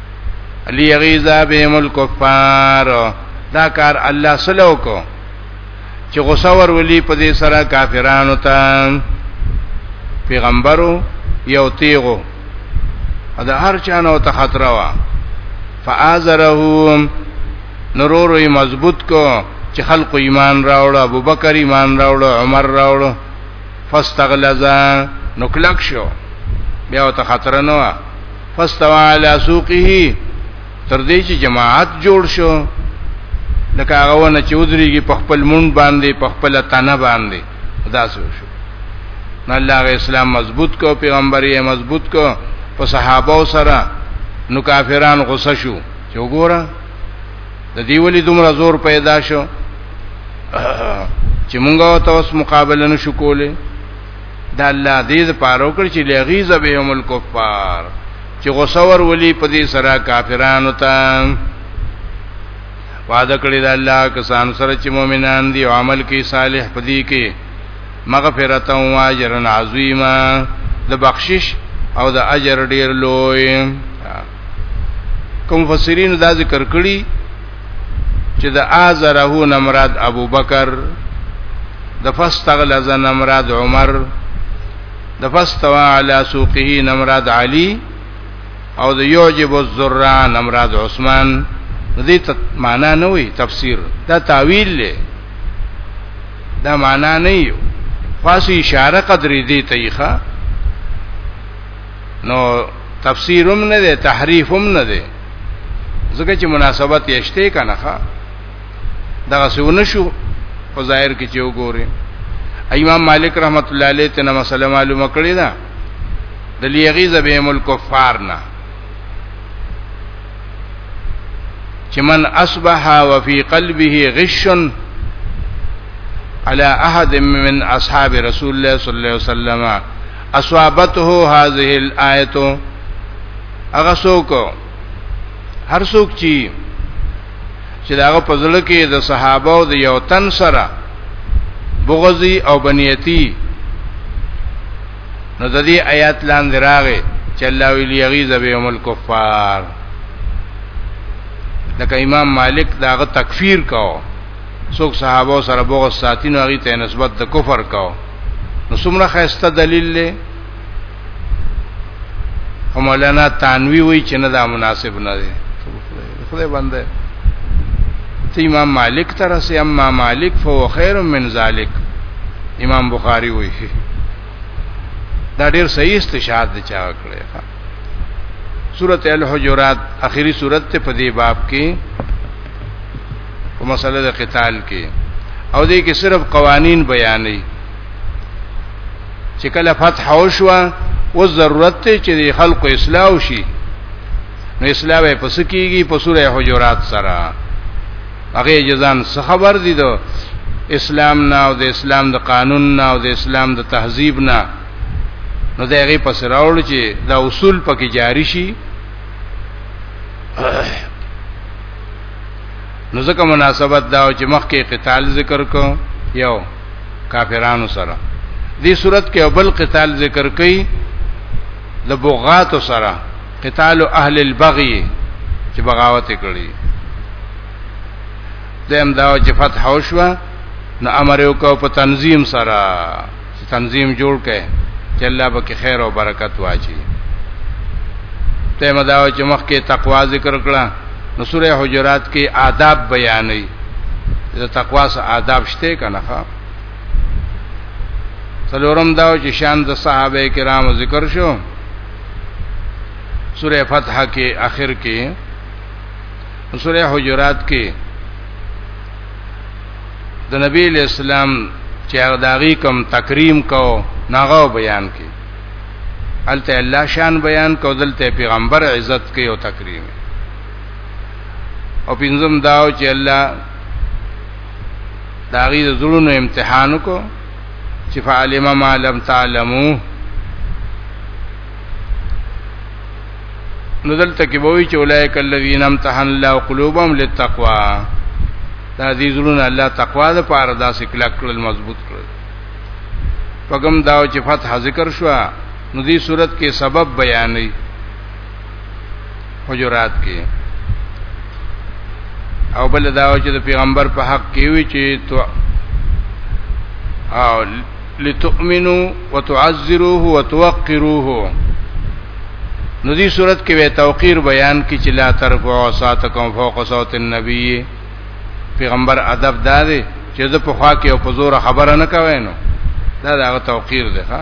لیغیزا بهم الکفار دا کار الله سلو کو چې غوسه ور ولي په دې سره کافرانو ته پیغمبرو یو تیغو دا هر چانو ته خطر وا فازرهم نورو یې مضبوط کو چې خلق ایمان راوړ ابوبکر ایمان راوړ عمر راوړ فاستغلظا نو کلک شو بیا او ته خطر نه وا فاستوا علی سوقه تر دې چې جماعت جوړ شو لکه هغه ونه چې ودرېږي په خپل مونږ باندې په خپل تنه باندې دا شو نو الله غي اسلام مضبوط کو پیغمبر یې مضبوط کو په صحابه سره نو کافران غصه شو چې وګوره د دې ولې دومره زور پیدا شو چې مونږه تاسو مقابله نشو کولای دا الله دې لپاره وکړي چې لغیظ بهم الکفار چې غوسور ولي په دې سره کافرانو ته وعده کړی دا الله کسان سره چې مؤمنان دي او عمل کوي صالح پدې کې مغفرت او اجر عظیما د بخشش او د اجر ډیر لوی کوم مفسرین دا ذکر کړي چې د ازره نه مراد ابو بکر د فاستغلظ نه مراد عمر د فاستوا علی سوقه نه مراد علی او د یوجب الذرا نه مراد عثمان دې ته معنا نه وي تفسیر دا تعویل له دا معنا نه یو خاصه اشاره قدرې دې ته یې ښه نو تفسیرم نه دی تحریفم نه دی ځکه چې مناسبت یې شته کنه ښا دغه سونه شو په ظاهر کې چې وګوري امام مالک رحمت الله علیه ته نو مسله معلومه کړی دا د لیغیظ به ملک کفار نه چې من اصبح وفي قلبه غش على احد من اصحاب رسول الله صلى الله عليه وسلم اصحابته هذه الايه هغه څوک هر څوک چې چې داغه پزړ کې د صحابه او د یو تن سره بغضی او بنیتی نو د دې آیات لاندې راغې چې الله ویلی یغیظ به هم الکفار لکه امام مالک داغه تکفیر کاو څوک صحابه سره بغض ساتینو هغه ته نسبت د کفر کاو نو څومره خسته دلیل له مولانا تانوی وی چې نه دا مناسب نه دی خدای بنده تی امام مالک تر سه اما مالک فهو خیر من ذالک امام بخاری وی دا ډیر صحیح استشهاد دی چا کړی ښا سورۃ الحجرات اخیری سورۃ ته په دې باب کې په مسله د قتال کې او دې کې صرف قوانین بیانې چې کله فتح او شو او ضرورت ته چې خلکو اصلاح شي نو اصلاح به پس کیږي په سوره حجرات سره هغه جزان څه خبر دي دو اسلام نه او د اسلام د قانون نه او د اسلام د تهذیب نه نو دا هغه پس راوړ چې دا اصول پکې جاری شي نو ځکه مناسبت دا چې مخکې قتال ذکر کو یو کافرانو سره دې صورت کې بل قتال ذکر کړي د بغات سره قتال اهل البغي چې بغاوت کړي دیم دا چې فتح وشوه نو امر یو کو په تنظیم سره چې تنظیم جوړ کړي چې الله به کې خیر او برکت واچي ته مداو چې مخ کې تقوا ذکر کړه نو سوره حجرات کې آداب بیانې د تقوا سره آداب شته کنه ښا څلورم دا چې شان د صحابه کرامو ذکر شو سوره فتح کې آخر کې سوره حجرات کې د نبی له اسلام چې هغه داغي کم تکریم کو ناغه بیان کی الته الله شان بیان کو دلته پیغمبر عزت کوي او تکریم او پینځم داو چې الله داغي د زړونو امتحان کو چې فعلم ما لم تعلمو نو دلته کې به وی چې اولایک الذین امتحن الله قلوبهم للتقوا دا دې زړونه الله تقوا د پاره داسې کلک کړل مضبوط کړل پغم دا چې فتح ذکر شو نو دې صورت کې سبب بیانې حجرات کې او بل دا چې د پیغمبر په حق کې وی چې تو او لتؤمنو وتعذروه وتوقروه نو دې صورت کې به توقیر بیان کی چې لا ترفعوا ساتکم فوق صوت النبی پیغمبر ادب دادې چې د په خوا کې او په زور خبره نه کوي نو دا دا توقیر دی ښا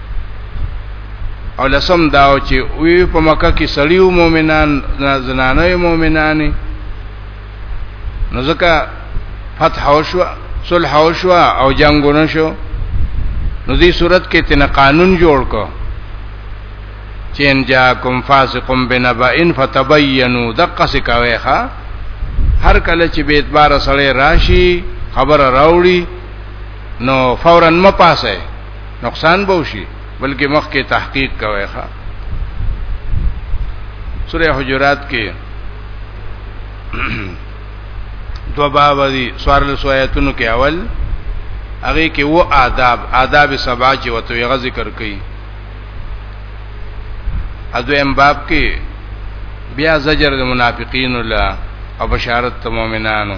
او لسم داو چې وی په مکه کې سړیو مؤمنان زنانه مؤمنانی نو ځکه فتح او شو صلح او شو او جنگونه شو نو دې صورت کې تن قانون جوړ کو چې ان جاءکم فاسقم بنبئن فتبینوا دقه سکاوي ښا هر کله چې به اعتبار سره راشي خبر راوړي نو فورا مپاسه نقصان به وشي بلکې مخکې تحقیق کوي ښا سوره حجرات کې دو باب دي سوار له سوایتونو کې اول هغه کې وو آداب آداب سبا چې وته یې ذکر کړي اځم باب کې بیا زجر د منافقین الله او بشارت مؤمنانو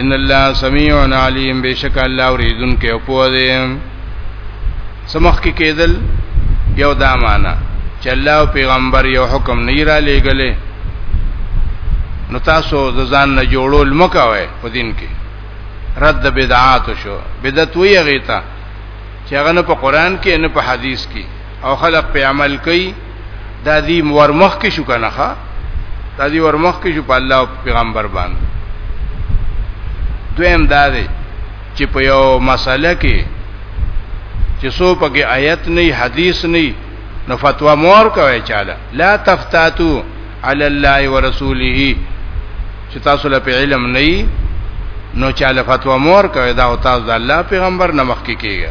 ان الله سميع عليم بشک الله اوریدون کې او پوه دی سمخ کې کېدل یو دا معنا چې الله او پیغمبر یو حکم نه را لېګلې نو تاسو د ځان نه جوړول مکوي په دین کې رد بدعات شو بدعت وی غیتا چې هغه نه په قران کې نه په حدیث کې او خلق په عمل کوي دا دی ورمخ کې شو کنه ښا دا دی ورمخ کې شو په الله او پیغمبر باندې دویم دا دی چې په یو مسله کې چې سو پکې آیت نه حدیث نه نو فتوا مور کوي چاله لا تفتاتو علی الله ورسوله چې تاسو له علم نه نو چاله فتوا مور کوي دا او تاسو د الله پیغمبر نه مخکې کیږي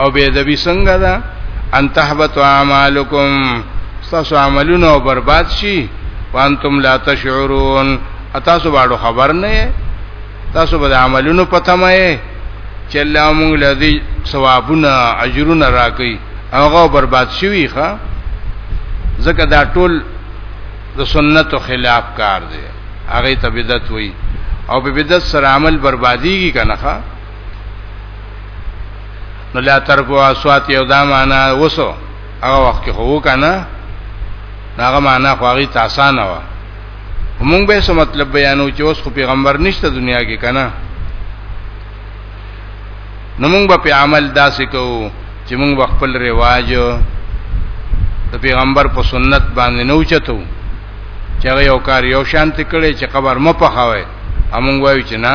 او به د بي څنګه ده ان تحبط اعمالکم تاسو عملونه برباد شي وانتم لا تشعرون تاسو باندې خبر نه یې تاسو به عملونو پته مې چې الله موږ لذي ثوابونه اجرونه راکړي هغه برباد شوی ښا ځکه دا ټول د سنتو خلاف کار دی هغه ته بدعت وایي او په بدعت سره عمل برباديږي کنه ښا نو لا ترکو اصوات یو دا معنا وسو هغه وخت کې خو کنه هغه معنا خو هغه تاسانه و موږ به څه مطلب بیانو چې اوس خو پیغمبر نشته دنیا کې کنه نو موږ به په عمل داسې کوو چې موږ خپل رواج د پیغمبر په سنت باندې نه اوچتو چې هغه یو کار یو شانت کړي چې قبر مپخاوي امون وایو چې نه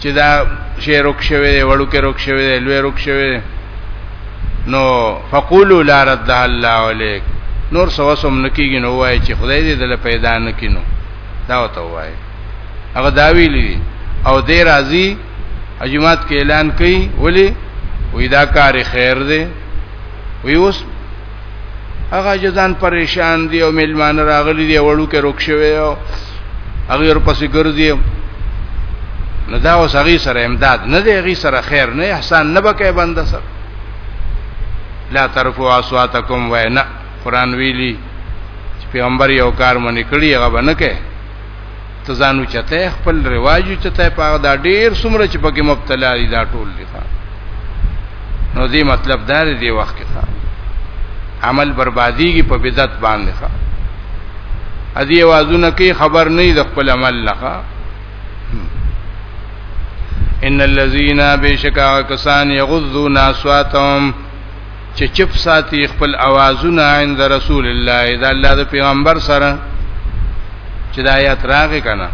چې دا شی رک شوی دی وړو کې رک شوی دی لوی رک شوی دی نو فقولوا لا رد الله عليك نور سوسم نکیږي نو وای چې خدای دې دل پیدا نکینو دا وته وای هغه دا ویلی او دې راضی اجماعت کې اعلان کړي ولی وې دا کار خیر دی وی اوس هغه جزان پریشان دی او میلمان راغلی دی وړو کې روک شوی او هغه ور پسې ګرځي نو دا اوس هغه سره امداد نه دی هغه سره خیر نه احسان نه بکې بنده سره لا ترفو اصواتکم وینا قران ویلی پیغمبر یو کار منې کړی هغه باندې کې ته ځانو چته خپل رواجو چته په هغه دا ډیر څومره چې پکې مبتلا دي دا ټول دي نو دې مطلب دا دی وخت کې عمل بربادیږي په بدعت باندې ښه ادي وازونه کې خبر نه د خپل عمل لخوا ان الذين بشکا کسان یغضون اصواتهم چې چپ ساتي خپل اوازونه عند رسول الله دا الله د پیغمبر سره چې دا آیات راغی کنه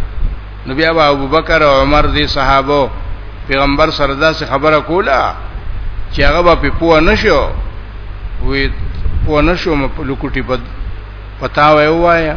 نو بیا ابو بکر او عمر دي صحابه پیغمبر سره دا خبره کوله چې هغه به پوه نشو وی پوه نشو مې په لوکټي په پتاوه وایا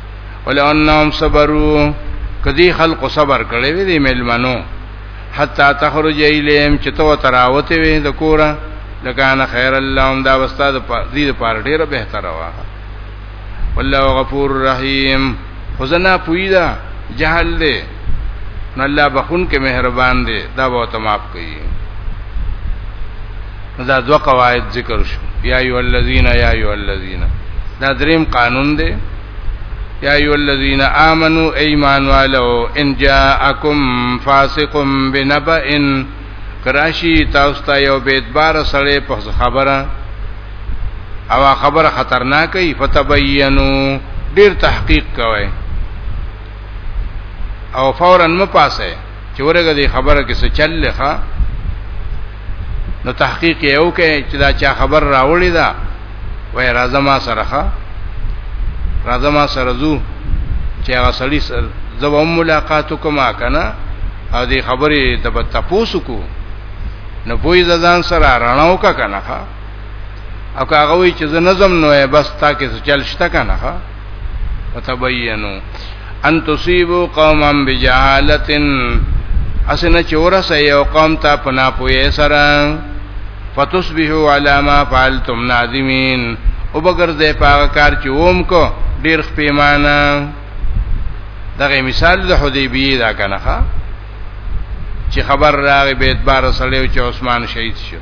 ولو انهم صبروا کدی خلق صبر کړي وي د ملمنو حتا تخرج الیهم چې تو تراوته وي د کوره لکان خیر اللهم دا وستا د دې لپاره ډیره بهتره وا والله غفور رحیم خزنا پویدا جهل دې نو الله بخون کې مهربان دې دا به ته معاف کوي دا دو قواعد ذکر شو یا ایو الذین یا ایو الذین دا دریم قانون دی یا ایو الذین آمنو ایمان والو ان جاءکم فاسق بنبئن کراشی تاسو ته یو بیتبار سره په خبره او خبره خطرناکه فتبینو ډیر تحقیق کوئ او فورا مپاسه چې ورګه دې خبره کې څه چل لخوا نو تحقیق یو کې چې دا چا خبر راوړی دا وای راځه ما سره ښا راځه ما سره زو چې هغه سړی سره زو ملاقات کوما کنه او دې خبرې د تپوسو کو نو پوی ځان سره رڼاو کا کنه ښا او هغه وی چې نظم نو بس تا کې چل شته کنه ښا وتبینو ان تصيبوا قوما بجهاله اسنه چورا سه یو قوم ته پنا پوي سره فتصبحوا على ما فعلتم نادمين وبګر دې پاګه کار چې ووم کو ډیر پیمانه دغه مثال د حدیبیه دا کنه چې خبر راغی بیت بار سړیو چې عثمان شهید شو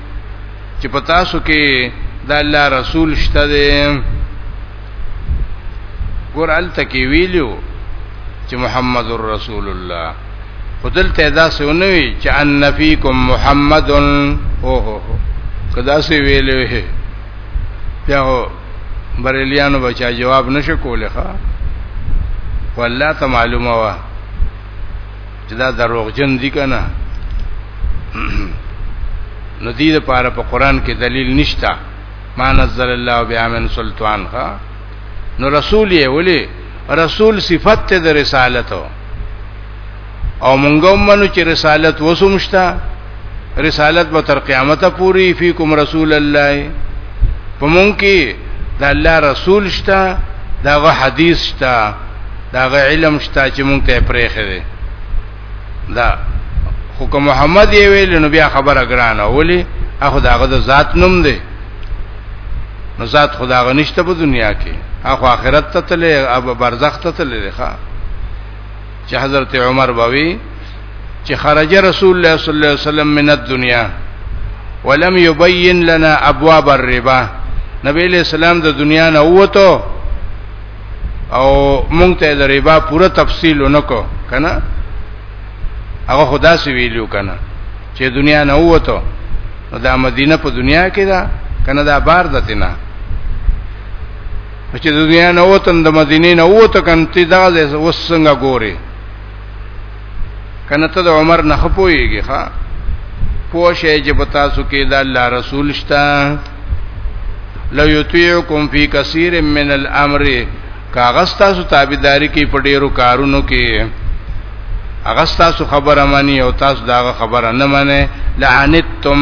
چې په تاسو کې د الله رسول شته دی ګور الته کې ویلو چې محمد رسول الله خدل ته دا سونوي چې ان فیکم محمد او هو کدا سی ویلو هه بیا بریلیانو بچا جواب نشو کوله ښا والله ته معلومه وه چې دا دروغجن دي کنه نو دې لپاره په قران کې دلیل نشتا ما نزل الله بیا من سلطان ها نو رسول یې ولي رسول صفت ته د رسالت او مونږ منو چې رسالت وسومشتا رسالت به تر قیامت پوری فیکم رسول الله پمون کې د الله رسول شته داغه حدیث شته داغه علم شته چې مونږ ته پرېخه دی دا خو که محمد یې ویل نو بیا خبره ګرانه ولی اخو داغه د ذات نوم دی نو ذات خداغه نشته په دنیا کې اخو آخرت ته تللی او برزخ ته تللی ښا چې حضرت عمر بوي چې خرج رسول الله صلی الله علیه وسلم من الدنيا ولم يبين لنا ابواب الربا نبی علیہ السلام د دنیا نه ووتو او مونږ ته د ربا پوره تفصیل ونکو کنه هغه خدا سی ویلو کنه چې دنیا نه ووتو نو دا مدینه په دنیا کې ده کنه دا بار دته نه چې دنیا نه ووتن د مدینه نه ووتو کنه تی دا وسنګ ګوري کنه ته د عمر نه خپويږي ښا پوښې چې په تاسو کې د الله رسول شته لو یطیعکم فی کثیر من الامر کاغذ تاسو تابعداري کې په ډیرو کارونو کې هغه تاسو خبره مانی او تاسو دا خبره نه مانی لعنتم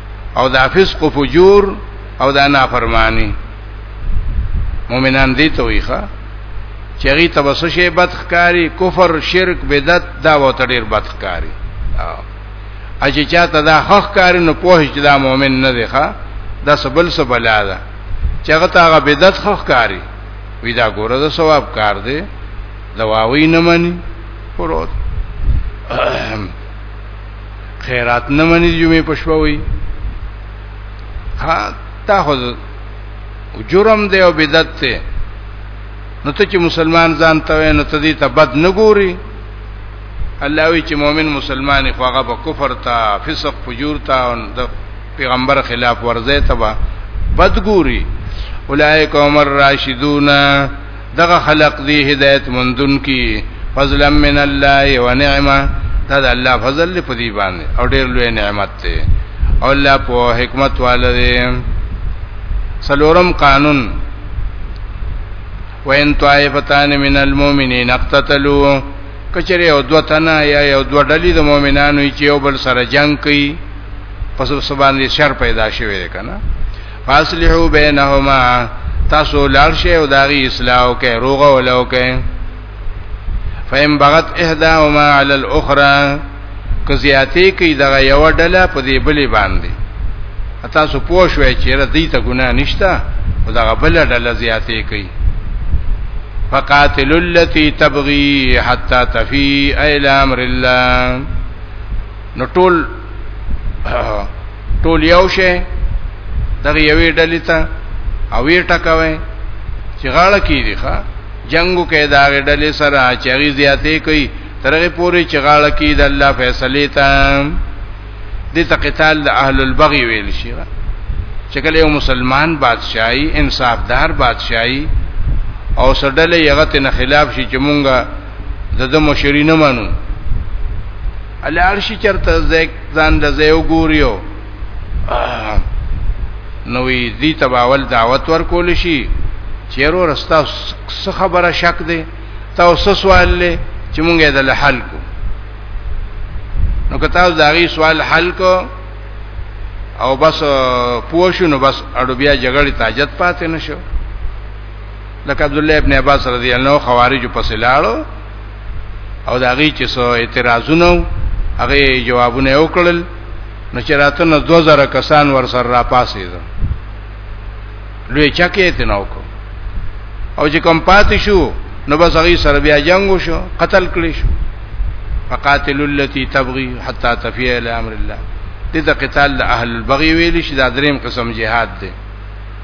او دا فسق و فجور او دا نافرمانی مؤمنان دي ته ویخه چې هغه تبسو شی بدخکاری کفر شرک بدعت دا و تړیر بدخکاری اجه چاته دا حق کاری نو پوهش دا مؤمن نه دی ښا دا سبل سبلا ده چې هغه تاغه بدعت حق کاری وی دا ګوره دا ثواب کار دی دا واوی نه مني پروت خیرات نه مني جمعې پښوي ها تا خو جرم دی او بدعت دی نو ته چې مسلمان ځان ته وې نو ته دې ته بد نه ګوري الله وی چې مؤمن مسلمان خو هغه په کفر ته فسق فجور ته او د پیغمبر خلاف ورزه ته با بد ګوري اولائک عمر راشدون دغه خلق دی هدایت مندون کی فضلا من الله و نعمه دا د الله فضل له پدی باندې او ډیر لوی نعمت دی او الله په حکمت والده سلورم قانون وین طائفتان من المؤمنین اقتتلوا کچره او دو تنه یا یو دو ډلې د مؤمنانو چې یو بل سره جنگ کوي پس سبحان دې شر پیدا شوی کنه فاصلحو بینهما تاسو لار شی او داغي اصلاح او کې روغه ولو کې فهم بغت احداهما علی الاخرى کزیاتی کی دغه یو ډله په دې بلې باندې اته سو پوه شوې چې را دې ته ګناه نشتا او دغه بل ډله زیاتی کی فقاتل التي تبغي حتى تفي الى امر الله نو ټول ټول یو شي دغه یوې ډلې ته او یې ټکوي چې غاړه کې دي ښا جنگو کې دا ډلې سره چې غي زیاتې کوي ترغه پوری چې غاړه کې د الله فیصله ته دې ته قتال د اهل البغي ویل شي چې کله یو مسلمان بادشاہي انصافدار بادشاہي او سړلې یغه ته خلاف شي چې مونږه د د مشری نه منو الی ارشی چرته ځان د زیو ګوریو نوې دې تباول دعوت ورکول شي چیرو رستا څه خبره شک دی تاسو سوال لې چې مونږه د حل کو نو که تاسو دا غي سوال حل کو او بس پوښونو بس اړو بیا جګړې تاجت پاتې نشو لکه عبد الله ابن عباس رضی الله عنه خوارج په سلاړو او دا غي چې سو اعتراضونه هغه جوابونه وکړل نو چې راته نو 2000 کسان ور سره را پاسې دي لوی چکه ته نو کو او چې کوم پاتې شو نو بس هغه سره بیا جنگ وشو قتل کړی شو فقاتل التي تبغي حتى تفيء الى امر الله دې د قتال د اهل البغي ویل شي دا دریم قسم جهاد دی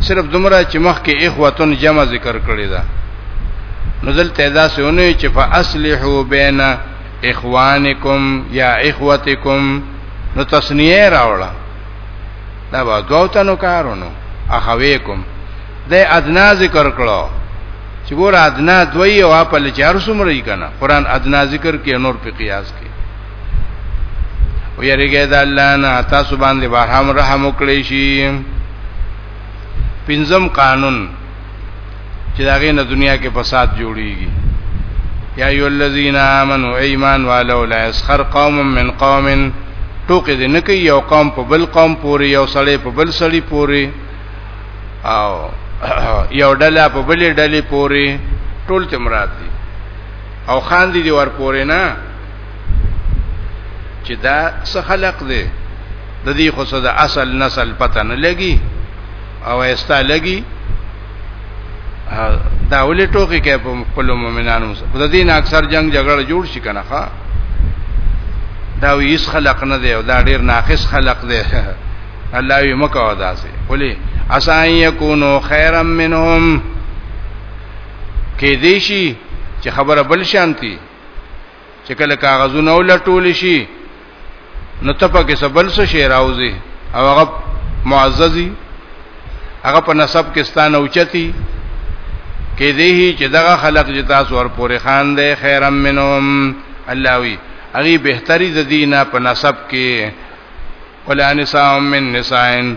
صرف دومره چې مخکې اخوتن جمع ذکر کړی دا نزل تیدا سونه چې فاصلحو بین اخوانکم یا اخوتکم نو تسنیه راوړه دا به دوه تنو کارونو اخویکم د ادنا ذکر کړو چې ګور ادنا دوی او په لچار سمري کنه قران ادنا ذکر کې نور په قیاس کې او یریګه د الله نه تاسو باندې به هم رحم وکړي شي پنځم قانون چې داغه نه دنیا کې فساد جوړیږي یا ایو الذین آمنو ایمان والو لا اسخر قوم من قوم ټوکې دې نه کوي یو قوم په بل قوم پوري یو سړی په بل سړی پوري او یو ډله په بلې ډلې پوري ټول ته مراد دي او خان دي ور پوري نه چې دا څه خلق دی د دې خو څه د اصل نسل پته نه لګي او ایستا لګي دا ولې ټوکی کې په خپل مؤمنانو د دین اکثر جنگ جګړه جوړ شي کنه ښا دا ویس خلق نه دی او دا ډیر ناقص خلق دی الله یې مکو داسې ولې اسان یکونو خیرم منهم کې دیشي چې خبره بل شانتي چې کله کاغذونه ولټول شي نو ته پکې سبل څه شی راوځي او هغه معززي هغه په نسب کې ستانه اوچتي کې دې چې دغه خلق چې تاسو ور پورې خان دې خیرم منهم الله وی هغه بهتري د دینه په نسب کې ولا نساء من نسائن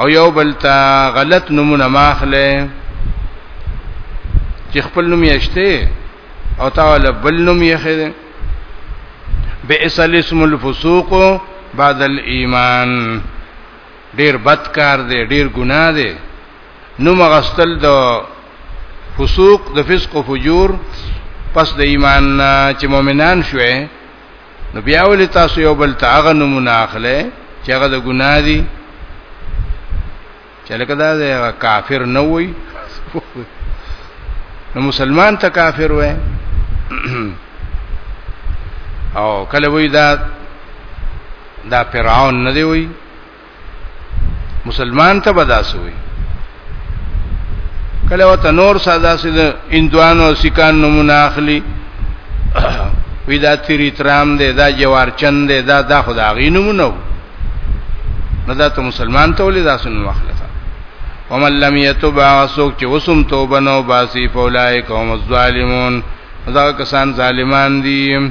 او یو بل ته غلط نمونه ماخله چې خپل نوم یې شته او تا ول بل نوم یې خره بئس الاسم الفسوق بعد الايمان ډیر بد کار دی ډیر ګناه دی نوم غستل د فسوق د فسق او فجور پس د ایمان چې مؤمنان شوه نو بیا ولې تاسو یو بل تاغه نمونه اخلي چې هغه د ګناه دي چې لکه دا کافر نه وي نو مسلمان ته کافر وای او کله وای دا دا فرعون نه دی وای مسلمان ته بداسوي کله وته نور ساده سي د اندوانو او سکان نمونه اخلي وی دا تیری ترام دی دا جوار چند دی دا دا خدا غي نمونه نو دا ته مسلمان ته ولې داسن مخلصه ومن لم يتوب اسوک چې وسم توبه نو باسي فولای قوم الظالمون دا کسان ظالمان دي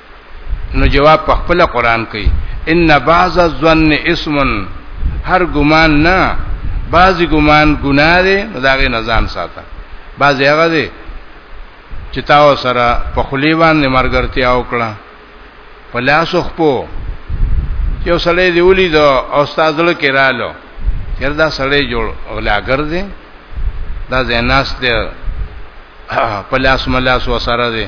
نو جواب په خپل قران کوي ان بعض الظن اسم هر ګمان نه بعض ګمان ګناه دی داغه نزان ساته بعض هغه دی چې تاسو سره په خلی باندې مرګرتیا وکړه په لاس خپو یو سړی دی ولید او استاد له کې رالو چیر دا سړی جوړ اولاګر دی دا زیناس دی په لاس ملاس وسره دی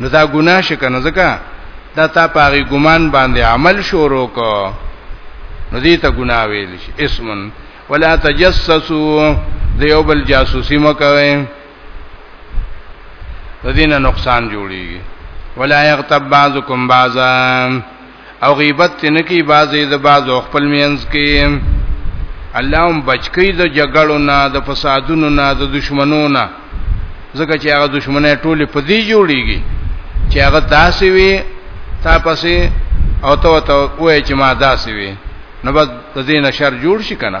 نو دا ګناه شکنه زکه دا تا پاغي ګمان باندې عمل شروع کو نو دې ته ګناه ویل شي اسمن ولا تجسسوا دیو بل جاسوسی مکوي د دینه نقصان جوړیږي ولا یغتب بعضکم بعضا او غیبت تنه کی بازی د بازو خپل مینز کی الله هم بچکی د جګړو نه د فسادونو نه د دشمنو نه ځکه چې هغه دشمنه ټوله په دی جوړیږي چې هغه داسې وي تا پسې او ته ته وای چې ما داسې وي نو بس د دې نشر جوړ شي کنه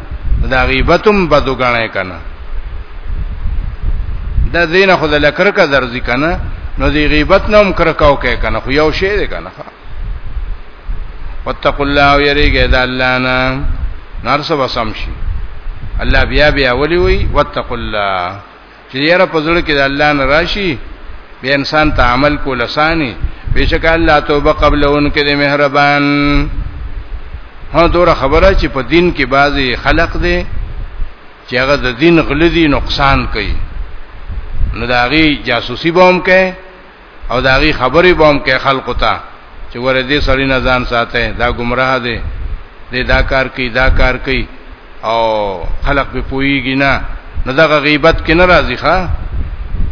دا غیبتم بدو غنه کنه دا دینه خو د لکرکه درځي کنه نو دی غیبت نوم کرکاو کې کنه خو یو شی دی کنه واتقوا الله ويريګه د الله نه نرسو وسم شي الله بیا بیا ولي وي واتقوا الله چې یاره په زړه کې د الله نه راشي به انسان ته عمل کول اساني بشک الله توبه قبل ان کې مهربان ها دوره خبره چې په دین کې بعضي خلق دي چې هغه د دین غلدي نقصان کوي نو دا غي جاسوسي بوم کوي او دا غي خبرې به هم کې خلکو ته چې ور دې سړی نه ځان ساته دا گمراه دی دې دا کار کوي دا کار کوي او خلق به پويږي نه نه دا غیبت کې ناراضي ښا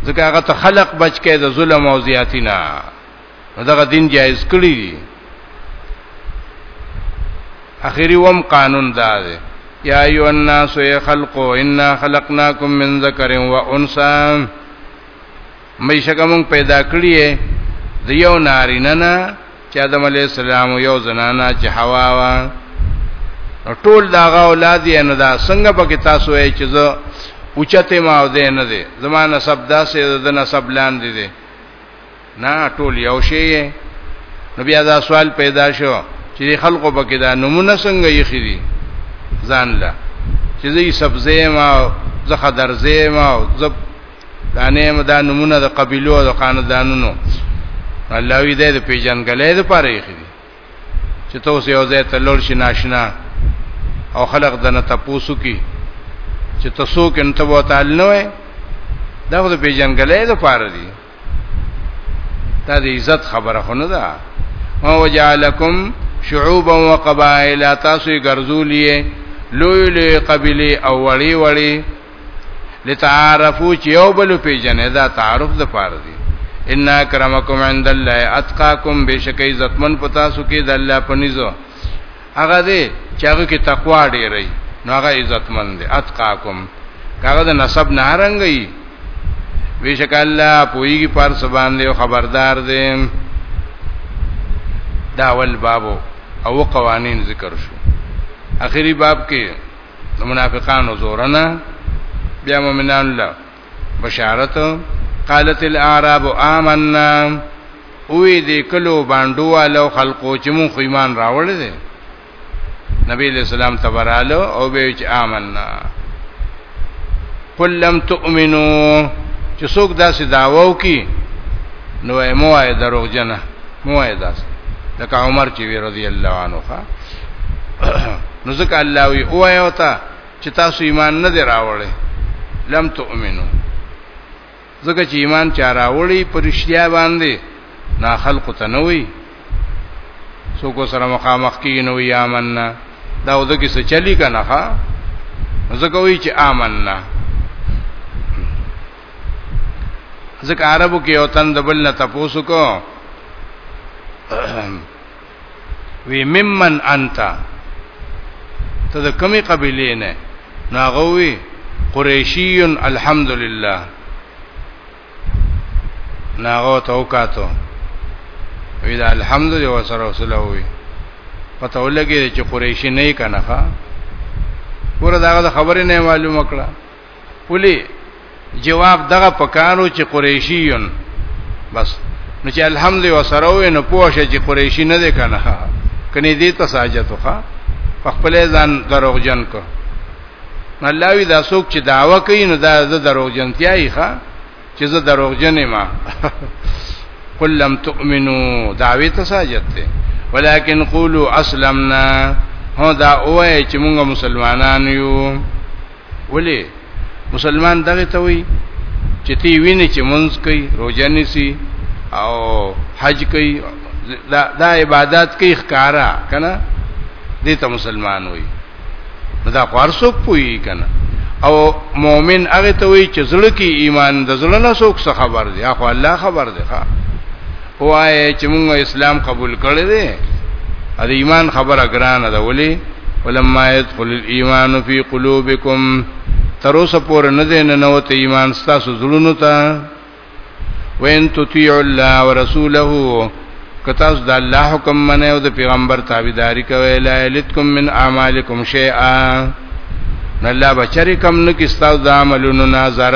ځکه هغه ته خلق بچ کې د ظلم او زیاتی نه دا دین جایز کړی دی اخیری وم قانون دا دی یا ایو الناس یا خلقو انا خلقناکم من ذکر و انثى مېشګه مونږ پیدا کړی د یو نارینه نه چې آدم علی السلام یو زنانه چې حوا وا ټول داغه اولاد یې نه دا څنګه پکې تاسو یې چې زه اوچته ما او دې نه دي زمانه سب داسې د نسب لاندې دي نه ټول یو شی یې نو بیا دا سوال پیدا شو چې خلکو پکې دا نمونه څنګه یې خېدي ځان لا چې زه سبزې ما زه خضرزې ما زه دا نیم دا نمونه د قبیلو او د خاندانونو الله وی دې د پیژنګلې د پاره یې خېدي چې تاسو یو ځای ته لور شي ناشنا او خلق دنه تاسو کی چې تاسو کې انت وو تعالی نه وي دا د پیژنګلې د پاره دی دا د عزت خبره خونه ده او وجعلکم شعوبا وقبائل تاسو ګرځولې لوی لوی قبيله او وړي وړي لتعارفو چې یو بل پیژنې دا تعارف د پاره دی ان کرمکم عند الله اتقاکم بشک عزتمن پتا سو کې د الله پنيزو هغه دې چې هغه کې تقوا ډېرې نو هغه عزتمن دی اتقاکم هغه د نسب نه رنگي بشک الله پويږي پر سبان دی خبردار دی داول بابو او قوانین ذکر شو اخیری باب کې د منافقانو زورنا بیا مؤمنان له بشارت قالت الاعراب آمنا وی دې کلو باندو والو خلقو چې مون خو ایمان راوړل دي نبی له سلام تبرالو او به چې آمنا قل لم تؤمنو چې څوک داسې داوو کی نو مو آی دروغ جنہ مو آی داسې لکه عمر چې رضی الله عنه نو ځکه الله وی او یو ته چې تاسو ایمان نه دی راوړی لم تؤمنو ځکه چې ایمان چا راوړی پرشتیا باندې نا خلق ته نه وی سو کو سره مخامخ کیږي نو یا مننا دا وځه کې څه چلی کنه ها ځکه وی چې آمنا ځکه عربو کې یو تن د بل نه تاسو کو وی ممن انت ته د کمی قبیلې نه ناغوي قریشی الحمدلله ناغو ته وکاتو وی دا الحمدلله وسره وسله وی پته ولګی چې قریشی نه کنه ښا ګوره دا خبره نه معلومه کړه ولی جواب دغه پکانو چې قریشیون بس نو چې الحمد وسره وې نو پوه شې چې قریشی نه دی کنه کني دې ته ساجت وخا په خپل ځان دروغجن کو الله وی دا څوک چې داوا کوي نو دا د دروغجنتیا یې ښا چې زه دروغجن ما قل لم تؤمنو داوی ته ساجت دی ولکن قولوا اسلمنا هو دا اوه چې موږ مسلمانان یو ولی مسلمان دغه ته وی چې تی ویني چې منځ کوي روزه نیسی او حج کوي دا, دا عبادت کوي ښکارا کنه دې ته مسلمان وی دا خورسوک پوي کنه او مؤمن هغه ته وی چې زړه کې ایمان د زړه نه څوک څه خبر دی اخو الله خبر دی ښا وایې چې موږ اسلام قبول کړی دی ا د ایمان خبره ګرانه ده ولی ولما يدخل الايمان في قلوبكم تر اوسه پورې نه دی نه نوت ایمان ستاسو زړونو ته وین تطیع الله ورسوله کتاس د الله حکم منه او د پیغمبر تابعداري کوي لا یلتکم من اعمالکم شیئا الله بچری کم نه کی ستاسو د عملونو نظر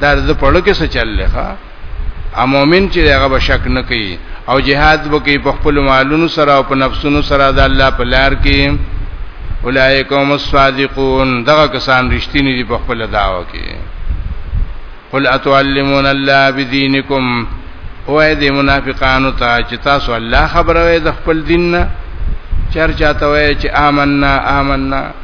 دا د پړو کې څه چل لخوا ا مؤمن چې هغه به شک نه کوي او جهاد وکي په خپل مالونو سره او په نفسونو سره د الله په لار کې اولائکم الصادقون دغه کسان رښتینی دي په خپل دعوه کې قل اتعلمون الله بدینکم او دې منافقانو ته چې تاسو الله خبره وي د خپل دین نه چرچا ته وي چې آمنا آمنا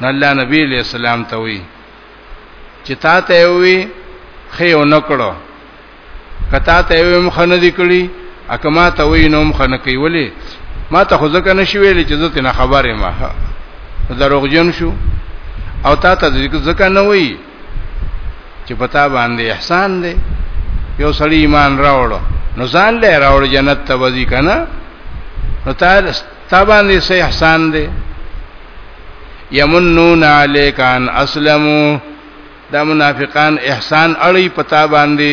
نو الله نبی علیہ السلام ته وی چې تا ته وی خیو نکړو کتا ته وی مخ نه دی کړی اکما ته وی نو مخ نه کوي ولی ما ته خو ځکه نشي ویل چې زه نه خبره ما دروغجن شو او تا ته ځکه نه وی چې پتا باندې احسان دی یو سړی ایمان راوړو نو ځان له راوړ جنت ته وځي کنه نو تا تا باندې سه احسان دی یمنون علیکان اسلمو دا منافقان احسان اړي پتا باندې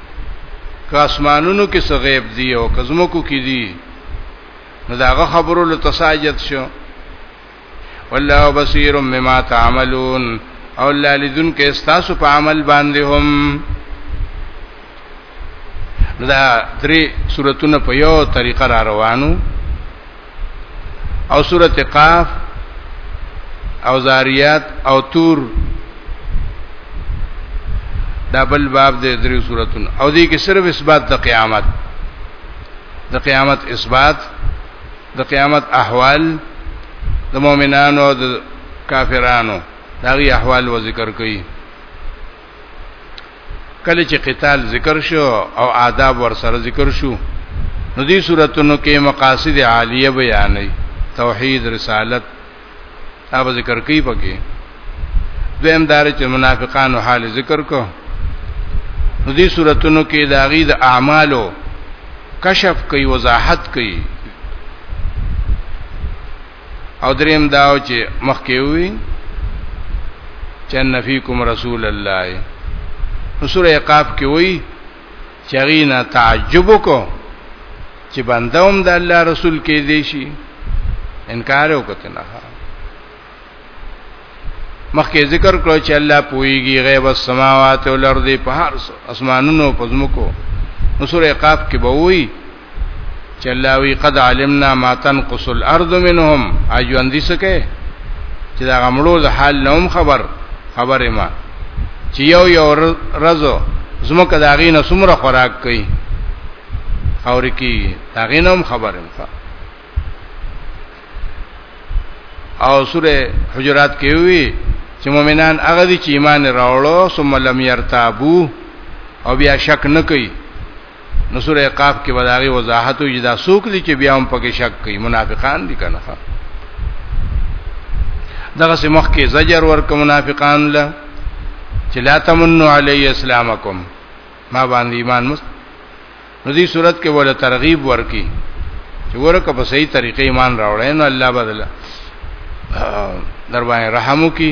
که اسمانونو کې څه غیب دی او که زمکو کې دی نو داغه خبرو له تساجد شو والله بصیر مما تعملون او الله لذن کې استاسو په عمل باندې هم دا درې سورتونه په یو طریقه را روانو او سورته قاف او زاریات او تور دا بل باب دې درې سورتون او دې کې صرف اثبات د قیامت د قیامت اثبات د قیامت احوال د مؤمنانو او د کافرانو داغي احوال و ذکر کړي کله چې قتال ذکر شو او آداب ور سره ذکر شو نو دې صورتونو کې مقاصد عالیه بیانې توحید رسالت اوب ذکر کوي پکې دویم دار چې منافقانو حال ذکر کو نو دې صورتونو کې د هغه د اعمالو کشف کوي وضاحت کوي او دریم دا چې مخکې وي چې نفیکم رسول الله نو سوره قاف کې وي چې غینا تعجب کو چې بندوم د الله رسول کې دی شي انکار وکړه نه مخکې ذکر کړو چې الله پويږي غیب السماوات او الارض په هر اسمانونو په زمکو نو سوره قاف کې به وي چلاوی قد علمنا ما تنقص الارض منهم اجوان دي سکه چې دا غمړو د حال نوم خبر خبره ما چې یو یو رزو زمکه دا غینه سمره خوراک کوي خاور کی دا غینه هم خبره ما او سوره حجرات کې وی چې مؤمنان هغه دي چې ایمان راوړو ثم لم يرتابو او بیا شک نه کوي نو سوره قاف کې وداغي وضاحت او جدا سوق دي چې بیا هم پکې شک کوي منافقان دي کنه دغه سي مخ کې زجر ورک منافقان له چې لا تمنو علی اسلامکم ما باندې ایمان مست نو دې صورت کې ولا ترغیب ورکی چې ورکه په صحیح طریقې ایمان راوړې نو الله بدل در باندې رحم وکي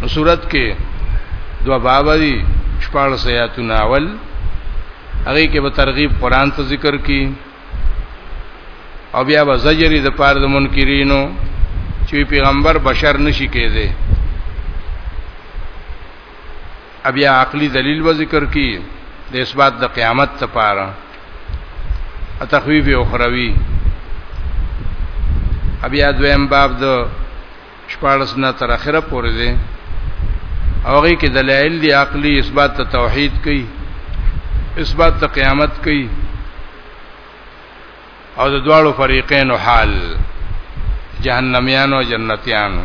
نو صورت کې دوا باب دي شپږ سیاتونه اول هغه کې به ترغیب قران ته ذکر کی او بیا به زجری د پاره د منکرینو چې پیغمبر بشر نشي کېده بیا عقلی دلیل و ذکر کی د اثبات د قیامت لپاره تخویف اخروی بیا دویم باب د شپاړس نه تر اخره پورې دي او هغه کې دلایل دي عقلي اثبات ته توحید کوي اثبات ته قیامت کوي او د دواړو فریقینو حال جهنميانو او جنتیانو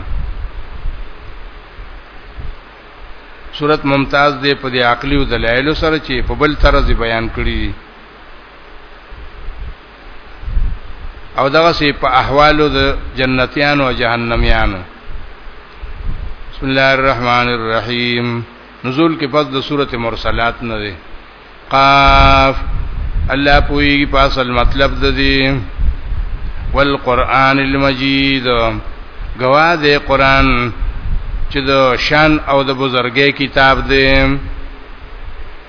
صورت ممتاز دی په دې عقلي او دلایل سره چې په بل طرز بیان کړی دي او دغه سي په احوالو د جنتیانو او جهنميانو بسم الله الرحمن الرحیم نزول کې پس د سورته مرسلات نه دی قاف الله پوي په اصل مطلب د دې والقران المجید گواه دې قران چې د شان او د بزرګي کتاب دی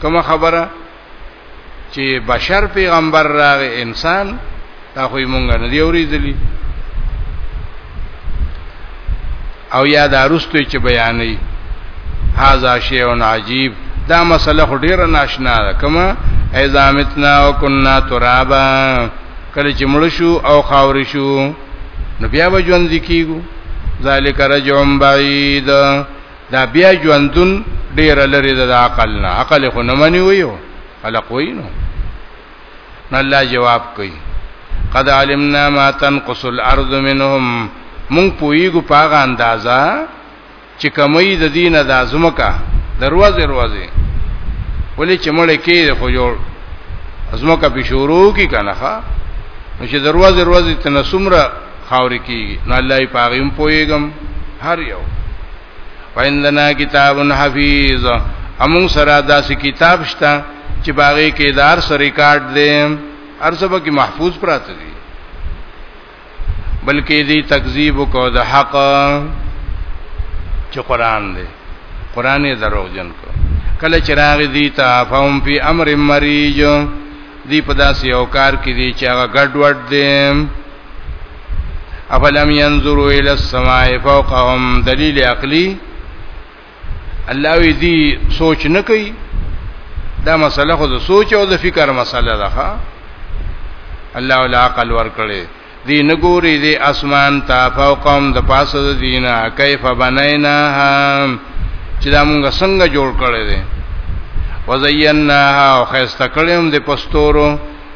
کوم خبره چې بشر پیغمبر راغی انسان دا خو مونږ نه دی اوریدلی او یا دا رستو چې بیانې هاذا شیء عجیب دا مسله خو ډیره ناشنا ده کما ایزامتنا او کنا ترابا کله چې مړ شو او خاور شو نو بیا به ژوند کیږو ذالک رجعون بعید دا بیا ژوندون ډیر لري د عقل نه عقل خو نه مني ویو خلق وینو نه الله جواب کوي قد علمنا ما تنقص الارض منهم مون پویګو پاغه اندازا چې کمی د دین د ازمکا دروازه دروازه ولې چې مړ کې خو جوړ ازمکا په شروع کې کنه ښا نو چې دروازه دروازه تنسمره خاورې کیږي نو الله یې پاغي هم پويګم هر یو ویندنا کتاب حفیظ امون سره داسې کتاب شته چې باغې کې دار سره ریکارډ دی ارزبه کې محفوظ پراته دي بلکې دې تکذیب کو د حق چې قران دی قران یې دروغجن کو کله چې راغی دي تا فهم فی امر مریجو دی په داسې یو کار کې دی چې هغه ګډوډ دی افلم ينظروا الى السماء فوقهم دلیل عقلی الله وی دی سوچ نه کوي دا مسله خو د سوچ او د فکر مسله ده الله ولا عقل ورکړي دی نګوری دی اسمان تا فوقهم د پاسه د دینه کیف بنیناها چې دا مونږ څنګه جوړ کړی دی وزیناها او خیسته کړیم د پستورو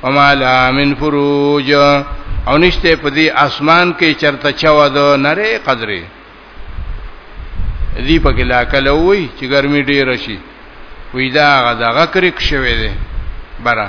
وما لا من فروج او نشته په دې اسمان کې چرته چوا د نره قدرې دی په کې لا کله وای چې ګرمي ډیر شي وې دا غدا غکرک شوي دي برا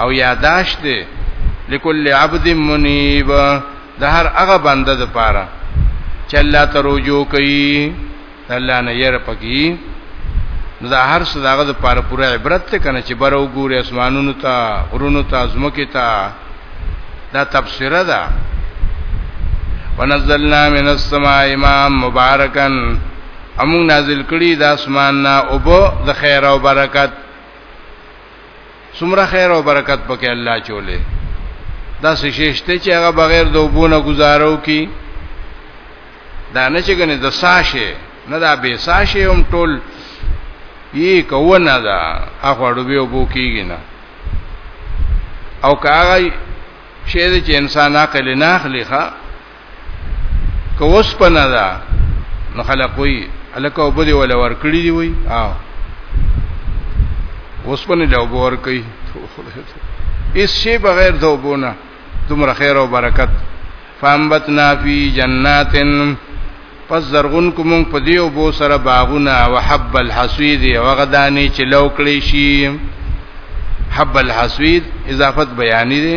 او یاداشت دی لكل عبد منيب د هر هغه بنده د پاره چې الله ته رجوع کوي الله نه ير پکې نو دا هر څه داغه د پاره پوره عبرت ته کنه چې بر وګوري اسمانونو ته غرونو ته زمکه ته دا تفسیره ده ونزلنا من السماء ماء مبارکا امون نازل کړي د اسمان نه او د خیر او برکت څومره خیر او برکت پکې الله چولې دا سشيشته چې هغه بغیر د وبونه گزارو کی دا نه چې کنه د ساشه نه دا به ساشه هم ټول یی کوونه دا هغه اړو به وبو کیږي نه او کاغی شی چې انسان عقل نه اخلي ښا کوس پنا دا نو خلق وی الکه او بده ولا ور کړی دی وی او اوس پنه له وبور کوي اس شی بغیر د وبونه تمره خیر او برکت فامبتنا فی جناتن پس زرغون کوم په دی او بو سره باغونه او حب الحسوید او غدانی چې لو کړی شي حب الحسوید اضافت بیانی دی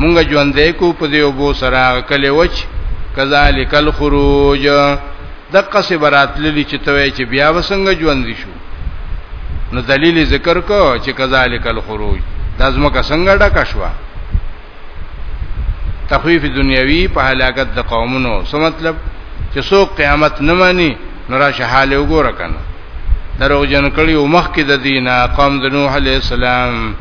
مونږ ژوندې کو په دې وبو سره کله وچ کذالک الخروج د قصې براتللی چې توې چې بیا وسنګ ژوند شو نو دلیل ذکر کو چې کذالک الخروج د ازمکه څنګه ډکه شو تخویف دنیوي په هلاکت د قومونو څه مطلب چې سو قیامت نه مانی نو را شحاله وګوره کنه دروغ جن کړي او مخ کې د دینه قوم د نوح علی السلام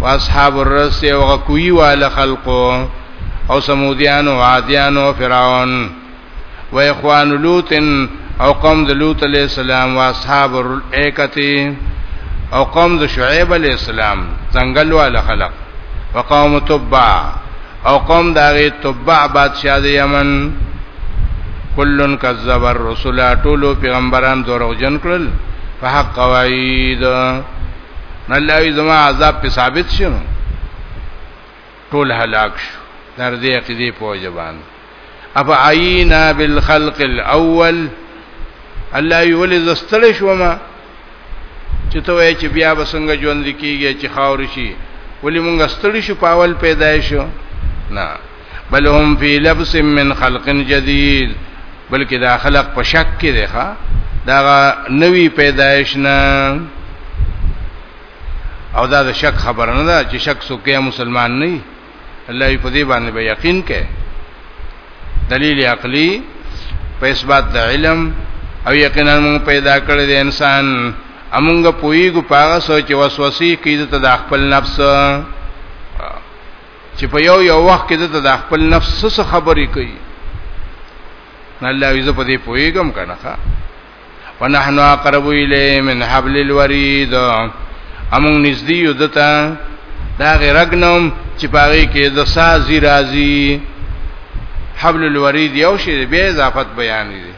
واصحاب الرس او غکوی وال خلقو او سمودیان او عادیان او فرعون و اخوان لوط او قوم د لوط علی السلام او اصحاب الایکتی او قوم د شعیب علی السلام ځنګل وال خلق وقوم تبع او قوم داغه تبع بادشاہ د یمن کلن کذب الرسل ټولو پیغمبران دروغجن کړل فحق وعید نه الله وی زما عذاب په ثابت شي نو ټول هلاک شو در دې عقیده پوجا باندې اف عینا بالخلق الاول الله وی ولې زستل شو ما چې ته وای چې بیا بسنګ ژوند کیږي چې خاور شي ولې مونږ ستړي شو پاول پیدایشو نه بل هم فی لبس من خلق جدید بلکې دا خلق په شک کې دی ښا دا نوی پیدایش نه او دا د شک خبر نه ده چې شک سوکیا مسلمان نه الله په دې باندې به یقین کې دلیل عقلی په اثبات د علم او یقینا موږ پیدا کړی د انسان امونګه پویګو پاغه سوچ وسوسې کیده ته د خپل نفس چې په یو یو وخت کې د خپل نفس سره خبرې کوي نه الله یې په دې پويګم کنه ښا ونحنو اقرب الیه من حبل الورید امون نږدې یو دته دا غرغنم چې پاره کې د سازي راځي حبل الورید یو شی به اضافت بیان دي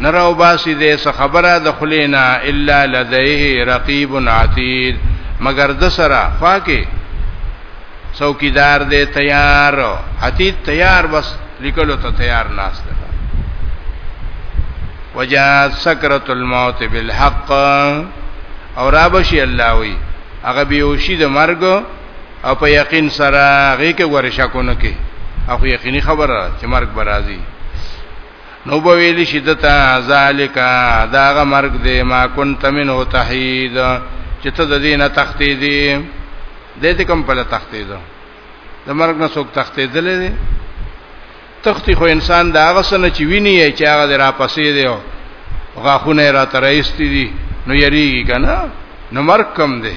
نراو باسی دې څه خبره د خلینا الا لدیه رقیب عتید مگر د سره فاکه څوکیدار دې تیار عتید تیار بس لیکلو ته تیار ناس ده وجات سکرت الموت بالحق او رابشی الله وی هغه بیوشي د مرګ او په یقین سره هغه کې ورشکونه کې اخو یقیني خبره چې مرګ برازي نو به ویل شي دته ذالک داغه مرګ دی ما كنت منه تحید چې ته د دینه تختې دی د دې کوم په تختې ده د مرګ نه څوک تختې دلې دی تختی خو انسان دا غسنه چې ویني چې هغه درا پسې دی او غاخونه را ترېستې دي نو یریږي کنه نو مرګ کم دی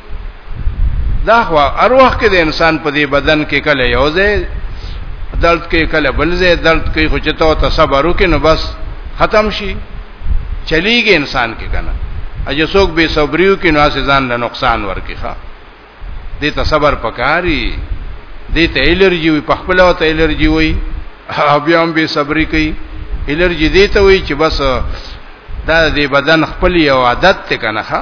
دا خو اروح کې د انسان په دې بدن کې کله یو ځای درد کې کله بل ځای درد کې خو چې ته صبر وکې نو بس ختم شي چلیږي انسان کې کنه اجه څوک به صبریو کې نو ځان له نقصان ورکې ښا دې ته صبر پکاري دې ته الرجی وي په خپل وته الرجی وي بیا هم به صبرې کوي الرجی دې ته وي چې بس دا دې بدن خپل یو عادت ته کنه ښا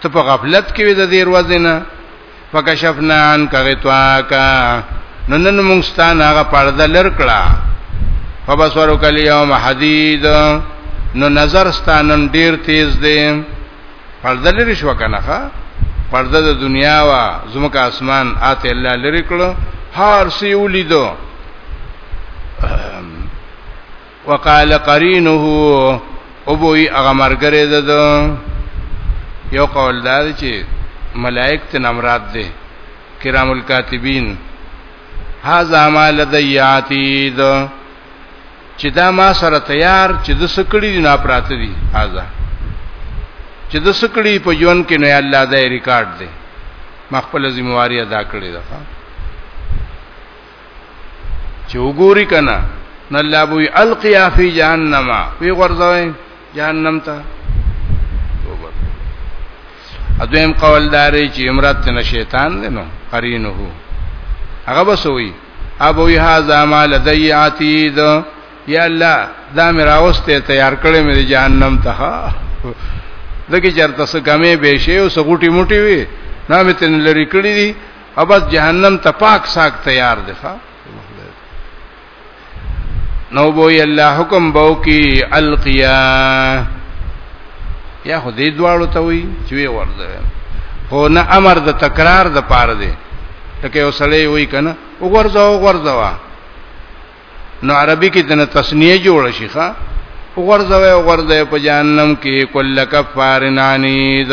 ته په غفلت کې وې د دې ورځې نه فکشفنا عنک غطاءک نو نن موږ ستانه هغه پرده لر کړه فبصرک اليوم حدید نو نظر ستانن ډیر تیز دی پرده لري شو کنه ښا پرده د دنیا وا زمکه اسمان آته الله لري کړو هر سی ولیدو وقال قرينه او بوئی هغه مرګره ده ده یو قول دا دی چې ملائک ته نمراد دي کرام الکاتبین هاذا ما لدی عتید چې دا ما سره تیار چې د سکړی دی نه پراته دي هاذا چې د سکړی په ژوند کې نه الله دا ریکارډ دی ما خپل ذمہواری ادا کړې ده چې وګوري کنه نو الله بوي القيا فی جهنم وی غرزوي جهنم ته اځم قول داري چې امرت نه شیطان دی نو قرینه هغه بسوي ابو یها زما لدی عتید یا الله دا مې راوسته تیار کړې مې جهنم ته دګی چرته څه کمې به شي او سغوټي موټي وي نامې تن لری کړی دي او بس جهنم ته پاک ساک تیار دی ښا نو بو ی الله حکم بو کی القیا یا خو دې دواړو ته وی چې وی ورده خو نه امر د تکرار د پاره دی لکه یو سړی وی کنه وګورځه وګورځه نو عربي کې دنه تسنیه جوړ شي ښا وګورځه وګورځه په جهنم کې کله کفارنانید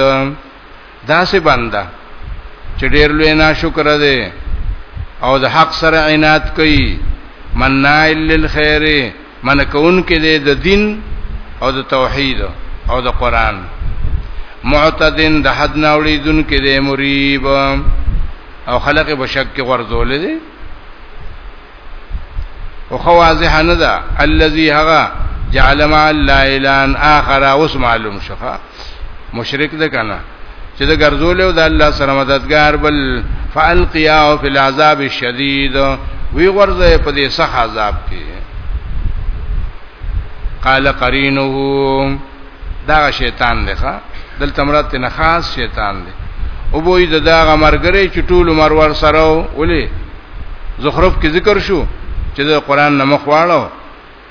داسې بنده چې ډېر لوی ناشکر دی او د حق سره عنایت کوي منائل للخير من کون کې دی د دین او د توحید او د قران معتدن د حد ناوړي دن کې دی مریب او خلق بشک کې ورزول دي او خواضح نه ده الذي هغه جعل مع الله الان اخر اوس معلوم شفا مشرک ده کنه چې د ګرځول او د الله سره مددگار بل فالقيا فی العذاب الشدید وی غرزه په دې سخت عذاب کې قال قرینه دا شیطان دی ښا دلته مراد ته نه خاص شیطان دی او بوې د داغه مرګره چې ټول عمر ور سره ولې زخرف کې ذکر شو چې د قران نه مخواړو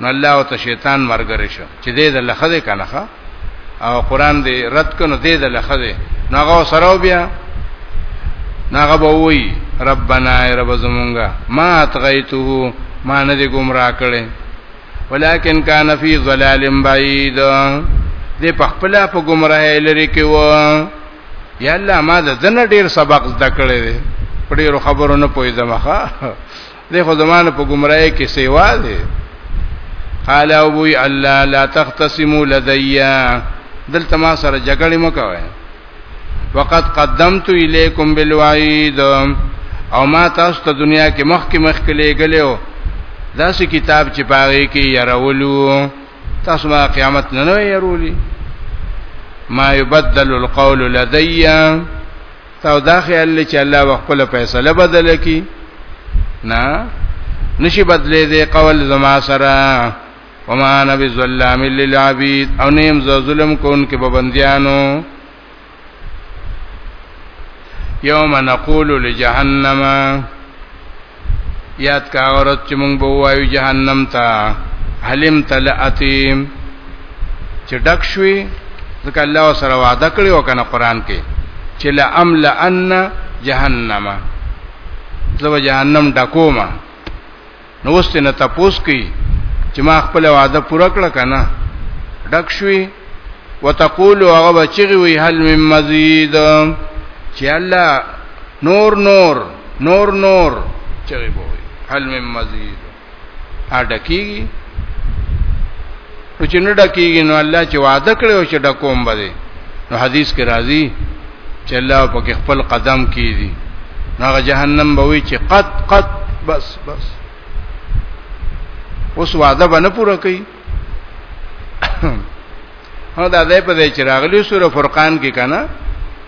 نو الله او ته شیطان مرګره شو چې دې د لخذ کنه ښا او قران دې رد کنه دې د لخذ نو هغه سره بیا ناغه به وی ربنا ای رب زمونږه ما اتغیته ما نه دې گمراه کړي ولكن كان في ظلال بعيد دې په خپل په گمراهۍ لري کې و یا الله ما د دنه ډیر سبق زده کړی دی په ډیرو خبرو نه پوي زمخه دې خو زمانه په گمراهۍ کې سیوا دی قال ابو الله لا تختصموا لدي دلته ما سره جګړه مکوئ وقد قدمت الیکم بالوعید او ما تاسو ته دنیا کې مخ کې مخ کې لګلو دا سه کتاب چې پاره کې يرولو تاسو ما قیامت نه نه يرولي ما يبدل القول لدي تا دا خیال چې الله وخپل فیصله بدل کی نه نشي بدلې دې قول زما سره وما انا بظلام للعبید او نیم ز ظلم کون کې ببندیانو یوم نقول لجهنم یاد کا اورت چې مونږ به وایو جهنم ته حلم تلاتیم چې ډک شوي ځکه الله سره وعده کړی او کنه قران کې چې لا امل ان جهنم زو جهنم ډکوما نو وست نه تپوس کی چې ما خپل وعده پوره کړه کنه ډک شوی وتقول هغه بچی وی هل من مزید چې الله نور نور نور نور چغي بوي هل من مزید اډکی او چې نه ډکیږي نو الله چې وعده کړی او چې ډکوم بده نو حدیث کې راځي چې الله په کې خپل قدم کیږي هغه جهنم به وي چې قد قد بس بس اوس وعده به نه پوره کوي هدا دې په دې چې راغلی سوره فرقان کې کنه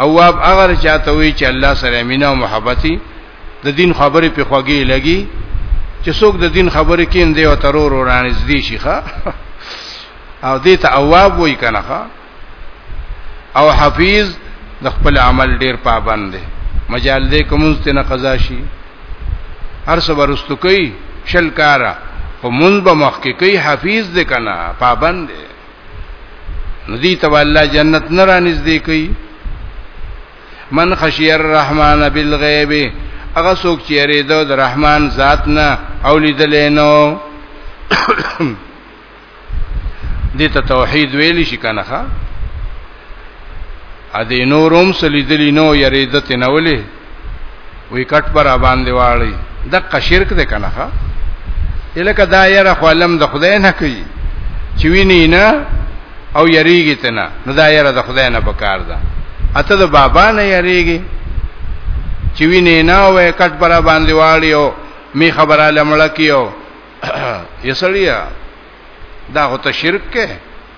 اواب هغه چاته وی چې الله سره مینا او محبتي د دین خبرې په خوږی لګي چې څوک د دین خبرې کین دی او ترور ورانه زدي شي ښا او دې ته اواب وای کنه ښا او حفیظ د خپل عمل ډیر پابند دی مجال دې کوم ست نه قضا شي هر څو ورستو کوي شل کارا خو مونږ به مخکې کوي حفیظ دې کنه پابند دی ندی تبا الله جنت نه را نږدې کوي من خشی الرحمن بالغیب هغه څوک چې یریدو د رحمان ذات نه او لیدلې نو دې ته توحید ویل شي کنه ا دې نوروم سلیدلی نو یریده تنولی وی کټ پر باندې واړی د قشرک ده کنه ها الکه دا یره خو علم د خدای نه کوي چې ویني نه او یریږي تنه نو دا یره د خدای نه پکار ده اته د بابا نه یریږي چې ویني نه او کټ پر باندې واړی او می خبره لمړ کیو یسړیا دا هو ته شرک کې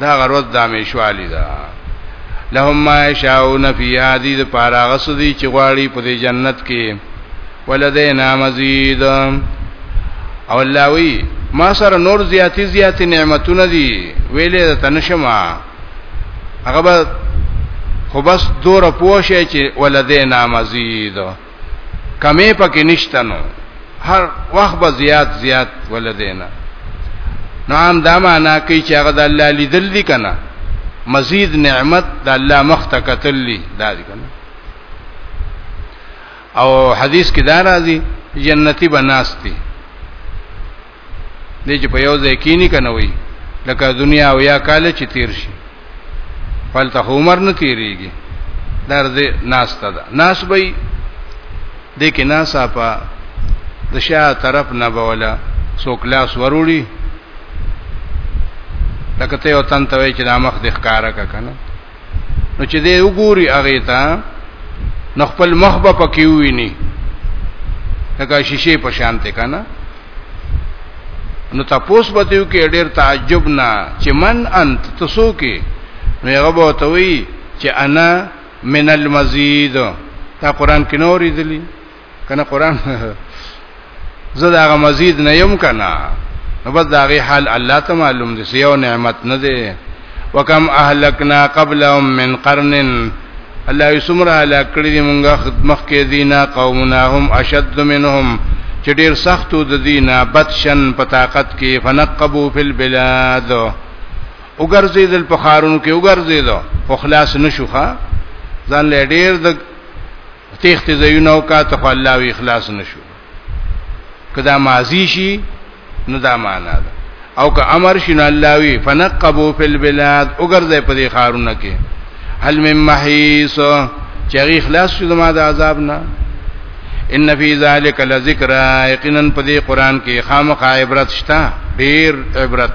دا غروز د همیشوالی ده لهم ما یشاؤون فیها دی د پارا غسدی چې غواړي په دې جنت کې ولدینا مزید او الله وی ما سره نور زیاتی زیاتی نعمتونه دي ویلې د تنشما هغه به خو بس دور پوښی چې ولدینا مزید کمې پکې نشته نو هر وخت به زیات زیات ولدینا نو هم دا معنا کوي چې هغه د الله لیدل دي کنه مزید نعمت د الله مخ ته کتل دي دا دي کنه او حدیث کې دا راځي جنتی بناستی دې چې په یو ځای کې نه کنوي لکه دنیا او یا کال چې تیر شي فلته عمر نه تیریږي در دې ناس ته ده ناس به دې کې ناسا په د شاه طرف نه بوله سو کلاس وروړي لکه ته یو تن ته وای چې د مخ د ښکارا کنه نو چې دې وګوري هغه ته نو خپل مخ به پکې ویني لکه شیشه په شان ته کنه نو تاسو به دیو کې ډېر تعجب نه چې من انت تاسو کې نو هغه به توي چې انا من المزید دا قران کې نورې دي کنه قران زه دا غ مزید نه یم کنه نو بس دا غي حال الله ته معلوم دي یو نعمت نه دی وکم اهلکنا قبلهم من قرن الله یسمر هلاک کړی دی مونږه خدمت کې دینا قومنا هم اشد منهم چې ډیر سختو د دینا بدشن په طاقت کې فنقبو فی البلاد وګرځیدل په خارونو کې وګرځیدو خو خلاص نشوخه ځان له ډیر د تخت زینو کا ته الله وی اخلاص نشو کدا ماضی شي نو دا معنا ده او که امر شین الله وی فنقبو فی البلاد وګرځي په دې خارونه کې هل من محیص چغی خلاص شو زما د عذاب نه ان فی ذلک لذکر یقینا په دې قران کې خامخ عبرت شته ډیر عبرت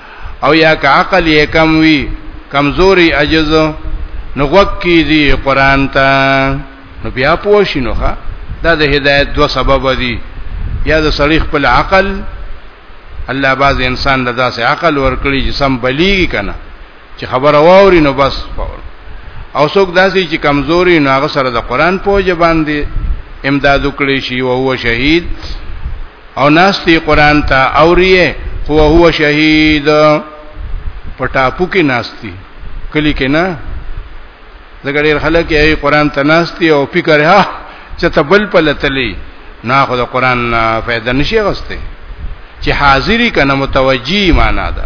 او یا که عقل یې کم وي کمزوري عجز نو غوږ کی دی قران ته نو بیا پوه شي نو ښا دا د هدایت دوه سبب دي یا د سړی خپل عقل الله باز انسان له داسې عقل ورکړي چې سم بلیږي کنه چې خبره واوري نو بس فور او څوک داسې چې کمزوري نو هغه سره د قران په ځبان دي امداد وکړي شي او هو شهید او ناس دی قران ته اوریه هو هو شهید پټاپو کې ناس دی کلی کې نه دغه ډیر خلک یې قران ته ناس دی او فکر ها چې تبل پلتلی نه خو د قران فائدہ نشي غسته چې حاضری کنه متوجی معنا ده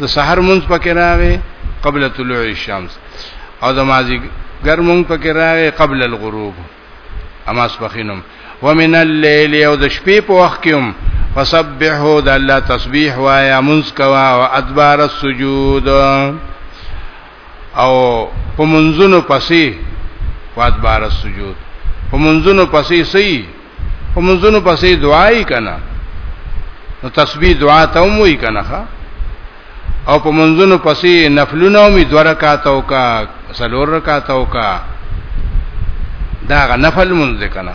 د سحر مونږ پکې راغې قبل طلوع الشمس او د مازی ګر مونږ پکې راغې قبل الغروب اما سبخینم ومن الليل او د شپې په وخت کې هم فسبحوا د الله تسبیح وایا منځ کوا او ادبار السجود او په منځونو پسې وادبار السجود په منځونو پسې سي په منځونو پسې دعای کنا نو تسبیح دعا ته هم وی کنا او په منځونو پسې نفلونه هم دوه رکعات او کا سلور رکعات او کا دا غ نفل منځ کنا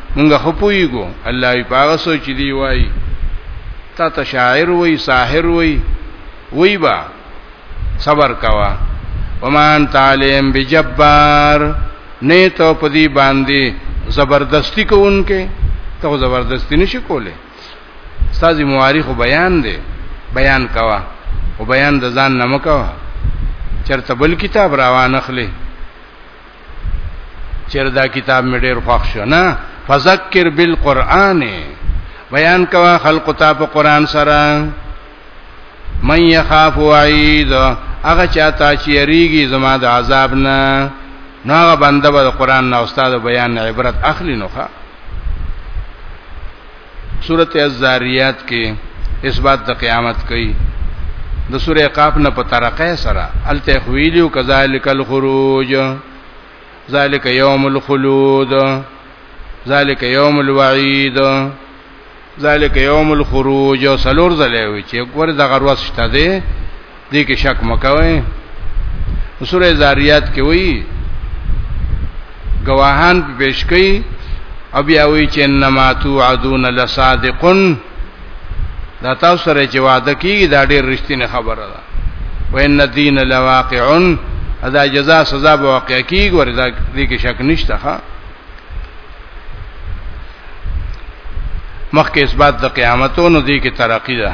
مونږ خو پویګو الله یې پاغه سوچ دی وای تا ته شاعر وای ساحر وای وای با صبر کوا ومان تعلیم بجبار نه ته په دې باندې زبردستی کوونکې ته زبردستی نشي کوله استاد مورخ بیان دی بیان کوا او بیان د ځان نه مکوا چرته بل کتاب روان اخلي چیر دا کتاب مې ډیر خوښ شو نه فذکر بالقران بیان کوا خلق ته په قران سره من یخاف وعید هغه چاته چې یریږي زما د عذاب نه نو هغه بنده به قران نه استاد بیان عبرت اخلي نوخه سورته الزاریات کې اثبات د قیامت کوي د سورې قاف نه په ترقه سره التخویل کذالک الخروج ذالک یوم الخلود ذالک یوم الوعید ذالک یوم الخروج سلور زلوی چې ګور د غروس شته دی دې کې شک مکوئ سوره زاریات کې وایي گواهان په پیش کوي او بیا وایي چې انما توعدون لصادقون دا تاسو سره چې وعده کیږي دا ډېر رښتینه خبره ده وان الدین لواقع ادا جزاء سزا به واقع کیږي وردا دې کې شک نشته ها مخکې اثبات د قیامتونو دې کې ترقی ده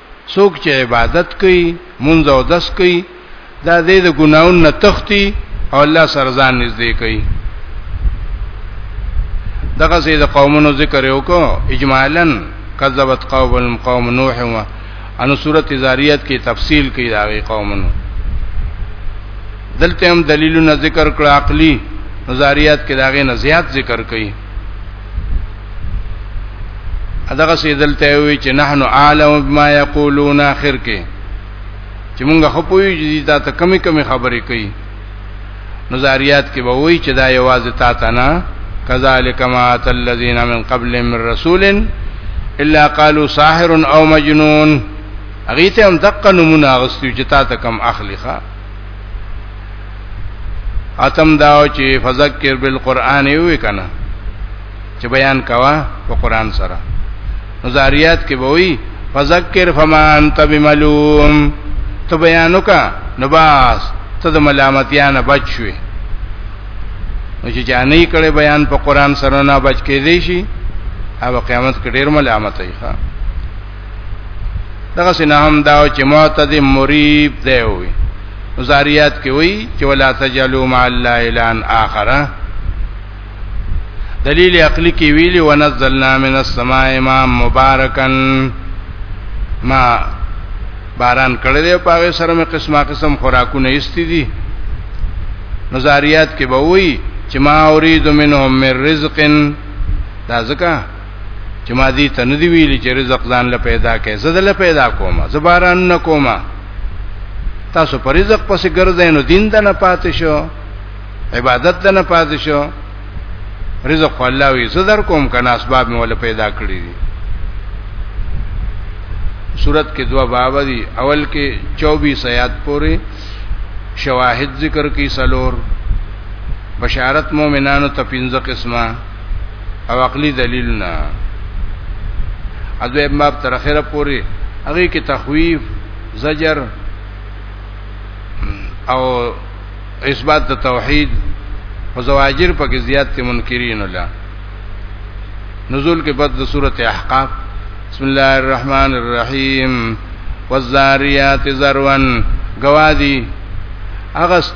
څوک چې عبادت کوي مونږ او دس کوي دا دې د ګناون نه تختی او الله سره ځان نږدې کوي دغه سي د قومونو ذکر یو کو اجمالا کذبت قوم قوم نوح و انو سورۃ زاریات کې تفصیل کې داغي قومونو دلته هم دلیلونه ذکر کړه عقلی نظریات کې داغه نه زیات ذکر کړي اداغه سیدل ته وی چې نحن عالم بما یقولون اخر کې چې موږ خپوی چې دا ته کمی کمی خبرې کوي نظریات کې به وی چې دا یوازې تا ته نه کذالک ما ات الذین من قبل من رسول الا قالوا ساحر او مجنون اغه ته هم دقه نمونه اغستو چې تا ته کم اخلي ښا اتم دا چې فذکر بالقران وی کنه چې بیان کوا په قران سره نظریات کې به وی فذکر فما انت بملوم ته بیانو کا نو باس ته د ملامتیا نه بچ شوې نو چې جانې کړي بیان په قران سره نه بچ کې دی شي او قیامت کې ډیر ملامت وي ښا دغه سینه هم دا چې معتدی مریب دی وي زاریات کې وي چې ولا تجلو مع الله الان اخره دلیل عقلی کې ویلي ونزلنا من السماء ماء مبارکا ما باران کړی دی په هغه سره مې قسمه قسم خوراکونه ایستي دي نظریات کې به وایي چې ما اورید منهم من رزق دا ځکه چې ما دې ته نه دی ویلي چې رزق ځان له پیدا کې زه دل پیدا کوم زه باران نه کوم تاسو پر رزق پسې ګرځئ نو دین ته نه پاتې شو عبادت ته نه پاتې شو رزق الله وی زه در کوم کنه اسباب مې ول پیدا کړی دي صورت کې دوا باب دي اول کې 24 آیات پورې شواهد ذکر کی سلور بشارت مومنانو ته پنځه قسمه او عقلی دلیل نه اځه باب تر اخره پوری هغه کې تخویف زجر او اثبات د توحید او زواجر په کې زیات ته منکرین الله نزول کې بعد د سوره احقاف بسم الله الرحمن الرحیم والذاریات ذروا گوادی اغست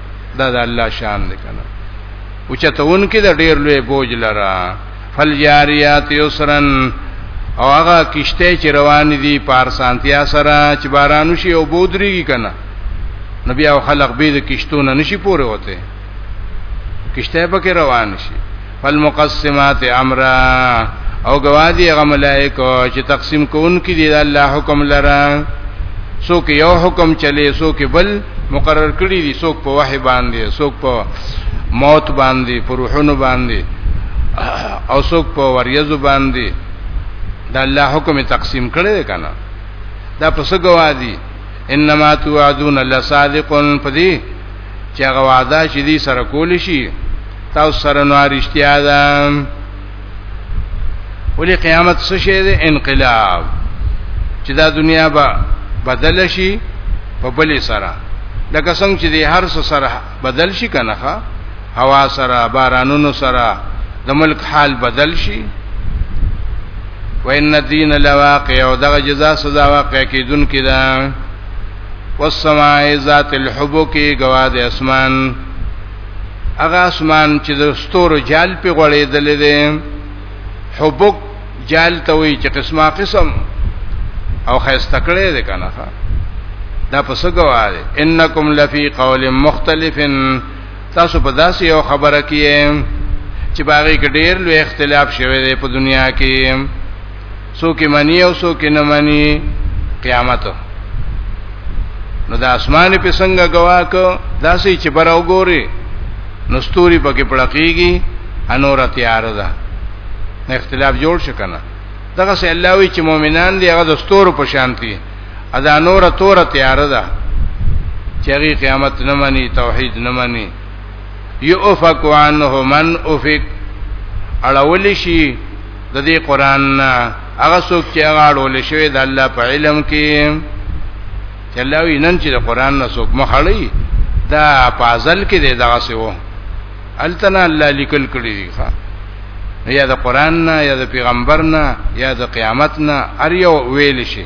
دا د الله شان دی کنه او چتون کې د ډیر لوی بوج لرا فلجاریات یسرن او هغه کشته چې روان دي پارسانتیا سره چې بارانو شي او بودريږي کنه نبی او خلق به د کشتونه نشي پوره وته کشته به کې روان شي فالمقسمات امرا او گوادی غ ملائکه چې تقسیم کوونکې دي د الله حکم لره څوک یو حکم چلی څوک بل مقرر کړی دي څوک په وحی باندې څوک په موت باندې پر روحونو باندې او څوک په وریزو باندې د الله حکم تقسیم کړی دی کنه دا پس گوادی انما توعدون لصادقون پدی چې هغه وعده چې دې سره کول شي تاسو سره نو رښتیا ده ولې قیامت څه شی دی انقلاب چې دا دنیا به بدل شي په بل سره لکه څنګه چې د هر څه سره بدل شي کنه هوا سره بارانونو سره د ملک حال بدل شي وان الدين لواقع او دغه جزاء سزا واقع کیدون کیدا والسماء ذات الحبک گواد اسمان هغه اسمان چې د ستورو جال په غړېدل دي حبک جال ته وي چې قسمه قسم او خسته کړي دي کنه دا پس گواد انکم لفی قول مختلف تاسو په داسې یو خبره کې چې باغې کې ډېر لوی اختلاف شوه په دنیا کې څوک منی او څوک نه منی قیامت نو د اسمان په څنګه گواه کو داسې چې بر وګوري نو ستوري پکې پړقېږي انور تیار ده نه اختلاف جوړ شکنه دغه سه الله وی چې مؤمنان دی هغه د ستورو په شانتي ادا نور تور تیار ده چې قیامت نه مني توحید نه مني یؤفک عنه من افک اړول شي د دې قران نه هغه څوک چې هغه اړول شوی د الله په علم کې چې الله وی نن چې د قران نه څوک مخړی دا پازل کې دی دغه څه وو التنا الله لیکل کړی دی ښا یا د قران نه یا د پیغمبر نه یا د قیامت نه ار یو ویل شي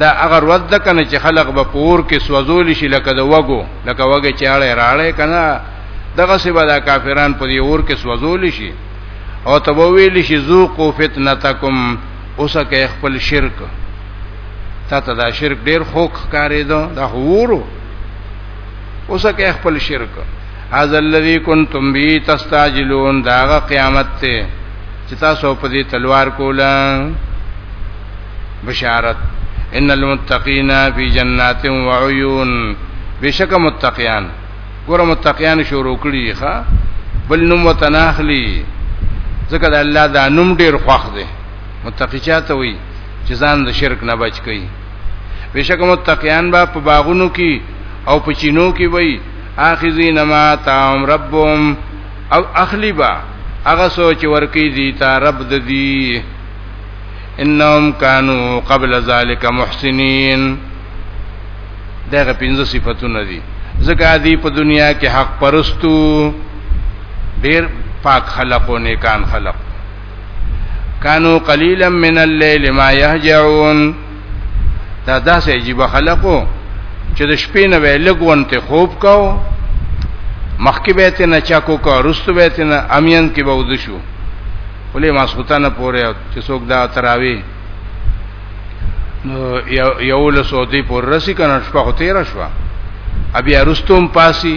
دا هغه ورځ ده کنه چې خلق به پور کې سوځول شي لکه د وګو لکه وګه چاړه راړې کنه دغه سی به دا کافران په دې اور کې سوځول شي او تبویل شي ذوقوا فتنتکم اوسه کې خپل شرک تا ته دا شرک ډیر خوک کاری دو دا حورو اوسه کې خپل شرک هاذا الذی کنتم بی تستعجلون داغه قیامت ته چې تاسو په دې تلوار کولا بشارت ان المتقین فی جنات و عیون بشک متقیان ګور متقیان شروع کړي ښا بل نوم وتناخلی ځکه د الله دا نوم ډیر خوښ دی متقی چاته وي چې ځان د شرک نه بچ کړي بشک متقیان با په باغونو کې او په چینو کې وي اخذین ما تام ربهم او اخلی با هغه سوچ ورکی دی تا رب د دی انهم کانوا قبل ذلك محسنین دغه پنځه صفاتونه دي زکه دی په دنیا کې حق پرستو ډیر پاک خلق او نیکان خلق کانو قلیلا من الليل ما يهجعون دا داسې عجیب خلقو چې د شپې نه ویلګونته خوب کاو مخکې به ته نه چاکو کا رستو به ته نه امین کې به ود شو ولې ماسوتانه پورې چې څوک دا تراوی نو یو له سعودي پور رسی کنه شپه خو تیر شو ابي ارستوم پاسي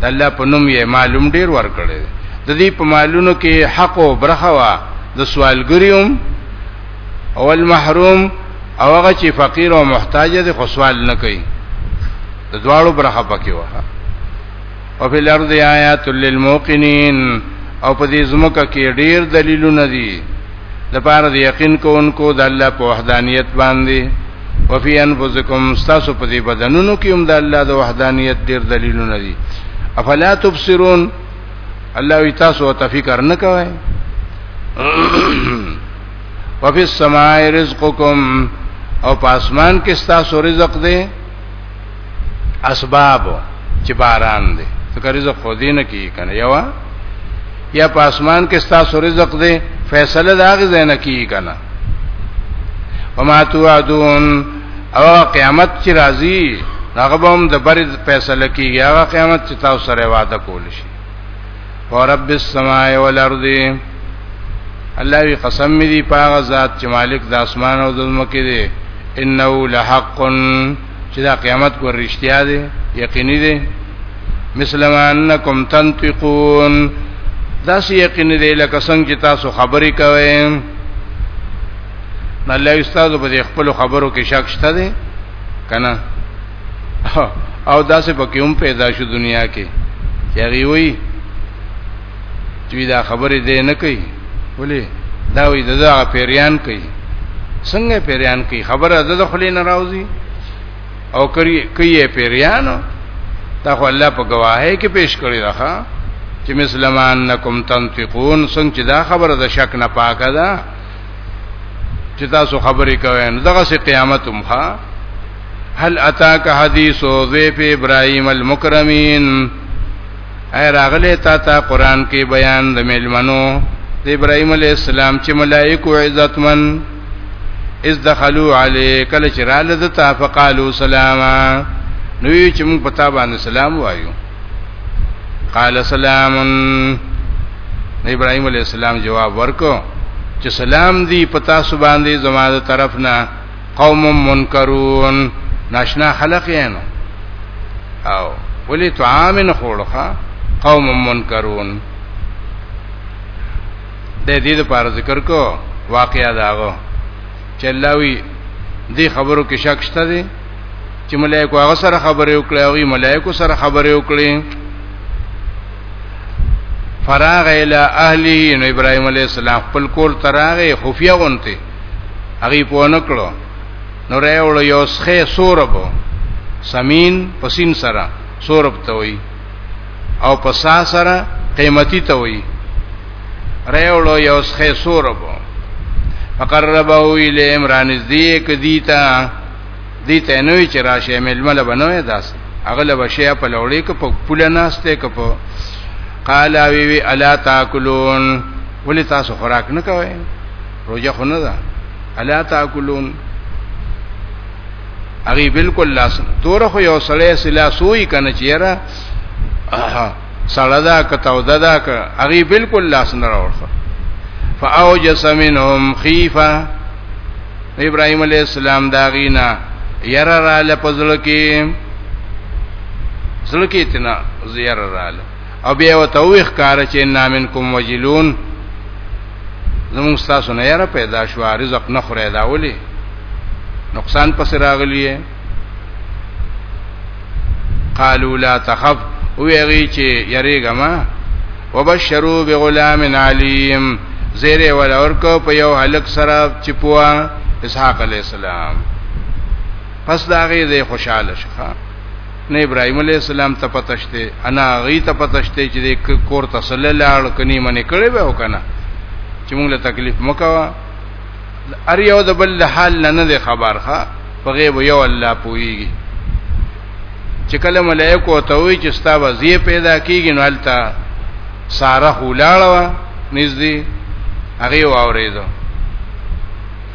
د الله په نوم یې معلوم ډیر ورکړي د دې په مالونو کې حق او برخه وا د سوالګریوم او المحروم او هغه چې فقیر او محتاج دي خو سوال نه کوي د دواړو برخه پکې وه او په لار دی آیات للموقنین او په دې زمکه کې ډیر دلیلونه دي لپاره د یقین کوونکو د الله په وحدانیت باندې وفي انفسکم استاسو په دې بدنونو کې هم د الله د وحدانیت ډیر دلیلونه دي افلا تبصرون الله وی تاسو ته فکر نه کوئ وفي السماء رزقکم او په اسمان کې استاسو رزق دی اسباب چې باران دی ځکه رزق خو دې نه کی کنه یو یا په اسمان کې ستاسو رزق دی فیصله دا غي زنه کی کنه وما توعدون او قیامت چې راځي هغه به هم د بری فیصله کیږي هغه قیامت چې تاسو سره وعده کول شي ورب السماء والارض الله وی قسم دی پاغه ذات چې مالک د اسمان او د زمکه دی انه لحق چې دا قیامت کو رښتیا دی یقیني دی مثلما انکم تنطقون دا سی یقین دی لکه څنګه چې تاسو خبرې کوئ نه الله استاد په خپل خبرو کې شک شته دی کنه او دا څه پکې هم پیدا شو دنیا کې چې وی چې دا خبرې دې نه کوي ولې دا وی دغه پیریان کوي څنګه پیریان کوي خبره د خلې نه راوځي او کوي کوي پیریان تا خو الله په گواهی کې پیش کړی راخه چې مسلمان نکم تنفقون څنګه چې دا خبره د شک نه پاکه ده چې تاسو خبرې کوئ نو دغه سي قیامت هم ښا هل اتاک حدیث او ذیف ابراهیم المکرمین اي راغلي تا ته قران کې بیان د ملمنو د ابراهيم عليه السلام چې ملائکه عزتمن اذ دخلوا علی کله چې را لدتا فقالو سلاما نو چې موږ پتا باندې سلام وایو قال سلام ابراهيم عليه السلام جواب ورکو چې سلام دی پتا سو باندې زماده طرف نه قوم منکرون ناشنا خلق یې نو او ولی طعام نه خورخه قوم منکرون د دې لپاره ذکر کو واقعیا داغو چې الله وی دې خبرو کې شک شته دي چې ملائکه هغه سره خبرې وکړي او ملائکه سره خبرې وکړي فراغ الى اهله نو ابراهيم عليه السلام خپل کور تراغه خفيه غونته هغه په نکړو نو راول یو سخه سورب سمین پسین سره سورب ته وي او پسا سره قیمتي ته وي راول یو سخه سورب فقربه الی عمران ذی کدیتا دیته نوې چې راشه ململ بنوي داس اغلب شی په لوړې کې په پوله ناشته کې په قال وی وی الا تاکلون ولی تاسو خوراک نه کوئ روزه خو نه ده الا تاکلون هغه بالکل لاس تور خو یو سړی سلا سوی کنه چیرې سړدا کتاو ددا ک هغه بالکل لاس نه راوړه فاوجس منهم خيفه ابراهيم عليه السلام داغینا ير را لپزل کې زل کې تنا زیر را لپزل او بیا وته وی ښکار چې نامن کوم وجلون زموږ تاسو نه یاره پیدا شو رزق نه خوري دا ولي نقصان پس راغلی قالوا لا تخف ویری چې یریګه ما وبشروا بغلام علیم زیره ول اورکو په یو هلک سره چې پوا اسحاق علی السلام پس دا غي خوشاله شخه نه ابراهيم عليه السلام ته پتشته انا غي ته پتشته چې د کور ته صلی الله علیه کني منې کړي به وکنه چې موږ له تکلیف مکوا ار یو د بل حال نه نه خبر ښه په غیب یو الله پويږي چې کله ملائکه ته وي چې ستا وزي پیدا کیږي نو التا ساره ولاړه نږدې هغه واورېدو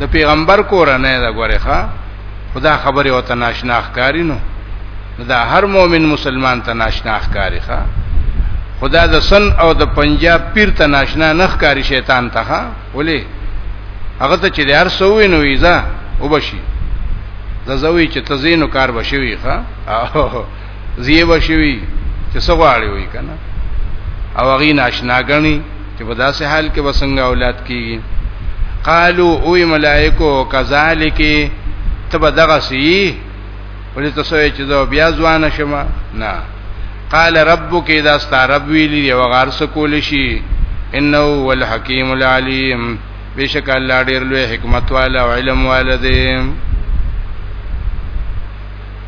د پیغمبر کورنۍ دا غوړې ښا خدا خبره او تناشنا ښکاری نو دا هر مؤمن مسلمان تناشنا ښکاری ښا خدا د سن او د پنجاب پیر تناشنا نه ښکاری شیطان ته ښا ولې هغه ته چې د هر سوې نو ویزا وبشي ززوی چې تزینو کار بشوي ښا زیبه شوی چې سغواړي وي کنه او هغه ناشنا غني چې په داسې حال کې وسنګ اولاد کیږي قالو او ملائکو کذالک تب دغه سی ولې تاسو یې چې زه بیا ځوان شم نه قال ربک اذا استرب ویلی یو غار سکول شي انه هو الحکیم العلیم بشک الله ډیر لوی حکمت والا او علم والده